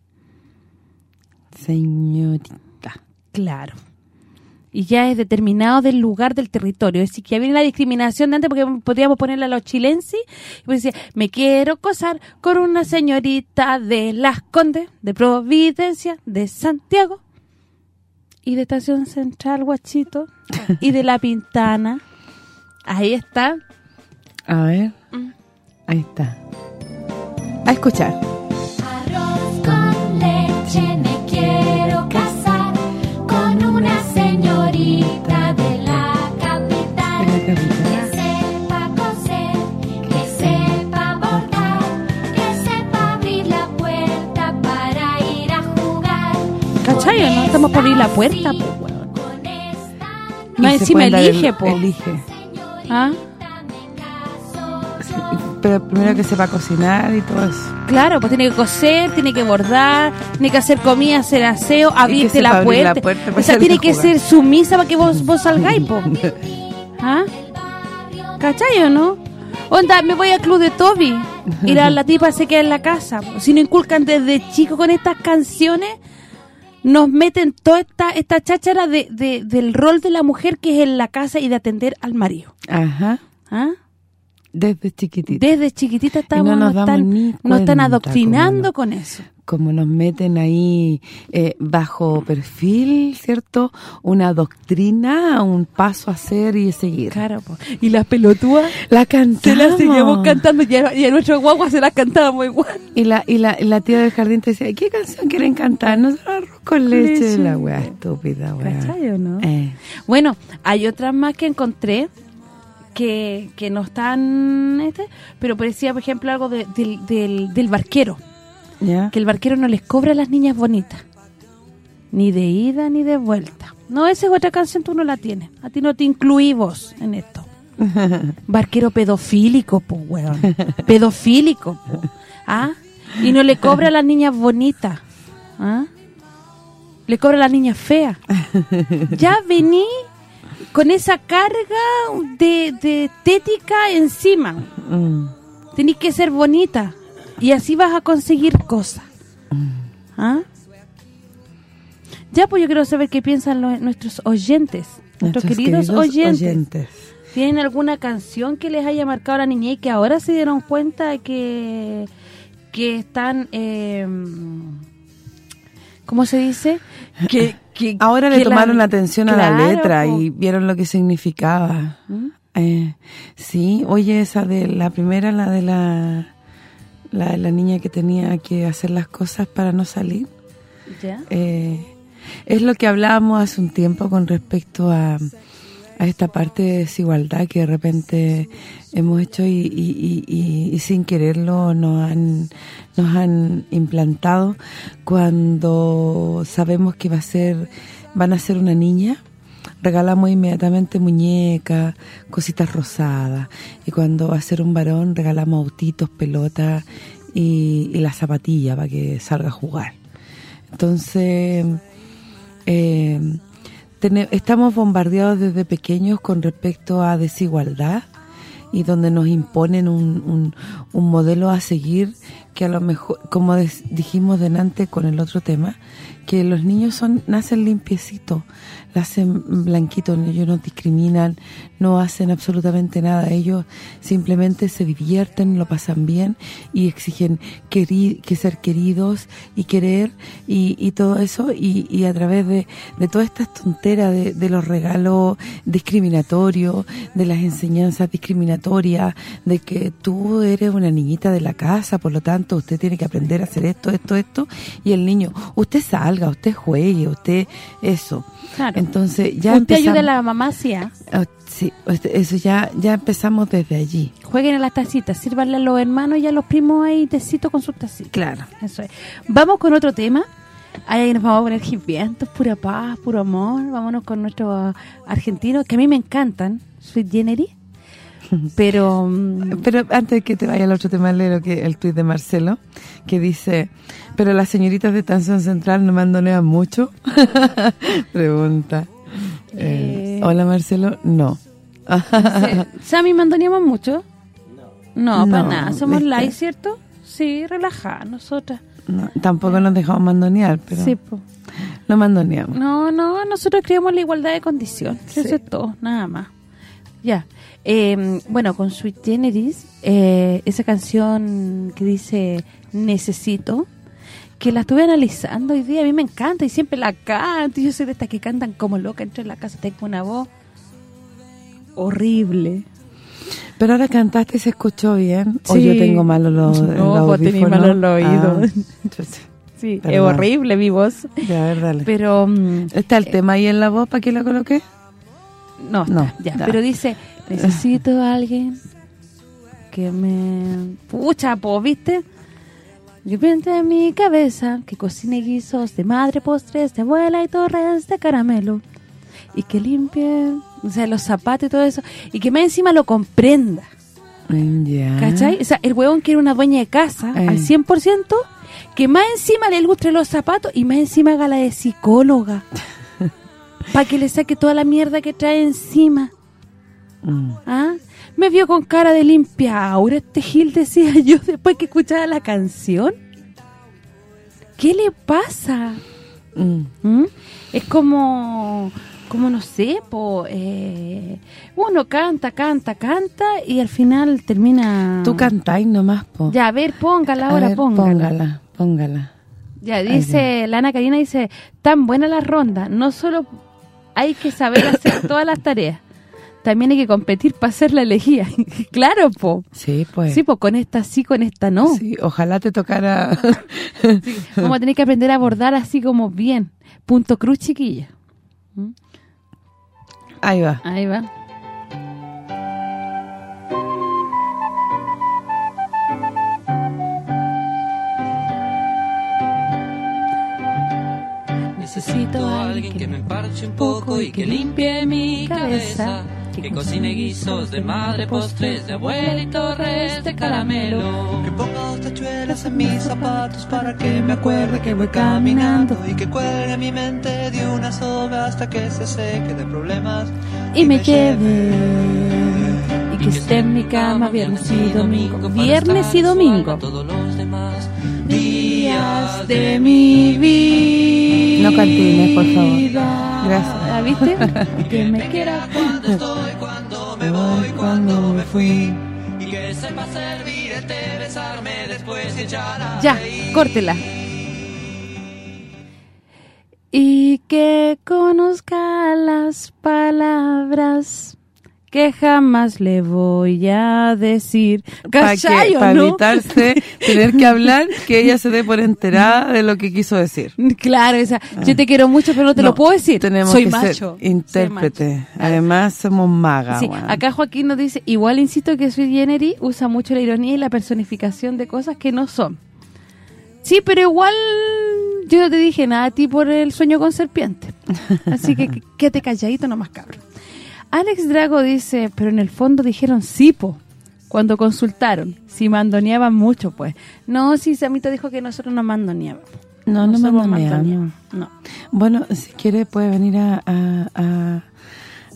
Señorita. Claro. Y ya es determinado del lugar del territorio. Es decir, que ya viene la discriminación de antes porque podríamos ponerle a los chilenses. Y pues decía, me quiero casar con una señorita de Las Condes, de Providencia, de Santiago. Y de Estación Central, Guachito. y de La Pintana. Ahí está. A ver. Ahí está. A escuchar. ¿Cachai no? Estamos por abrir la puerta, po, weón. Más encima elige, el- po. Elige. ¿Ah? Pero primero que sepa cocinar y todo eso. Claro, pues tiene que coser, tiene que bordar, tiene que hacer comida, hacer aseo, abrirte la abrir puerta. la puerta o sea, tiene que ser sumisa para que vos, vos salgáis, po. ¿Ah? ¿Cachai o no? Onda, me voy al club de Toby y la, la tipa se queda en la casa. po. Si nos inculcan desde chico con estas canciones, nos meten toda esta, esta cháchara de, de- del rol de la mujer que es en la casa y de atender al marido. Ajá. ¿Ah? Desde chiquitita. Desde chiquitita estamos, no nos están, nos están adoctrinando con eso. Como nos meten ahí eh, bajo perfil, ¿cierto? Una doctrina, un paso a hacer y seguir. Claro, po. Y las pelotúas La cantamos. se las seguíamos cantando y a, y a nuestro guagua se las cantábamos igual. Y la, y la, y la tía del jardín te decía, ¿qué canción quieren cantar? No arroz con leche. Leche. La weá estúpida, weá. ¿Cachai no? Eh. Bueno, hay otras más que encontré que, que no están... Este, pero parecía, por ejemplo, algo de- del, del, del barquero. Que el barquero no les cobra a las niñas bonitas. Ni de ida ni de vuelta. No, esa es otra canción, tú no la tienes. A ti no te incluí vos en esto. Barquero pedofílico, po, weón. Pedofílico, po. ¿Ah? Y no le cobra a las niñas bonitas. ¿Ah? Le cobra a las niñas feas. Ya vení con esa carga de, de estética encima. Mm. Tenés que ser bonita. Y así vas a conseguir cosas. ¿Ah? Ya, pues yo quiero saber qué piensan los- nuestros oyentes. Nuestros, queridos, oyentes. ¿Tienen alguna canción que les haya marcado a la niñez y que ahora se dieron cuenta que, que están... Eh, ¿Cómo se dice? Que, que Ahora le que la- tomaron atención a la letra y vieron lo que significaba. ¿Mm? Eh, sí, oye, esa de la primera, la de la, la la niña que tenía que hacer las cosas para no salir. ¿Ya? Eh, es lo que hablábamos hace un tiempo con respecto a, a esta parte de desigualdad que de repente hemos hecho y, y- y- y- y sin quererlo nos han nos han implantado cuando sabemos que va a ser van a ser una niña regalamos inmediatamente muñecas, cositas rosadas. Y cuando va a ser un varón regalamos autitos, pelotas y, la zapatilla para que salga a jugar. Entonces, eh, estamos bombardeados desde pequeños con respecto a desigualdad y donde nos imponen un, un, un modelo a seguir que a lo mejor, como dijimos delante con el otro tema, que los niños son nacen limpiecitos, nacen blanquitos, ellos no discriminan, no hacen absolutamente nada, ellos simplemente se divierten, lo pasan bien y exigen que ser queridos y querer y, y todo eso y, y a través de, de todas estas tonteras de, de los regalos discriminatorios, de las enseñanzas discriminatorias, de que tú eres una niñita de la casa, por lo tanto usted tiene que aprender a hacer esto, esto, esto y el niño, usted salga, usted juegue, usted eso. Claro. Entonces ya Usted ayuda a la mamá, sí, ¿ah? Ah, sí, este, eso ya ya empezamos desde allí. Jueguen a las tacitas, sírvanle a los hermanos y a los primos ahí tecito con sus tacitas. Claro. Eso es. Vamos con otro tema. Ahí nos vamos a poner hippientos, pura paz, puro amor. Vámonos con nuestros argentinos, que a mí me encantan. Sweet Jenny. Pero mm, Pero antes de que te vaya al otro tema, leo que el tuit de Marcelo, que dice, pero las señoritas de Estación Central no mandonean mucho. Pregunta. Eh, Hola Marcelo, no. Sammy, ¿mandoneamos mucho? No, para No, nada. Somos light, ¿cierto? Sí, relajada, nosotras. No, tampoco nos dejamos mandonear, pero Sí, po. no mandoneamos. No, no, nosotros creemos la igualdad de condiciones. Eso es todo, nada más. Ya. Eh, bueno, con Sweet Generis, eh, esa canción que dice Necesito, que la estuve analizando hoy día, a mí me encanta y siempre la canto. y Yo soy de estas que cantan como loca, entro en la casa, tengo una voz horrible. Pero ahora cantaste y se escuchó bien. O yo tengo malo los No, vos tenés malo los oídos. Ah, Sí, es horrible mi voz. Ya, a ver, dale. Pero... mm, ¿Está el tema ahí en la voz para que la coloque? No, No, está, ya, ya. pero dice, necesito a alguien que me... Pucha, po, ¿viste? Yo pienso en mi cabeza que cocine guisos de madre, postres, de abuela y torres de caramelo. Y que limpie, o sea, los zapatos y todo eso. Y que más encima lo comprenda, Ya. ¿cachai? O sea, el huevón quiere una dueña de casa Eh. al 100%, que más encima le ilustre los zapatos y más encima haga la de psicóloga. para que le saque toda la mierda que trae encima. Mm. ¿Ah? Me vio con cara de limpia aura este Gil, decía yo, después que escuchaba la canción. ¿Qué le pasa? Mm. ¿Mm? Es como, como no sé, po, eh, uno canta, canta, canta y al final termina... Tú cantáis nomás, po. Ya, a ver, póngala ahora, ver, póngala. póngala, póngala. Ya, dice, la Ana Karina dice, tan buena la ronda, no solo hay que saber hacer todas las tareas, también hay que competir para hacer la elegía. claro, po. Sí, pues. Sí, pues con esta sí, con esta no. Sí, ojalá te tocara... Vamos a tener que aprender a abordar así como bien. Punto cruz, chiquilla. Ahí va. Ahí va. Necesito a alguien que me parche un poco y que limpie mi cabeza. Que cocine guisos de madre, postres de abuela y torres de caramelo. Que ponga dos tachuelas en mis zapatos para que me acuerde que voy caminando y que cuelgue mi mente de una soga hasta que se seque de problemas Y me lleve. Y que esté en mi cama viernes y domingo. Viernes y domingo. Todos los demás Días de mi vida. No cantines, por favor. Gracias. ¿La viste? que me quiera cuando estoy, cuando me voy, cuando me fui. Y que sepa servir el té, besarme después y echar a Ya, córtela. Y que conozca las palabras que jamás le voy a decir. Para evitarse tener que hablar, que ella se dé por enterada de lo que quiso decir. Claro, esa, yo te quiero mucho, pero no te lo puedo decir. Tenemos Soy que macho. ser intérprete. Además, somos magas. Sí, acá Joaquín nos dice, igual insisto que Sweet Jenny usa mucho la ironía y la personificación de cosas que no son. Sí, pero igual yo no te dije nada a ti por el sueño con serpiente. Así que qu- quédate calladito nomás, cabrón. Alex Drago dice, pero en el fondo dijeron sí, po, cuando consultaron. Si mandoneaban mucho, pues. No, sí, Samito dijo que nosotros no mandoneábamos. No, no mandoneados, No. Bueno, si quiere puede venir a, a- a-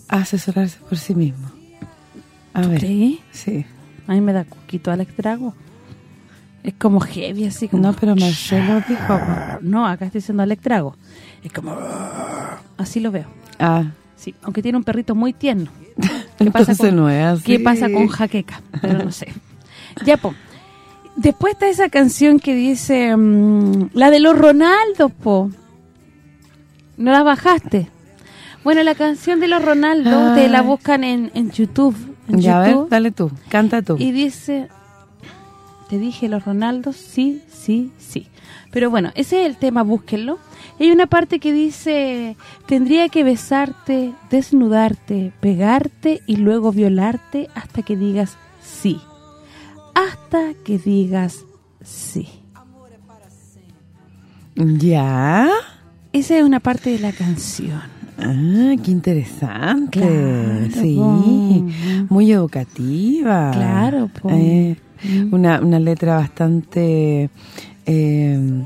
a asesorarse por sí mismo. A ver. ¿Sí? Sí. A mí me da cuquito Alex Drago. Es como heavy, así como... No, pero Marcelo dijo... No, acá estoy diciendo Alex Drago. Es como... Así lo veo. Ah, Sí, aunque tiene un perrito muy tierno. ¿Qué pasa con, no es así. ¿Qué pasa con Jaqueca? Pero no sé. Ya, po. Después está esa canción que dice... mm, la de los Ronaldos, po. No la bajaste. Bueno, la canción de los Ronaldos te la buscan en, en YouTube. En Ya, a ver, YouTube. dale tú, canta tú. Y dice, te dije los Ronaldos, sí, sí, sí. Pero bueno, ese es el tema, búsquenlo. Y hay una parte que dice, tendría que besarte, desnudarte, pegarte y luego violarte hasta que digas sí. Hasta que digas sí. ¿Ya? Esa es una parte de la canción. Ah, qué interesante. Claro, sí, po. muy educativa. Claro. Eh, Mm. una, una letra bastante eh,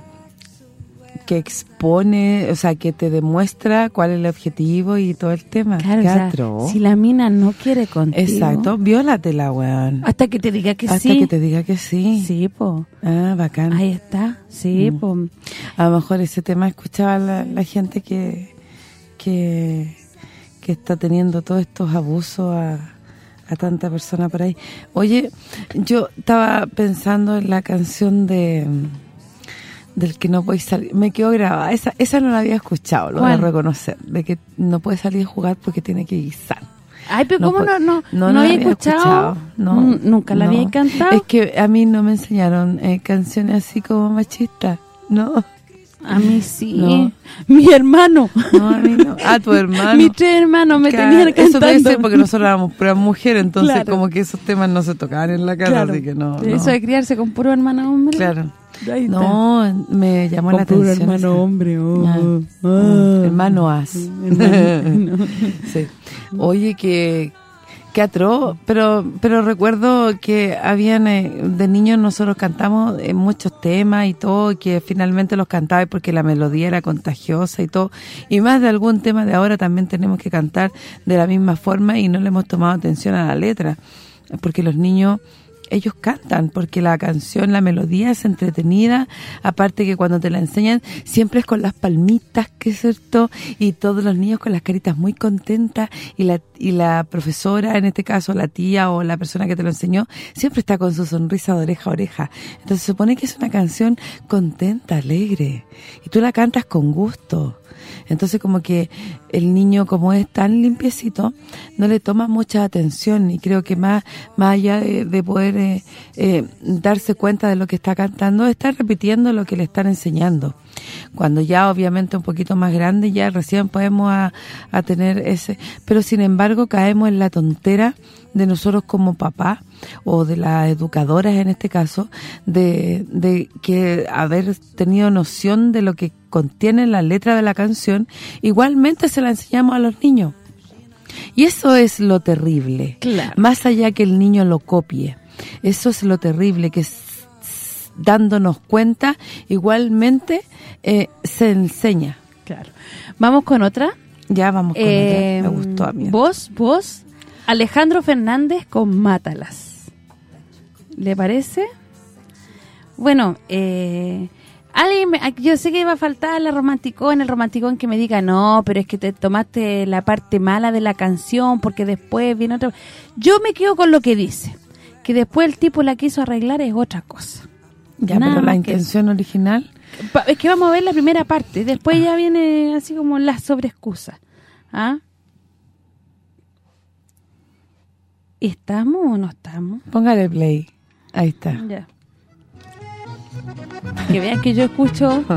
que expone, o sea, que te demuestra cuál es el objetivo y todo el tema. Claro, o Qué sea, atroz. si la mina no quiere contigo... Exacto, viólatela, weón. Hasta que te diga que Hasta sí. que te diga que sí. Sí, po. Ah, bacán. Ahí está, sí, Mm. po. A lo mejor ese tema escuchaba la, la gente que, que que está teniendo todos estos abusos a, a tanta persona por ahí. Oye, yo estaba pensando en la canción de del que no puedes salir. Me quedó grabada. Esa esa no la había escuchado, lo voy a ¿Cuál? reconocer. De que no puede salir a jugar porque tiene que guisar. Ay, pero ¿cómo puede- no, no, no, la había escuchado? No, ¿Nunca la no. había cantado? Es que a mí no me enseñaron eh, canciones así como machistas. No. A mí sí. No. Mi hermano. No, a mí no. Ah, tu hermano. Mis tres hermanos me Claro, tenían cantando. Eso debe ser porque nosotros éramos puras mujeres, entonces Claro. como que esos temas no se tocaban en la casa, Claro. así que no. Eso de criarse con puro hermano hombre. Claro. No, me llamó Con la puro atención. hermano hombre, oh. Ah, Ah. hermano as. Hermano- sí. Oye, que que atroz, pero pero recuerdo que habían eh, de niños nosotros cantamos eh, muchos temas y todo, que finalmente los cantaba porque la melodía era contagiosa y todo, y más de algún tema de ahora también tenemos que cantar de la misma forma y no le hemos tomado atención a la letra, porque los niños ellos cantan porque la canción, la melodía es entretenida, aparte que cuando te la enseñan siempre es con las palmitas, que es cierto, y todos los niños con las caritas muy contentas y la y la profesora, en este caso la tía o la persona que te lo enseñó, siempre está con su sonrisa de oreja a oreja. Entonces se supone que es una canción contenta, alegre, y tú la cantas con gusto. Entonces como que el niño como es tan limpiecito, no le toma mucha atención y creo que más más allá de, de poder eh, eh, darse cuenta de lo que está cantando, está repitiendo lo que le están enseñando. Cuando ya obviamente un poquito más grande ya recién podemos a, a tener ese... Pero sin embargo caemos en la tontera de nosotros como papá o de las educadoras en este caso de, de que haber tenido noción de lo que contiene la letra de la canción igualmente se la enseñamos a los niños y eso es lo terrible Claro. más allá que el niño lo copie eso es lo terrible que dándonos cuenta igualmente eh, se enseña Claro. Vamos con otra. ya vamos con Eh, otra me gustó a mí Vos, vos, Alejandro Fernández con Mátalas. ¿Le parece? Bueno, eh, alguien me- yo sé que iba a faltar la romanticón, el romanticón que me diga, no, pero es que te tomaste la parte mala de la canción porque después viene otra... Yo me quedo con lo que dice, que después el tipo la quiso arreglar es otra cosa. Ya Nada pero la que intención original Es que vamos a ver la primera parte, después ya viene así como las sobreexcusas. ¿Ah? ¿Estamos o no estamos? póngale play ahí está Ya. Que vean que yo escucho...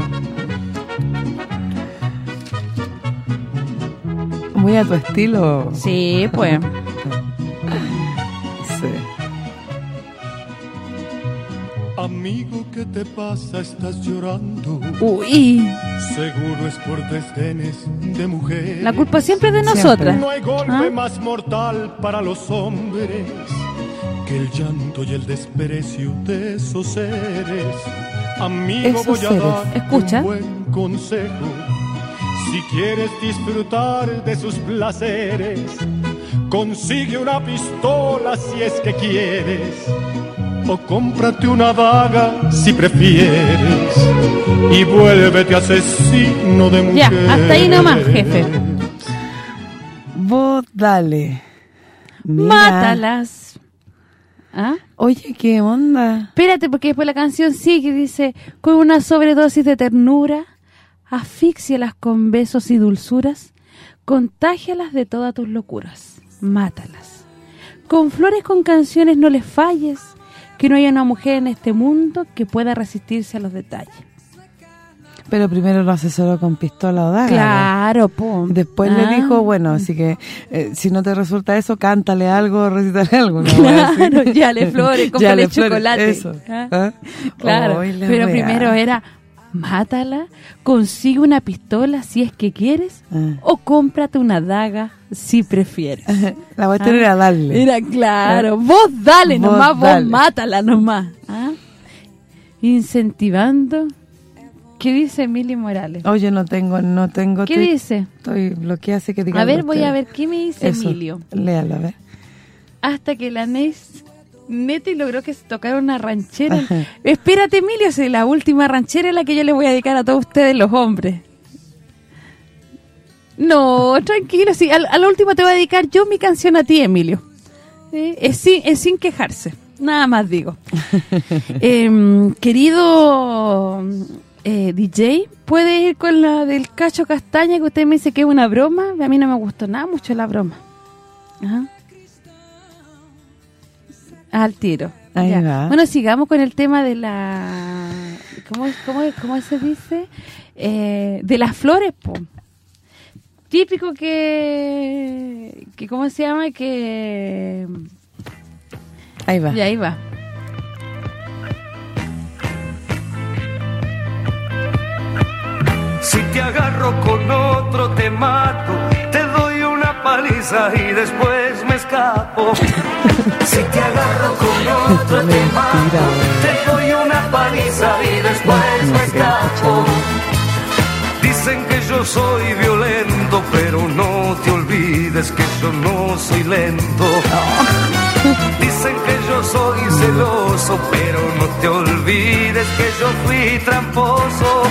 muy a tu estilo Sí, pues. Amigo, ¿qué te pasa? Estás llorando. Uy, Seguro es por desdenes de mujer. la culpa siempre es de nosotras. No hay golpe ¿Ah? más mortal para los hombres que el llanto y el desprecio de esos seres. Amigo, Esos voy a seres. dar Escucha. un buen consejo. Si quieres disfrutar de sus placeres, consigue una pistola si es que quieres. O cómprate una daga si prefieres y vuélvete asesino de Ya, mujeres. hasta ahí nomás, jefe. Vos dale. Mira. Mátalas. ¿Ah? Oye, ¿qué onda? Espérate, porque después la canción sigue y dice, con una sobredosis de ternura, asfixialas con besos y dulzuras, contágialas de todas tus locuras, mátalas. Con flores, con canciones no les falles, que no haya una mujer en este mundo que pueda resistirse a los detalles. Pero primero lo asesoró con pistola o daga. Claro, po. Después Ah. le dijo, bueno, así que eh, si no te resulta eso, cántale algo, recítale algo. así. Claro, ya le flores, cómprale chocolate. Eso. Ah. ¿Ah? Claro, pero wea. primero era mátala, consigue una pistola si es que quieres, Ah. o cómprate una daga si prefieres. La cuestión era darle. Era claro, vos dale Vos nomás, dale. vos mátala nomás. ¿ah? Incentivando. ¿Qué dice Emily Morales? Oye, no tengo, no tengo... ¿Qué dice? Estoy bloqueada, así que diga A ver, voy usted. a ver qué me dice Eso, Emilio. Léalo, a ver. Hasta que la Neis Neti logró que se tocara una ranchera. Ajá. Espérate, Emilio, si la última ranchera es la que yo le voy a dedicar a todos ustedes, los hombres. No, tranquilo, sí, al- a, la última te voy a dedicar yo mi canción a ti, Emilio. Sí, Es, sin, es sin quejarse, nada más digo. Em, querido eh, DJ, ¿puede ir con la del Cacho Castaña que usted me dice que es una broma? A mí no me gustó nada mucho la broma. Ajá. Al tiro. Ahí Ya. va. Bueno, sigamos con el tema de la... ¿Cómo, cómo, cómo se dice? Eh, de las flores, po. Típico que... que ¿Cómo se llama? Que... Ahí va. Y ahí va. Si te agarro con otro te mato, te doy una paliza y después me escapo. Si te agarro con otro te mato, te doy una paliza y después me escapo. Dicen que yo soy violento, pero no te olvides que yo no soy lento. Dicen que yo soy celoso, pero no te olvides que yo fui tramposo.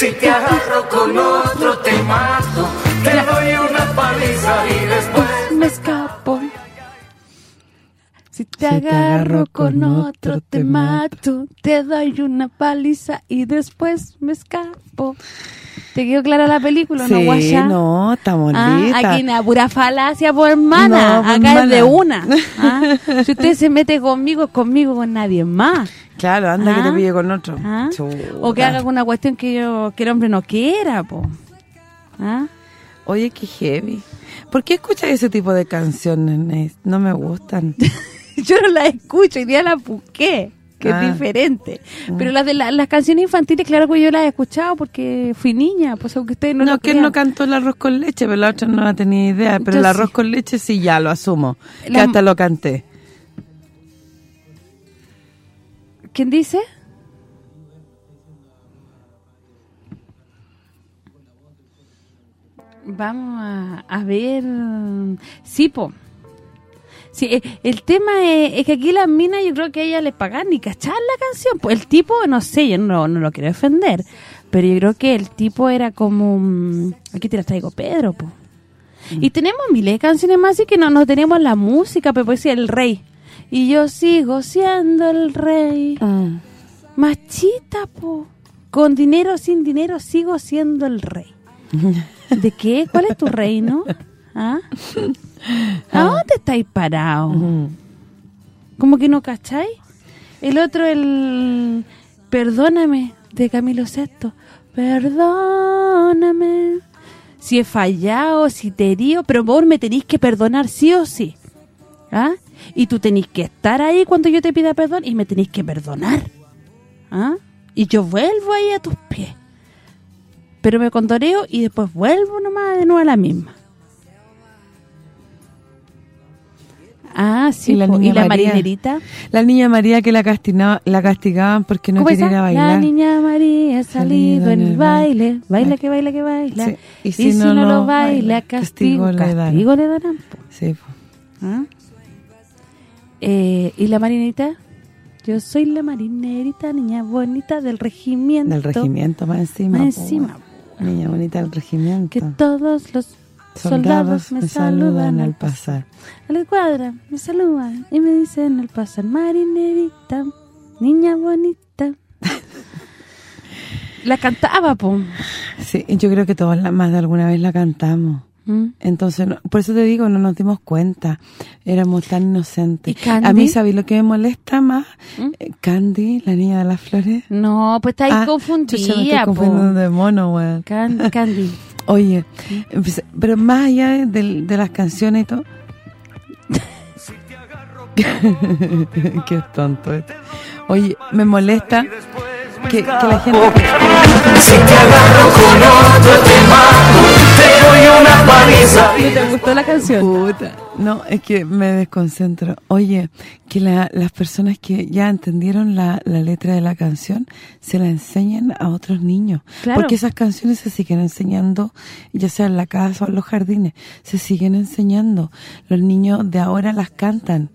Si te agarro con otro te mato, te doy una paliza y después me escapo. Si te te agarro con otro te mato, te doy una paliza y después me escapo. ¿Te quedó clara la película, no, Sí, guaya? no, estamos Ah, listas. aquí na pura falacia, por hermana. No, Acá es de una. Ah, Si usted se mete conmigo, es conmigo con nadie más. Claro, anda que Ah, te pille con otro. ah. O que haga alguna cuestión que yo que el hombre no quiera, po. ¿Ah? Oye, qué heavy. ¿Por qué escuchas ese tipo de canciones, Nes? No me gustan. yo no la escucho, hoy día la busqué, que Ah. es diferente. Mm. Pero las de la- las canciones infantiles, claro que yo las he escuchado porque fui niña, pues aunque ustedes no, que crean. no cantó el arroz con leche, pero la otra no tenía idea. Pero Yo el arroz sí. con leche sí, ya lo asumo. Que La- hasta lo canté. ¿Quién dice? Vamos a, a ver... Sí, po. Sí, eh, el tema es, es que aquí las minas yo creo que a ella le pagan ni cachar la canción. Pues el tipo, no sé, yo no, no lo quiero defender, pero yo creo que el tipo era como... mm, Aquí te las traigo Pedro, po. Y tenemos miles de canciones más y que no, no tenemos la música, pero pues sí, el rey. Y yo sigo siendo el rey. Machita, po. Con dinero sin dinero sigo siendo el rey. ¿De qué? ¿Cuál es tu reino? ¿Ah? ¿A dónde estáis parados? ¿Cómo que no cacháis? El otro, el... Perdóname, de Camilo Sesto. Perdóname. Si he fallado, si te herío, pero vos me tenéis que perdonar sí o sí. ¿Ah? Y tú tenéis que estar ahí cuando yo te pida perdón y me tenéis que perdonar. ¿Ah? Y yo vuelvo ahí a tus pies. Pero me condoreo y después vuelvo nomás de nuevo a la misma. Ah, sí, y la, niña ¿Y la María? marinerita? La niña María que la, castigaba, la castigaban porque no ¿Cómo quería ir a La bailar. niña María ha salido en el baile. Baila que baila que baila. Sí. Y, si, no, lo baila, castigo, castigo le dan. castigo le darán. po. Sí, po. ¿Ah? Eh, ¿Y la marinerita? Yo soy la marinerita, niña bonita del regimiento. Del regimiento, más encima. Más encima. Niña bonita del regimiento. Que todos los soldados, me saludan al pasar. A la escuadra me saludan y me dicen al pasar, marinerita, niña bonita. la cantaba, po. Sí, yo creo que todos la, más de alguna vez la cantamos. ¿Mm? Entonces, no- por eso te digo, no nos dimos cuenta. Éramos tan inocentes. A mí, ¿sabes lo que me molesta más? ¿Mm? Eh, Candy, la niña de las flores. No, pues está ahí Ah, confundida, chucha, me estoy po. confundiendo de mono, weón. Can- Candy. Oye, empecé- pero más allá de, de las canciones y todo... Qué tonto este. Oye, me molesta que, que la gente... Si te agarro con otro te mato, te doy una paliza. ¿Y te gustó la canción? Puta. No, es que me desconcentro. Oye, que la- las personas que ya entendieron la, la letra de la canción se la enseñen a otros niños. Claro. Porque esas canciones se siguen enseñando, ya sea en la casa o en los jardines, se siguen enseñando. Los niños de ahora las cantan.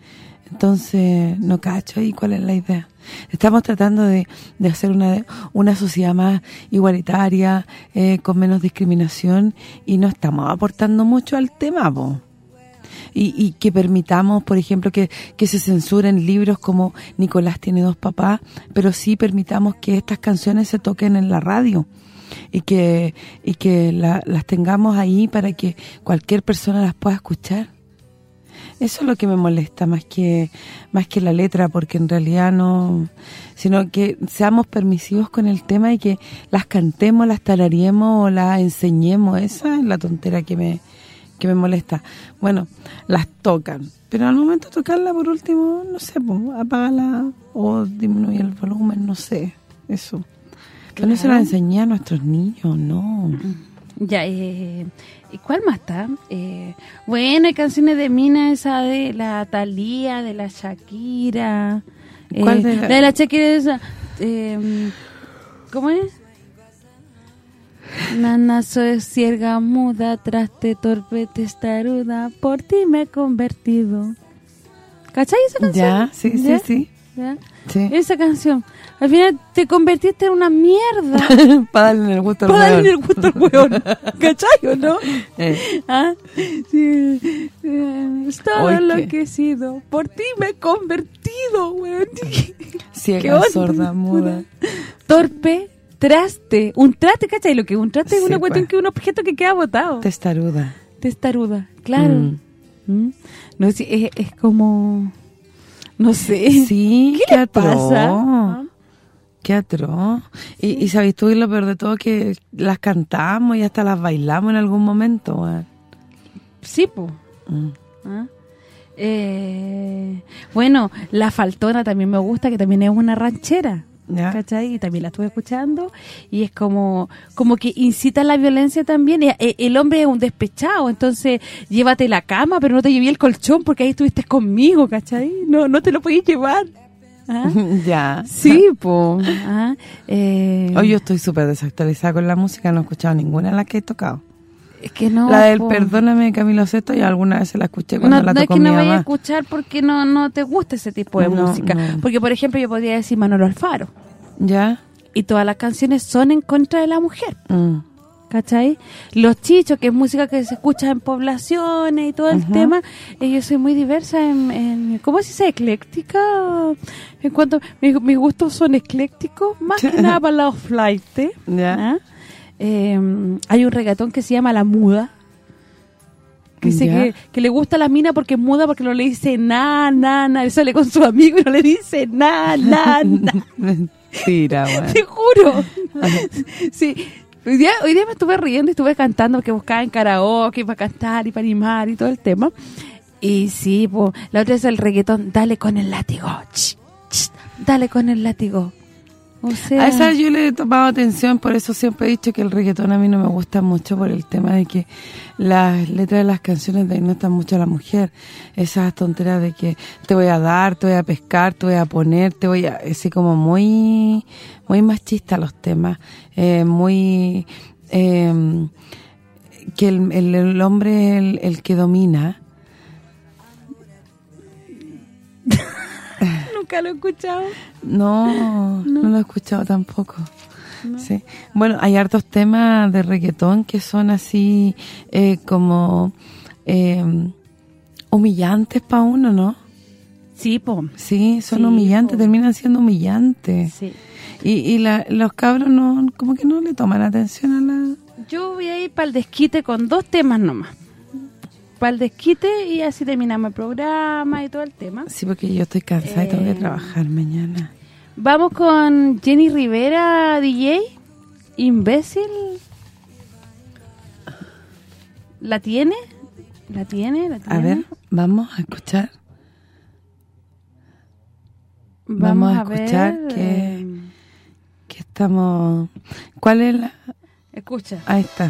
Entonces, no cacho ahí cuál es la idea. Estamos tratando de, de hacer una una sociedad más igualitaria, eh, con menos discriminación, y no estamos aportando mucho al tema, po y, y que permitamos, por ejemplo, que, que se censuren libros como Nicolás tiene dos papás, pero sí permitamos que estas canciones se toquen en la radio y que y que la- las tengamos ahí para que cualquier persona las pueda escuchar. Eso es lo que me molesta más que más que la letra, porque en realidad no... Sino que seamos permisivos con el tema y que las cantemos, las tararíamos o las enseñemos. Esa es la tontera que me que me molesta. Bueno, las tocan, pero al momento de tocarla, por último, no sé, pues, apágala o disminuye el volumen, no sé, eso. Pero no se la Claro. enseñé a nuestros niños, no. Ya, eh, ¿y cuál más está? Eh, bueno, hay canciones de Mina, esa de la Thalía, de la Shakira. ¿Cuál eh, de la- de la Shakira esa, eh, ¿cómo es? Nana, soy cierga muda, traste torpe, testaruda, por ti me he convertido. ¿Cachai esa canción? Ya, sí, sí, ¿Ya? sí. ¿Ya? Sí. Esa canción. Al final te convertiste en una mierda. Para darle el gusto al Para darle hueón. el gusto al hueón. ¿Cachai o no? Eh. ¿Ah? Sí. Eh, enloquecido. Por ti me he convertido, weón. ¿Qué Ciega, sorda, muda. Torpe, traste. Un traste, ¿cachai? Lo que es un traste es una cuestión pues. que es un objeto que queda botado. Testaruda. Testaruda, claro. Mm. ¿Mm? No sé, es, es como... No sé. Sí, ¿Qué le atroz. pasa? ¿Ah? Qué atroz. Y, y sabes tú, y lo peor de todo, que las cantamos y hasta las bailamos en algún momento. Sí. Mm. ¿Ah? Eh, bueno, La Faltona también me gusta, que también es una ranchera. Ya. ¿Cachai? Y también la estuve escuchando y es como como que incita a la violencia también. Eh, el hombre es un despechado, entonces llévate la cama, pero no te llevé el colchón porque ahí estuviste conmigo, ¿cachai? No no te lo podías llevar. ¿Ah? ya. Sí, po. ¿Ah? Eh, Hoy yo estoy súper desactualizada con la música, no he escuchado ninguna de las que he tocado. Es que no, la del po. Perdóname Camilo Sesto, y alguna vez se la escuché cuando no, la no es tocó que mi no vaya a escuchar porque no no te gusta ese tipo de No, música. Porque, por ejemplo, yo podría decir Manolo Alfaro. ¿Ya? Y todas las canciones son en contra de la mujer. Mm. ¿Cachai? Los chichos, que es música que se escucha en poblaciones y todo el tema, eh, yo soy muy diversa en, en ¿cómo se dice? Ecléctica. En cuanto, mis, mis gustos son eclécticos, más que nada para los flight. Ya. Hay un reggaetón que se llama La Muda, que dice que, que le gusta la mina porque es muda, porque no le dice nada, nada, nada. Sale con su amigo y no le dice nada, nada, nada. Mentira. Te juro. sí. Hoy día, hoy día me estuve riendo y estuve cantando porque buscaba en karaoke para cantar y para animar y todo el tema. Y sí, po, la otra es el reggaetón, dale con el látigo. ch, ch, dale con el látigo. A esa yo le he tomado atención, por eso siempre he dicho que el reggaetón a mí no me gusta mucho por el tema de que las letras de las canciones denotan mucho a la mujer. Esas tonteras de que te voy a dar, te voy a pescar, te voy a poner, te voy a... Así como muy muy machista los temas, eh, muy... eh, que el, el- hombre el, el que domina. Nunca lo he escuchado. No, no, lo he escuchado tampoco. Sí. Bueno, hay hartos temas de reggaetón que son así eh, como eh, humillantes para uno, ¿no? Sí, po. Sí, son Sí, humillantes, po. terminan siendo humillantes. Sí. Y, y la- los cabros no como que no le toman atención a la... Yo voy a ir para el desquite con dos temas nomás. Para el desquite y así terminamos el programa y todo el tema. Sí, porque yo estoy cansada y tengo que Eh, trabajar mañana. Vamos con Jenny Rivera, DJ. Imbécil. ¿La tiene? ¿La tiene? ¿La tiene? A ver, vamos a escuchar. Vamos, vamos a a ver, escuchar que- eh, ¿Qué estamos... ¿Cuál es la...? Escucha. Ahí está.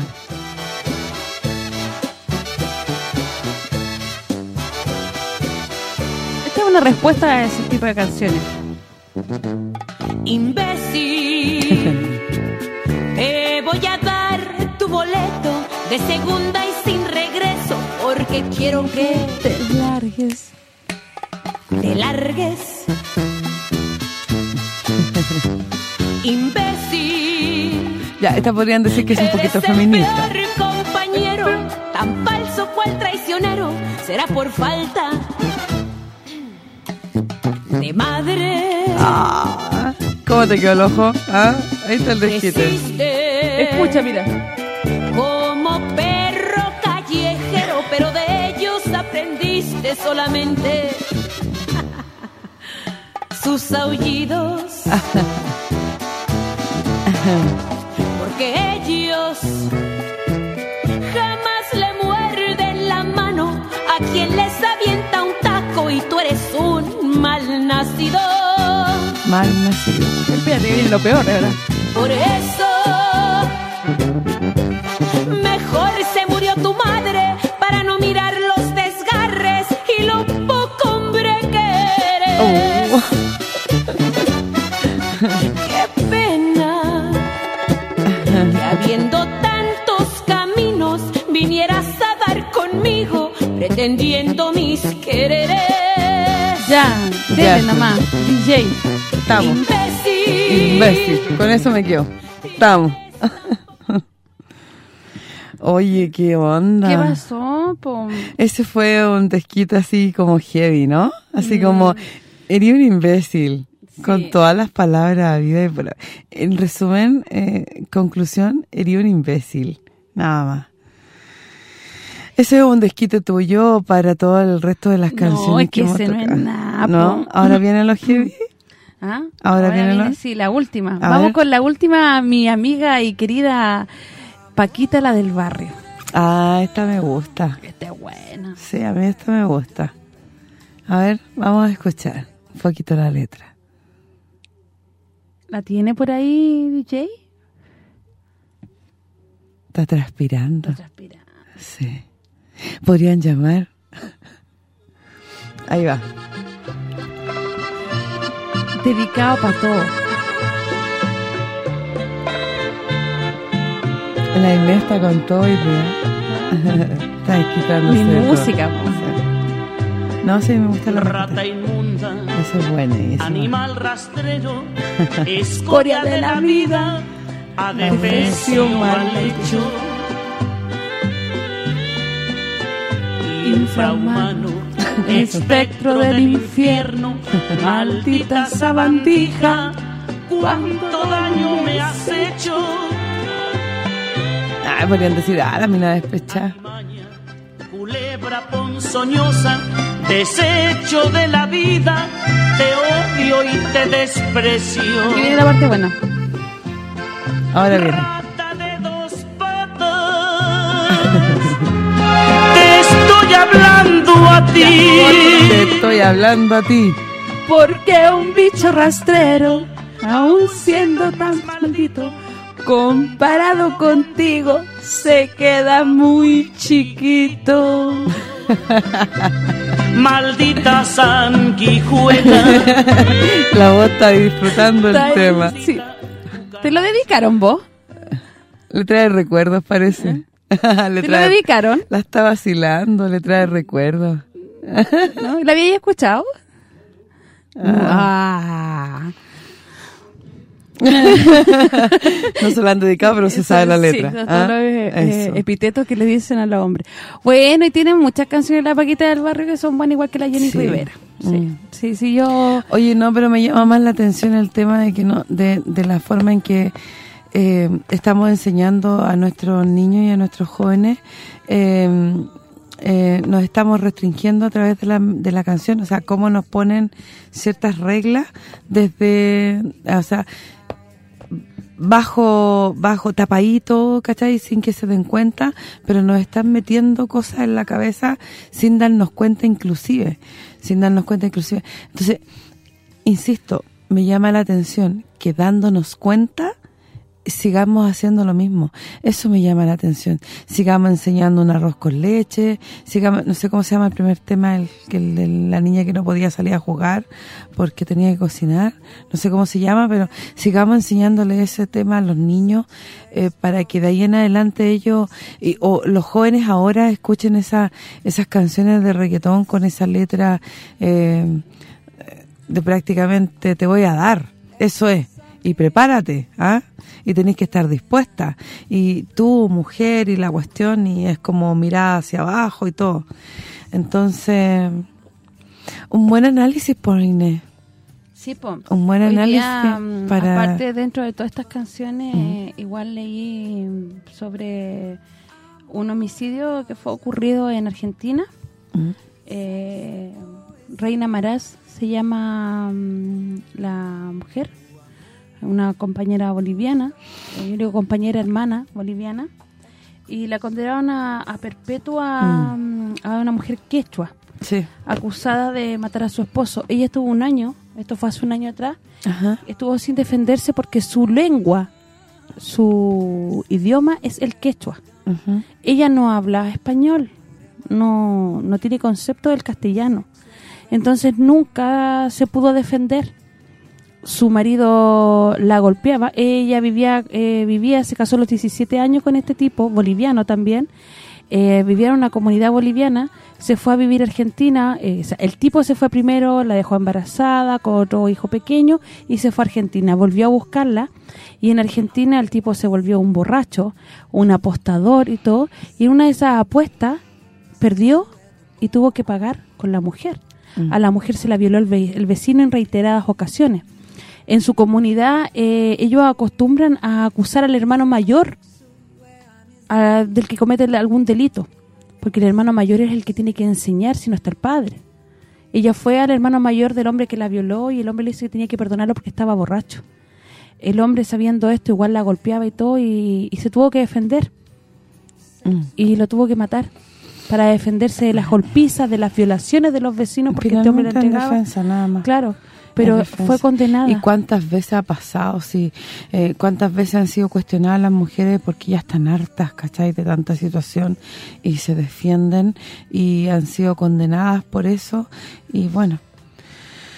Una respuesta a ese tipo de canciones. Imbécil, te voy a dar tu boleto de segunda y sin regreso, porque quiero que te largues. Te largues. Imbécil. Ya, esta podrían decir que es un poquito eres el feminista. peor compañero, tan falso cual traicionero, será por falta de madre. Ah, ¿Cómo te quedó el ojo? ¿Ah? Ahí está el desquite. Escucha, mira. Como perro callejero, pero de ellos aprendiste solamente sus aullidos. Porque ellos jamás le muerden la mano a quien les avienta un mal nacido. Mal nacido. Espérate, viene lo peor, de verdad. Por eso mejor se murió tu madre para no mirar los desgarres y lo poco hombre que eres. Oh. Qué pena que habiendo tantos caminos vinieras a dar conmigo pretendiendo mis quereres. Dele nomás. DJ. Estamos. Imbécil. Con eso me quedo. Estamos. Oye, qué onda. ¿Qué pasó, po? Ese fue un desquite así como heavy, ¿no? Así Mm. como, eres un imbécil. Con todas las palabras vida y por- En resumen, eh, conclusión, eres un imbécil. Nada más. Ese es un desquite tuyo para todo el resto de las canciones es que hemos ese no es nada, ¿No? Ahora vienen los heavy. ¿Ah? Ahora viene viene, la- sí, la última. A Vamos ver. con la última, mi amiga y querida Paquita, la del barrio. Ah, esta me gusta. Esta es buena. Sí, a mí esta me gusta. A ver, vamos a escuchar un poquito la letra. ¿La tiene por ahí, DJ? Está transpirando. Sí. Podrían llamar. Ahí va. Dedicado para todo. La Inés está con todo y está quitándose Mi música. No, sí, me gusta la Rata inmunda, Esa es buenísima. animal rastrero, escoria de la vida, adefesio mal hecho, infrahumano, espectro del infierno, maldita sabandija, cuánto daño me has hecho. Ah, podrían decir, ah, la mina despechada. culebra ponzoñosa, desecho de la vida, te odio y te desprecio. Aquí viene la parte buena. Ahora viene. Te estoy hablando a ti. Te estoy hablando a ti. Porque un bicho rastrero, aún siendo tan maldito, comparado contigo, se queda muy chiquito. Maldita sanguijuela. La voz está disfrutando el tema. sí. ¿Te lo dedicaron vos? Le trae recuerdos, parece. le ¿Te lo dedicaron? La está vacilando, le trae recuerdos. ¿No? ¿La habíais escuchado? Ah. no se la han dedicado, pero se sabe la letra. Sí, ¿Ah? los eh, eh, Eso. epitetos que le dicen a los hombres. Bueno, y tienen muchas canciones de la Paquita del Barrio que son buenas igual que la Jenny Sí. Rivera. Sí, Mm. sí, sí, yo... Oye, no, pero me llama más la atención el tema de que no, de, de la forma en que eh, estamos enseñando a nuestros niños y a nuestros jóvenes, eh, eh, nos estamos restringiendo a través de la, de la canción, o sea, cómo nos ponen ciertas reglas desde, o sea, bajo bajo tapadito, ¿cachai? Sin que se den cuenta, pero nos están metiendo cosas en la cabeza sin darnos cuenta inclusive, sin darnos cuenta inclusive. Entonces, insisto, me llama la atención que dándonos cuenta sigamos haciendo lo mismo. Eso me llama la atención. Sigamos enseñando un arroz con leche, sigamos, no sé cómo se llama el primer tema, el que la niña que no podía salir a jugar porque tenía que cocinar, no sé cómo se llama, pero sigamos enseñándole ese tema a los niños eh, para que de ahí en adelante ellos, y, o los jóvenes ahora escuchen esa, esas canciones de reggaetón con esa letra eh, de prácticamente te voy a dar, eso es, y prepárate, ¿ah? Y tenés que estar dispuesta. Y tú, mujer, y la cuestión, y es como mirar hacia abajo y todo. Entonces, un buen análisis por Inés. Sí, po. Un buen Hoy análisis día, mm, para... Aparte, dentro de todas estas canciones, eh, igual leí sobre un homicidio que fue ocurrido en Argentina. Mm. Eh, Reina Maraz se llama mm, la mujer, una compañera boliviana, eh, yo digo compañera hermana boliviana, y la condenaron a, a perpetua mm, a una mujer quechua, Sí. acusada de matar a su esposo. Ella estuvo un año, esto fue hace un año atrás, Ajá. estuvo sin defenderse porque su lengua, su idioma es el quechua. Ella no habla español, no, no tiene concepto del castellano. Entonces nunca se pudo defender. Su marido la golpeaba. Ella vivía, eh, vivía se casó a los 17 años con este tipo, boliviano también. Eh, vivía en una comunidad boliviana, se fue a vivir a Argentina. eh, el tipo se fue primero, la dejó embarazada con otro hijo pequeño y se fue a Argentina. Volvió a buscarla y en Argentina el tipo se volvió un borracho, un apostador y todo. Y en una de esas apuestas perdió y tuvo que pagar con la mujer. Mm. A la mujer se la violó el, ve- el vecino en reiteradas ocasiones. En su comunidad eh, ellos acostumbran a acusar al hermano mayor a- del que comete algún delito. Porque el hermano mayor es el que tiene que enseñar si no está el padre. Ella fue al hermano mayor del hombre que la violó y el hombre le dice que tenía que perdonarlo porque estaba borracho. El hombre sabiendo esto igual la golpeaba y todo y, y se tuvo que defender. Mm. Y lo tuvo que matar para defenderse de las golpizas, de las violaciones de los vecinos porque este hombre la Finalmente en entregaba. defensa, nada más. Claro, pero fue condenada. ¿Y cuántas veces ha pasado? Sí, eh, ¿Cuántas veces han sido cuestionadas las mujeres porque ya están hartas, ¿cachai? De tanta situación y se defienden y han sido condenadas por eso y bueno.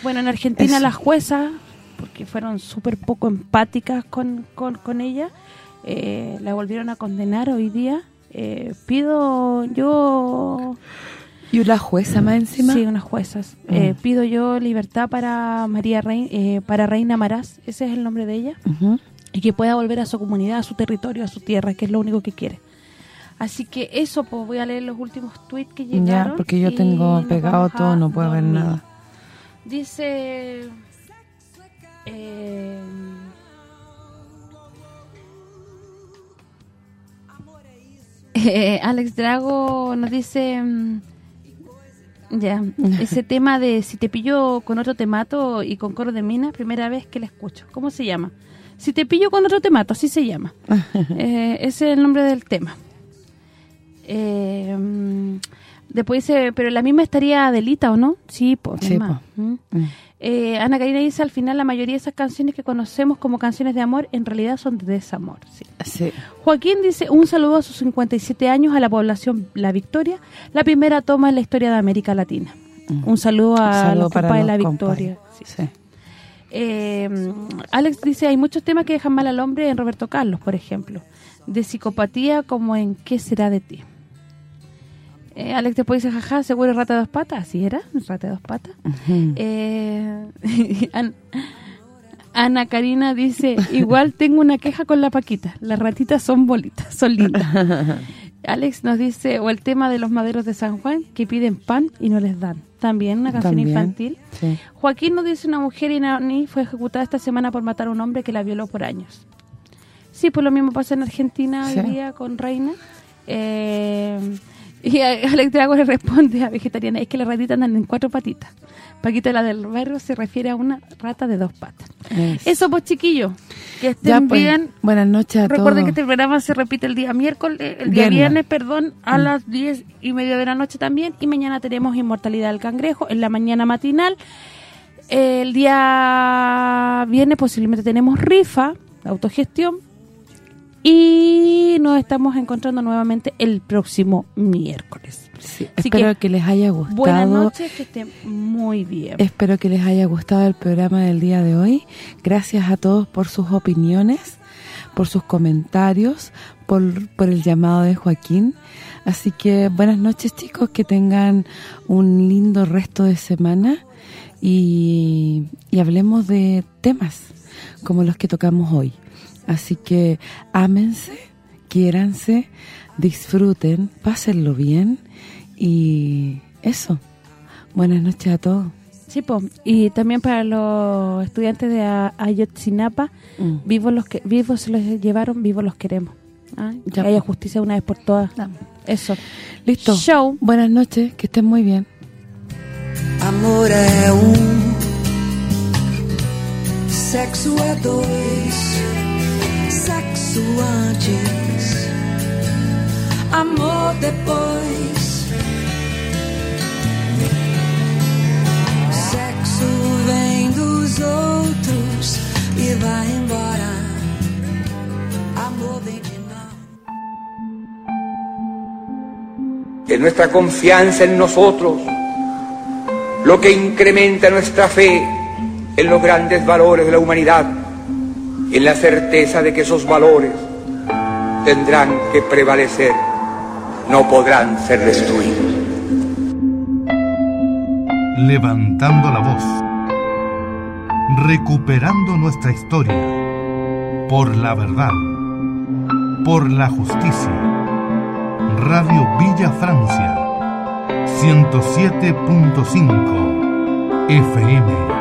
Bueno, en Argentina Eso. las juezas, porque fueron súper poco empáticas con, con, con ella, eh, la volvieron a condenar hoy día. Eh, pido yo... ¿Y una jueza más encima? Sí, unas juezas. Mm. Eh, pido yo libertad para María Rein, eh, para Reina Maraz, ese es el nombre de ella, y que pueda volver a su comunidad, a su territorio, a su tierra, que es lo único que quiere. Así que eso, pues voy a leer los últimos tweets que llegaron. Ya, porque yo tengo pegado todo, no puedo ver nada. Dice... eh, eh, Alex Drago nos dice... mm, Ya, ese tema de si te pillo con otro te mato y con coro de mina, primera vez que la escucho. ¿Cómo se llama? Si te pillo con otro te mato, así se llama. Eh, ese es el nombre del tema. Eh, mm, después dice, pero la misma estaría Adelita, ¿o no? Sí, pues, Sí, po. Mm. Mm. Eh, Ana Karina dice, al final la mayoría de esas canciones que conocemos como canciones de amor, en realidad son de desamor. Sí. Sí. Joaquín dice, un saludo a sus 57 años a la población La Victoria, la primera toma en la historia de América Latina. Un saludo a Mm. Saludo los para de La. Victoria. Sí. Sí. Eh, Alex dice, hay muchos temas que dejan mal al hombre en Roberto Carlos, por ejemplo. De psicopatía como en ¿Qué será de ti? Eh, Alex después dice, jaja, seguro rata de dos patas. Así era, rata de dos patas. Eh, An- Ana Karina dice, igual tengo una queja con la Paquita. Las ratitas son bolitas, son lindas. Alex nos dice, o el tema de los maderos de San Juan, que piden pan y no les dan. También una canción También, infantil. sí. Joaquín nos dice, una mujer iraní fue ejecutada esta semana por matar a un hombre que la violó por años. Sí, pues lo mismo pasa en Argentina Sí. hoy día con Reina. Eh, y Alex Drago le responde a Vegetariana, es que las ratitas andan en cuatro patitas. Paquita, la del barrio, se refiere a una rata de dos patas. Eso. Eso, pues, chiquillos. Que estén Ya, pues, bien. buenas noches a Recuerden que todos. este programa se repite el día miércoles, el día Viernes. viernes, perdón, a Mm. las diez y media de la noche también. Y mañana tenemos Inmortalidad del Cangrejo en la mañana matinal. El día viernes posiblemente tenemos rifa, autogestión, y nos estamos encontrando nuevamente el próximo miércoles. Espero que, les haya gustado. Buenas noches, que estén muy bien. Espero que les haya gustado el programa del día de hoy. Gracias a todos por sus opiniones, por sus comentarios, por, por el llamado de Joaquín. Así que buenas noches chicos, que tengan un lindo resto de semana y, y hablemos de temas como los que tocamos hoy. Así que ámense, quiéranse, disfruten, pásenlo bien y eso. Buenas noches a todos. Sí, po. y también para los estudiantes de Ayotzinapa, Mm. vivos los que vivos se los llevaron, vivos los queremos. Ah, Ya, que haya justicia una vez por todas. Eso. Listo. Show. Buenas noches, que estén muy bien. Amor é um, sexo é dois, amor depois. Sexo vem dos outros e vai embora. Amor vem de nós. Es nuestra confianza en nosotros lo que incrementa nuestra fe en los grandes valores de la humanidad, en la certeza de que esos valores tendrán que prevalecer, no podrán ser destruidos. Levantando la voz. Recuperando nuestra historia. Por la verdad. Por la justicia. Radio Villa Francia. 107.5 FM.